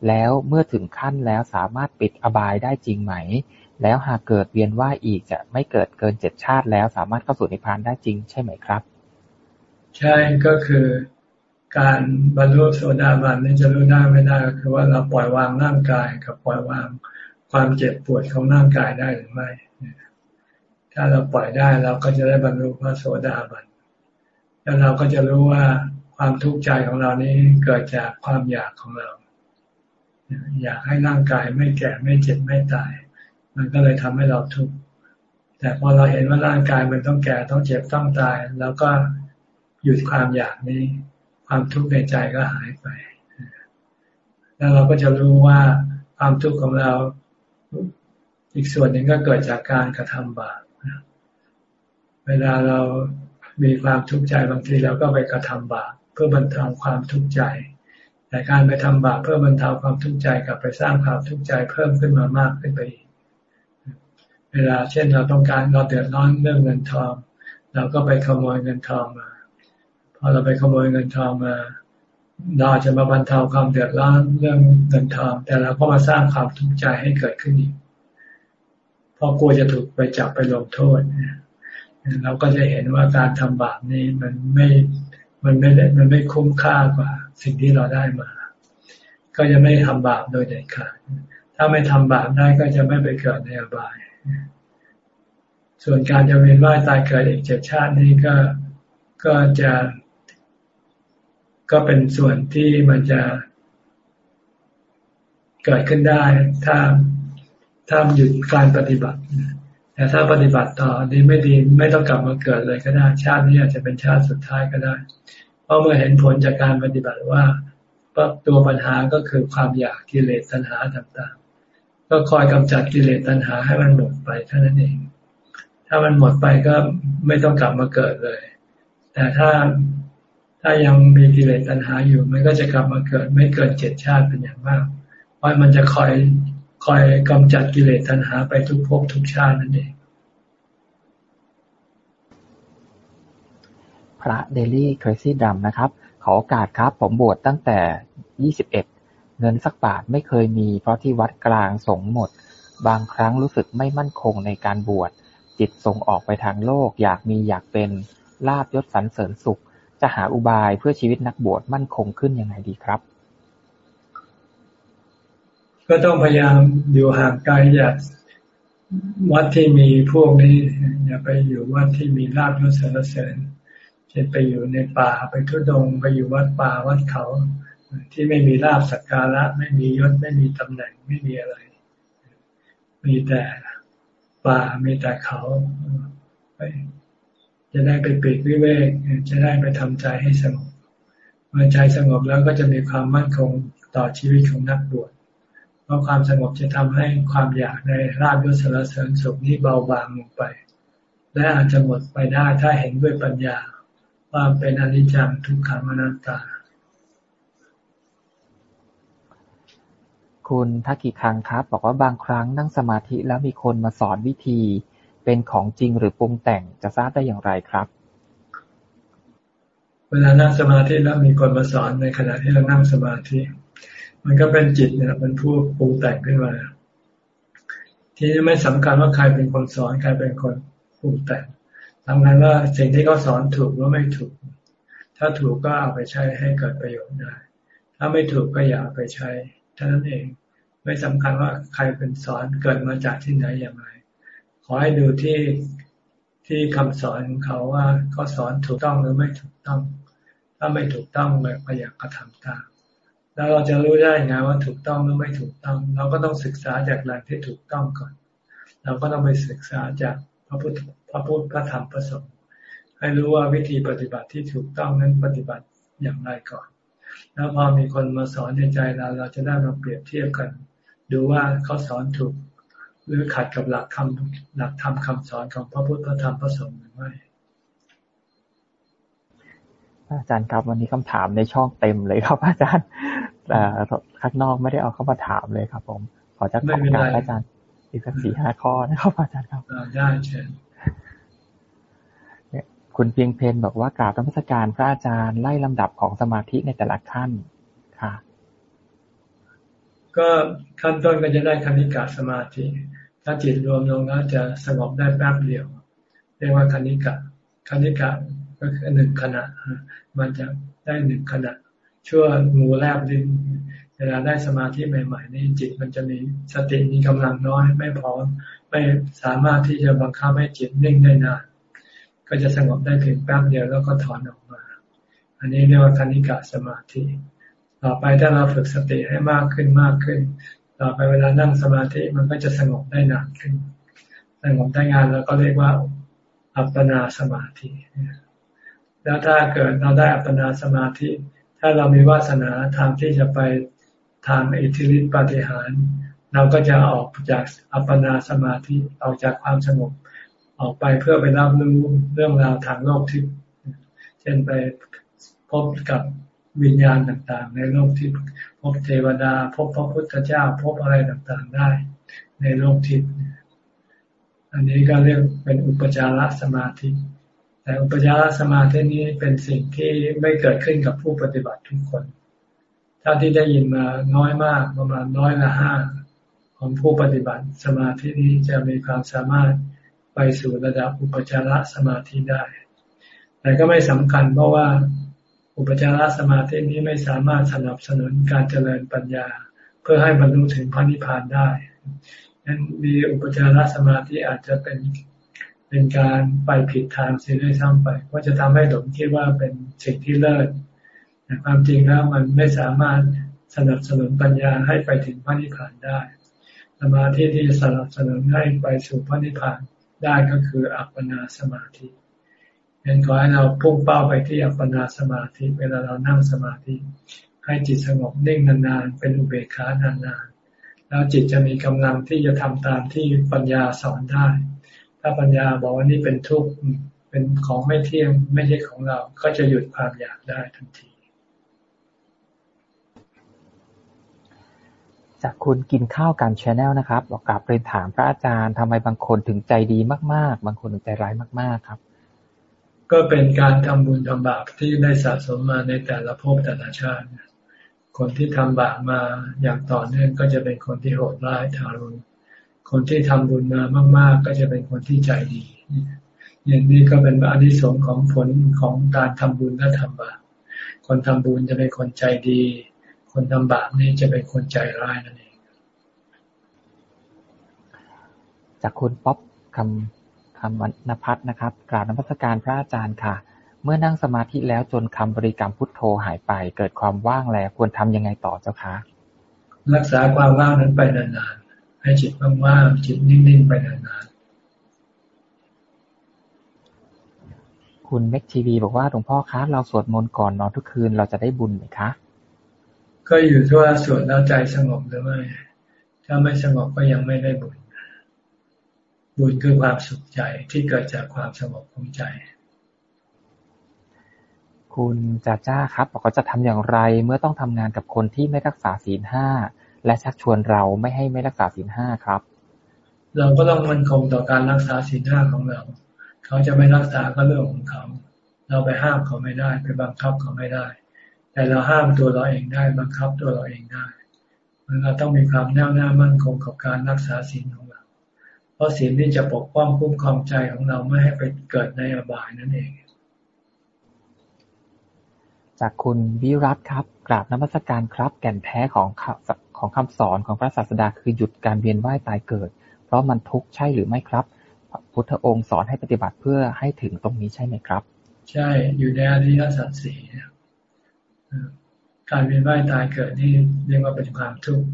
แล้วเมื่อถึงขั้นแล้วสามารถปิดอบายได้จริงไหม แล้วหากเกิดเวียนว่าอีกจะไม่เกิดเกินเจ็ดชาติแล้วสามารถเข้าสู่นิพพานได้จริงใช่ไหมครับ ใช่ก็คือการบรรลุโสดาบันนี่จะรู้ได้ไม่ได้ก็คือว่าเราปล่อยวางร่างกายกับปล่อยวางความเจ็บปวดของร่างกายได้หรือไม่ ถ้าเราปล่อยได้เราก็จะได้บรรลุพระโสดาบัน แล้วเราก็จะรู้ว่าความทุกข์ใจของเรานี้เกิดจากความอยากของเรา อยากให้ร่างกายไม่แก่ไม่เจ็บไม่ตาย มันก็เลยทำให้เราทุกข์แต่พอเราเห็นว่าร่างกายมันต้องแก่ต้องเจ็บต้องตาย แล้วก็หยุดความอยากนี้ ความทุกข์ในใจก็หายไป แล้วเราก็จะรู้ว่าความทุกข์ของเรา อีกส่วนหนึ่งก็เกิดจากการกระทำบาปเวลาเรา มีความทุกข์ใจบางทีเราก็ไปกระทำบาปเพื่อบรรเทาความทุกข์ใจ แต่การไปทำบาปเพื่อบรรเทาความทุกข์ใจกับไปสร้างความทุกข์ใจเพิ่มขึ้นมามากขึ้นไปอีกเวลาเช่นเราต้องการเราเดือดร้อนเรื่องเงินทอง เราก็ไปขโมยเงินทองมาพอเราไปขโมยเงินทองมาเราจะมาบรรเทาความเดือดร้อนเรื่องเงินทอง แต่เราก็มาสร้างความทุกข์ใจให้เกิดขึ้นอีกเพราะกลัวจะถูกไปจับไปลงโทษเเราก็จะเห็นว่าการทำบาปนี้มันไม่ มันไม่มันไม่คุ้มค่ากว่า สิ่งที่เราได้มา ก็จะไม่ทำบาปโดยเด็ดขาด ถ้าไม่ทำบาปได้ก็จะไม่ไปเกิดในอบาย ส่วนการจะเวียนว่ายตายเกิดอีกเจ็ดชาตินี้ก็ ก็จะ ก็เป็นส่วนที่มันจะเกิดขึ้นได้ ถ้าถ้าหยุดการปฏิบัติ แต่ถ้าปฏิบัติต่อดีไม่ดีไม่ต้องกลับมาเกิดเลยก็ได้ชาตินี้อาจจะเป็นชาติสุดท้ายก็ได้ เพราะเมื่อเห็นผลจากการปฏิบัติว่าตัวปัญหาก็คือความอยากกิเลสตัณหาต่างๆ ก็คอยกำจัดกิเลสตัณหาให้มันหมดไปเท่านั้นเอง ถ้ามันหมดไปก็ไม่ต้องกลับมาเกิดเลย แต่ถ้าถ้ายังมีกิเลสตัณหาอยู่ มันก็จะกลับมาเกิด ไม่เกินเจ็ดชาติเป็นอย่างมากเพราะมันจะคอย คอยกำจัดกิเลสตัณหาไปทุกภพทุกชาตินั่นเอง พระเดลี่ครซี่ดัมนะครับ ขอโอกาสครับ ผมบวชตั้งแต่ 21 เงินสักบาทไม่เคยมี เพราะที่วัดกลางสงหมด บางครั้งรู้สึกไม่มั่นคงในการบวช จิตส่งออกไปทางโลก อยากมีอยากเป็นลาบยศสรรเสริญสุข จะหาอุบายเพื่อชีวิตนักบวชมั่นคงขึ้นยังไงดีครับ ก็ต้องพยายามอยู่ห่างไกลจากวัดที่มีพวกนี้ อย่าไปอยู่วัดที่มีลาบยศสรรเสริญเช่นไปอยู่ในป่าไปทุดงไปอยู่วัดป่าวัดเขา ที่ไม่มีลาบสักการะ ไม่มียศไม่มีตำแหน่งไม่มีอะไร มีแต่ป่ามีแต่เขาไปจะได้ไปปีกวิเวกจะได้ไปทำใจให้สงบเมื่อใจสงบแล้วก็จะมีความมั่นคงต่อชีวิตของนักบวช เพราะความสงบจะทำให้ความอยากในราบยศสารเสริญสุขนี้เบาบางลงไป และอาจจะหมดไปได้ถ้าเห็นด้วยปัญญาว่าเป็นอนิจจังทุกขังอนัตตา คุณทักกิคังครับ บอกว่าบางครั้งนั่งสมาธิแล้วมีคนมาสอนวิธีเป็นของจริงหรือปรุงแต่งจะทราบได้อย่างไรครับ เวลานั่งสมาธิแล้วมีคนมาสอนในขณะที่เรานั่งสมาธิ มันก็เป็นจิตเนี่ยเป็นผู้ปรุงแต่งขึ้นมา ที่ไม่สำคัญว่าใครเป็นคนสอนใครเป็นคนปรุงแต่งทำงานว่าสิ่งที่เขาสอนถูกหรือไม่ถูก ถ้าถูกก็เอาไปใช้ให้เกิดประโยชน์ได้ ถ้าไม่ถูกก็อย่าเอาไปใช้เท่านั้นเอง ไม่สำคัญว่าใครเป็นสอนเกิดมาจากที่ไหนอย่างไร ขอให้ดูที่ที่คำสอนของเขาว่าเขาสอนถูกต้องหรือไม่ถูกต้อง ถ้าไม่ถูกต้องก็อย่ากระทำตาม แล้วเราจะรู้ได้ไงว่าถูกต้องหรือไม่ถูกต้อง เราก็ต้องศึกษาจากแหล่งที่ถูกต้องก่อน เราก็ต้องไปศึกษาจากพระพุทธพระพุทธพระธรรมพระสงฆ์ให้รู้ว่าวิธีปฏิบัติที่ถูกต้องนั้นปฏิบัติอย่างไรก่อน แล้วพอมีคนมาสอนในใจเราเราจะได้มาเปรียบเทียบกัน ดูว่าเขาสอนถูก หรือขัดกับหลักธรรมหลักธรรมคาสอนของพระพุทธพระธรรมพระสงฆ์หรือไม่ อาจารย์ครับวันนี้คำถามในช่องเต็มเลยครับ อาจารย์แต่ข้างนอกไม่ได้เอาเข้ามาถามเลยครับ ผม ขอจะขอบคุณอาจารย์อีกสักสี่ห้าข้อนะครับอาจารย์ครับได้เชิญคุณเพียงเพนบอกว่ากราบธรรมสการพระอาจารย์ไล่ลำดับของสมาธิในแต่ละขั้นค่ะ ก็ขั้นต้นก็จะได้คณิกาสมาธิ ถ้าจิตรวมลงแล้วจะสงบได้แป๊บเดียว เรียกว่าคณิกะคณิกะ ก็คือหนึ่งขณะ มันจะได้หนึ่งขณะ ชั่วงูแลบดินเวลาได้สมาธิใหม่ ๆ นี่จิตมันจะมีสติมีกำลังน้อย ไม่พอไม่สามารถที่จะบังคับให้จิตนิ่งได้นานก็จะสงบได้เพียงแป๊บเดียวแล้วก็ถอนออกมา อันนี้เรียกว่าคณิกาสมาธิ ต่อไปถ้าเราฝึกสติให้มากขึ้นมากขึ้น ต่อไปเวลานั่งสมาธิมันก็จะสงบได้นานขึ้น สงบได้งานแล้วก็เรียกว่าอัปปนาสมาธิ แล้วถ้าเกิดเราได้อัปปนาสมาธิ ถ้าเรามีวาสนาทางที่จะไปทางอิทธิฤทธิปฏิหาร เราก็จะออกจากอัปปนาสมาธิออกจากความสงบออกไปเพื่อไปรับรู้เรื่องราวทางโลกทิพย์เช่นไปพบกับวิญญาณต่างๆ ในโลกทิพย์พบเทวดา พบพระพุทธเจ้า พบอะไรต่างๆได้ ในโลกทิพย์อันนี้ก็เรียกเป็นอุปจารสมาธิ แต่อุปจารสมาธินี้เป็นสิ่งที่ไม่เกิดขึ้นกับผู้ปฏิบัติทุกคนถ้าที่ได้ยินมาน้อยมากประมาณน้อยละห้าของผู้ปฏิบัติสมาธินี้จะมีความสามารถไปสู่ระดับอุปจารสมาธิได้ แต่ก็ไม่สำคัญเพราะว่าอุปจารสมาธินี้ไม่สามารถสนับสนุนการเจริญปัญญา เพื่อให้บรรลุถึงพระนิพพานได้นั้นมีอุปจารสมาธิอาจจะเป็น เป็นการไปผิดทางเสียด้วยซ้ำไปก็จะทำให้หลงคิดว่าเป็นสิ่งที่เลิศแต่ความจริงแล้วมันไม่สามารถสนับสนุนปัญญาให้ไปถึงพระนิพพานได้สมาธิที่จะสนับสนุนให้ไปสู่พระนิพพานได้ก็คืออัปปนาสมาธิเห็นขอให้เราพุ่งเป้าไปที่อัปปนาสมาธิ เวลาเรานั่งสมาธิ ให้จิตสงบนิ่งนานๆ เป็นอุเบกขานานๆ แล้วจิตจะมีกำลังที่จะทำตามที่ปัญญาสอนได้ ถ้าปัญญาบอกว่านี่เป็นทุกข์เป็นของไม่เที่ยงไม่ใช่ของเรา ก็จะหยุดความอยากได้ทันที จากคุณกินข้าวกันชาแนลนะครับบอกกลับเรียนถามพระอาจารย์ทำไมบางคนถึงใจดีมาก ๆ บางคนถึงใจร้ายมาก ๆ ครับ ก็เป็นการทำบุญทำบาปที่ได้สะสมมาในแต่ละภพแต่ละชาติ คนที่ทำบาปมาอย่างต่อเนื่องก็จะเป็นคนที่โหดร้ายทารุณ คนที่ทำบุญมามาก ๆ ก็จะเป็นคนที่ใจดีอย่างนี้ก็เป็นอนิสงส์ของผลของการทำบุญและทำบาปคนทำบุญจะเป็นคนใจดี คนทำบาปนี่จะเป็นคนใจร้ายนั่นเอง จากคุณป๊อปคำคำวนภัทนะครับ กราบนมัสการพระอาจารย์ค่ะ เมื่อนั่งสมาธิแล้วจนคำบริกรรมพุทโธหายไป เกิดความว่างแล้วควรทำยังไงต่อเจ้าคะ รักษาความว่างนั้นไปนานๆ ให้จิตว่างๆจิตนิ่งๆไปนานๆคุณเม็กทีวีบอกว่าหลวงพ่อคะเราสวดมนต์ก่อนนอนทุกคืนเราจะได้บุญไหมคะ ก็อยู่ที่ว่าสวดแล้วใจสงบหรือไม่ถ้าไม่สงบก็ยังไม่ได้บุญบุญคือความสุขใจที่เกิดจากความสงบของใจ คุณจ่าจ้าครับบอกว่าจะทำอย่างไรเมื่อต้องทำงานกับคนที่ไม่รักษาศีลห้า และชักชวนเราไม่ให้ไม่รักษาศีลห้าครับ เราก็ต้องมั่นคงต่อการรักษาศีลห้าของเรา เขาจะไม่รักษาก็เรื่องของเขา เราไปห้ามเขาไม่ได้ไปบังคับเขาไม่ได้ แต่เราห้ามตัวเราเองได้บังคับตัวเราเองได้เราต้องมีความแน่วแน่มั่นคงกับการรักษาศีลของเรา เพราะศีลนี่จะปกป้องคุ้มครองใจของเราไม่ให้ไปเกิดในอบายนั่นเอง จากคุณวิรัตครับ กราบนมัสการครับ แก่นแท้ของ ของคำสอนของพระศาสดาคือหยุดการเวียนว่ายตายเกิด เพราะมันทุกข์ใช่หรือไม่ครับพุทธองค์สอนให้ปฏิบัติเพื่อให้ถึงตรงนี้ใช่ไหมครับ ใช่อยู่ในอริยสัจสี่การเวียนว่ายตายเกิดนี่เรียกว่าเป็นความทุกข์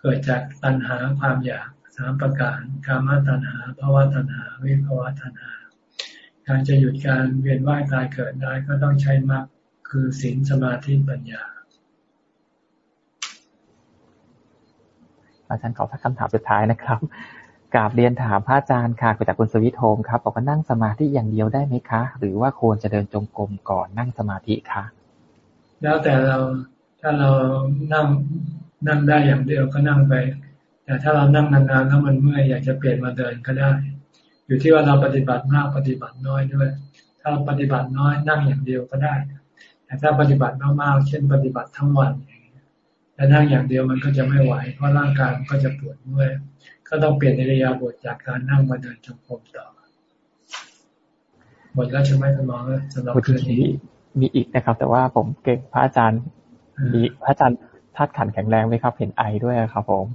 เกิดจากตัณหาความอยากสามประการกามตัณหาภาวะตัณหา วิภาวะตัณหาการจะหยุดการเวียนว่ายตายเกิดได้ก็ต้องใช้มรรคคือศีลสมาธิปัญญา อาจารย์ขอพักคำถามสุดท้ายนะครับกราบเรียนถามพระอาจารย์ค่ะจากคุณสวิทโฮมครับบอกว่านั่งสมาธิอย่างเดียวได้ไหมคะ หรือว่าควรจะเดินจงกรมก่อนนั่งสมาธิคะ แล้วแต่เราถ้าเรานั่งนั่งได้อย่างเดียวก็นั่งไป แต่ถ้าเรานั่งนานๆแล้วมันเมื่อยอยากจะเปลี่ยนมาเดินก็ได้ อยู่ที่ว่าเราปฏิบัติมากปฏิบัติน้อยด้วย ถ้าปฏิบัติน้อยนั่งอย่างเดียวก็ได้ แต่ถ้าปฏิบัติมากๆเช่นปฏิบัติทั้งวัน แต่นั่งอย่างเดียวมันก็จะไม่ไหว เพราะร่างกายมันก็จะปวดเมื่อยก็ต้องเปลี่ยนอิริยาบถจากการนั่งมาเดินจงกรมต่อหมดแล้วใช่ไหมคุณหมอสำหรับคืนนี้มีอีกนะครับ แต่ว่าผมเก่งพระอาจารย์มีพระอาจารย์ธาตุขันแข็งแรงไหมครับ เห็นไอด้วยครับผม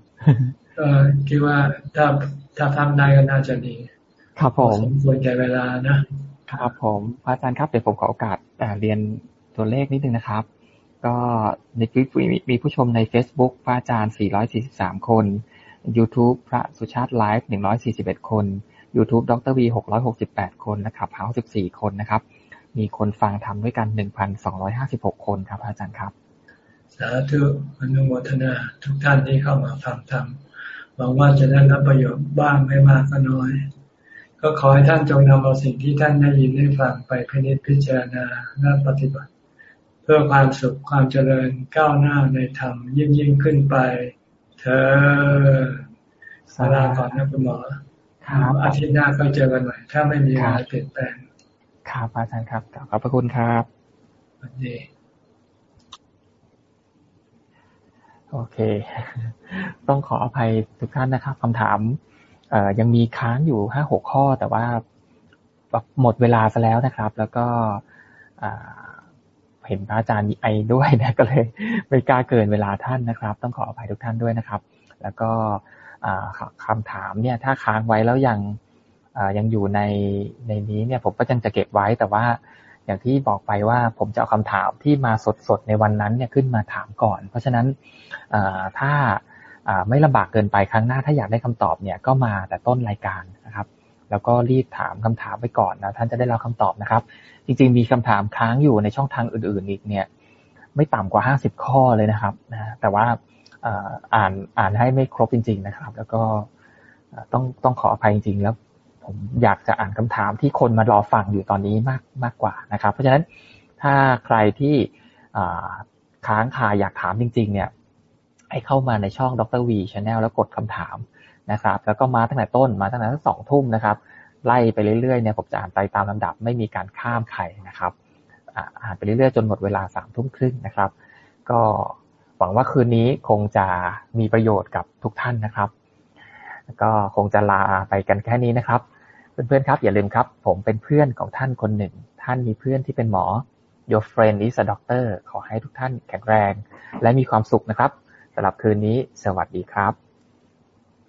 ก็คิดว่าถ้าถ้าทำได้ก็น่าจะดี ครับผมควรแก่เวลานะครับผมพระอาจารย์ครับเดี๋ยวผมขอโอกาสเรียนตัวเลขนิดนึงนะครับ ก็ในคลิปมีผู้ชมใน Facebook พระอาจารย์ 443 คน YouTube พระสุชาติไลฟ์ 141 คน YouTube ดรวี 668 คนนะครับเฮา14 คนนะครับ มีคนฟังทำด้วยกัน 1,256 คนครับ อาจารย์ครับ สาธุอนุโมทนาทุกท่านที่เข้ามาฟังธรรมหวังว่าจะได้รับประโยชน์บ้างไม่มากก็น้อย ก็ขอให้ท่านจงนำเอาสิ่งที่ท่านได้ยินได้ฟังไปพินิจพิจารณาและปฏิบัติ พื่อความสุขความเจริญก้าวหน้าในธรรมยิ่งยิ่งขึ้นไป เธอสาราก่อนนะคุณหมอครับอาทิตย์หน้าก็เจอกันใหม่ถ้าไม่มีอะไรเปลี่ยนแปลงครับอาจารย์ครับขอบพระคุณครับสวัสดีโอเค ต้องขออภัยทุกท่านนะครับคำถามเอ่อยังมีค้างอยู่ห้าหกข้อแต่ว่าหมดเวลาซะแล้วนะครับ แล้วก็ เห็นพระอาจารย์ไอด้วยนะก็เลยไม่กล้าเกินเวลาท่านนะครับ ต้องขออภัยทุกท่านด้วยนะครับ แล้วก็คำถามเนี่ย ถ้าค้างไว้แล้วยังยังอยู่ในในนี้เนี่ย ผมก็ยังจะเก็บไว้แต่ว่าอย่างที่บอกไปว่าผมจะเอาคำถามที่มาสดๆในวันนั้นเนี่ยขึ้นมาถามก่อน เพราะฉะนั้นถ้าไม่ลำบากเกินไปครั้งหน้าถ้าอยากได้คำตอบเนี่ยก็มาแต่ต้นรายการนะครับ แล้วก็รีบถามคำถามไปก่อนนะท่านจะได้รับคำตอบนะครับ จริง ๆ มีคำถามค้างอยู่ในช่องทางอื่น ๆ อีกเนี่ย ไม่ต่ำกว่าห้าสิบข้อเลยนะครับนะแต่ว่าอ่านอ่านให้ไม่ครบจริง ๆ นะครับ แล้วก็ต้องต้องขออภัยจริง ๆ แล้ว ผมอยากจะอ่านคำถามที่คนมารอฟังอยู่ตอนนี้มากมากกว่านะครับ เพราะฉะนั้นถ้าใครที่ค้างคาอยากถามจริง ๆ เนี่ย ให้เข้ามาในช่องดร.วี Channel แล้วกดคำถามนะครับ แล้วก็มาตั้งแต่ต้นมาตั้งแต่สองทุ่มนะครับ ไล่ไปเรื่อยๆเนี่ยผมจะอ่านไปตามลำดับไม่มีการข้ามใครนะครับอ่านไปเรื่อยๆจนหมดเวลาสามทุ่มครึ่งนะครับ ก็หวังว่าคืนนี้คงจะมีประโยชน์กับทุกท่านนะครับ ก็คงจะลาไปกันแค่นี้นะครับเพื่อนๆครับ อย่าลืมครับ ผมเป็นเพื่อนของท่านคนหนึ่ง ท่านมีเพื่อนที่เป็นหมอ Your friend is a doctor ขอให้ทุกท่านแข็งแรง และมีความสุขนะครับสำหรับคืนนี้สวัสดีครับ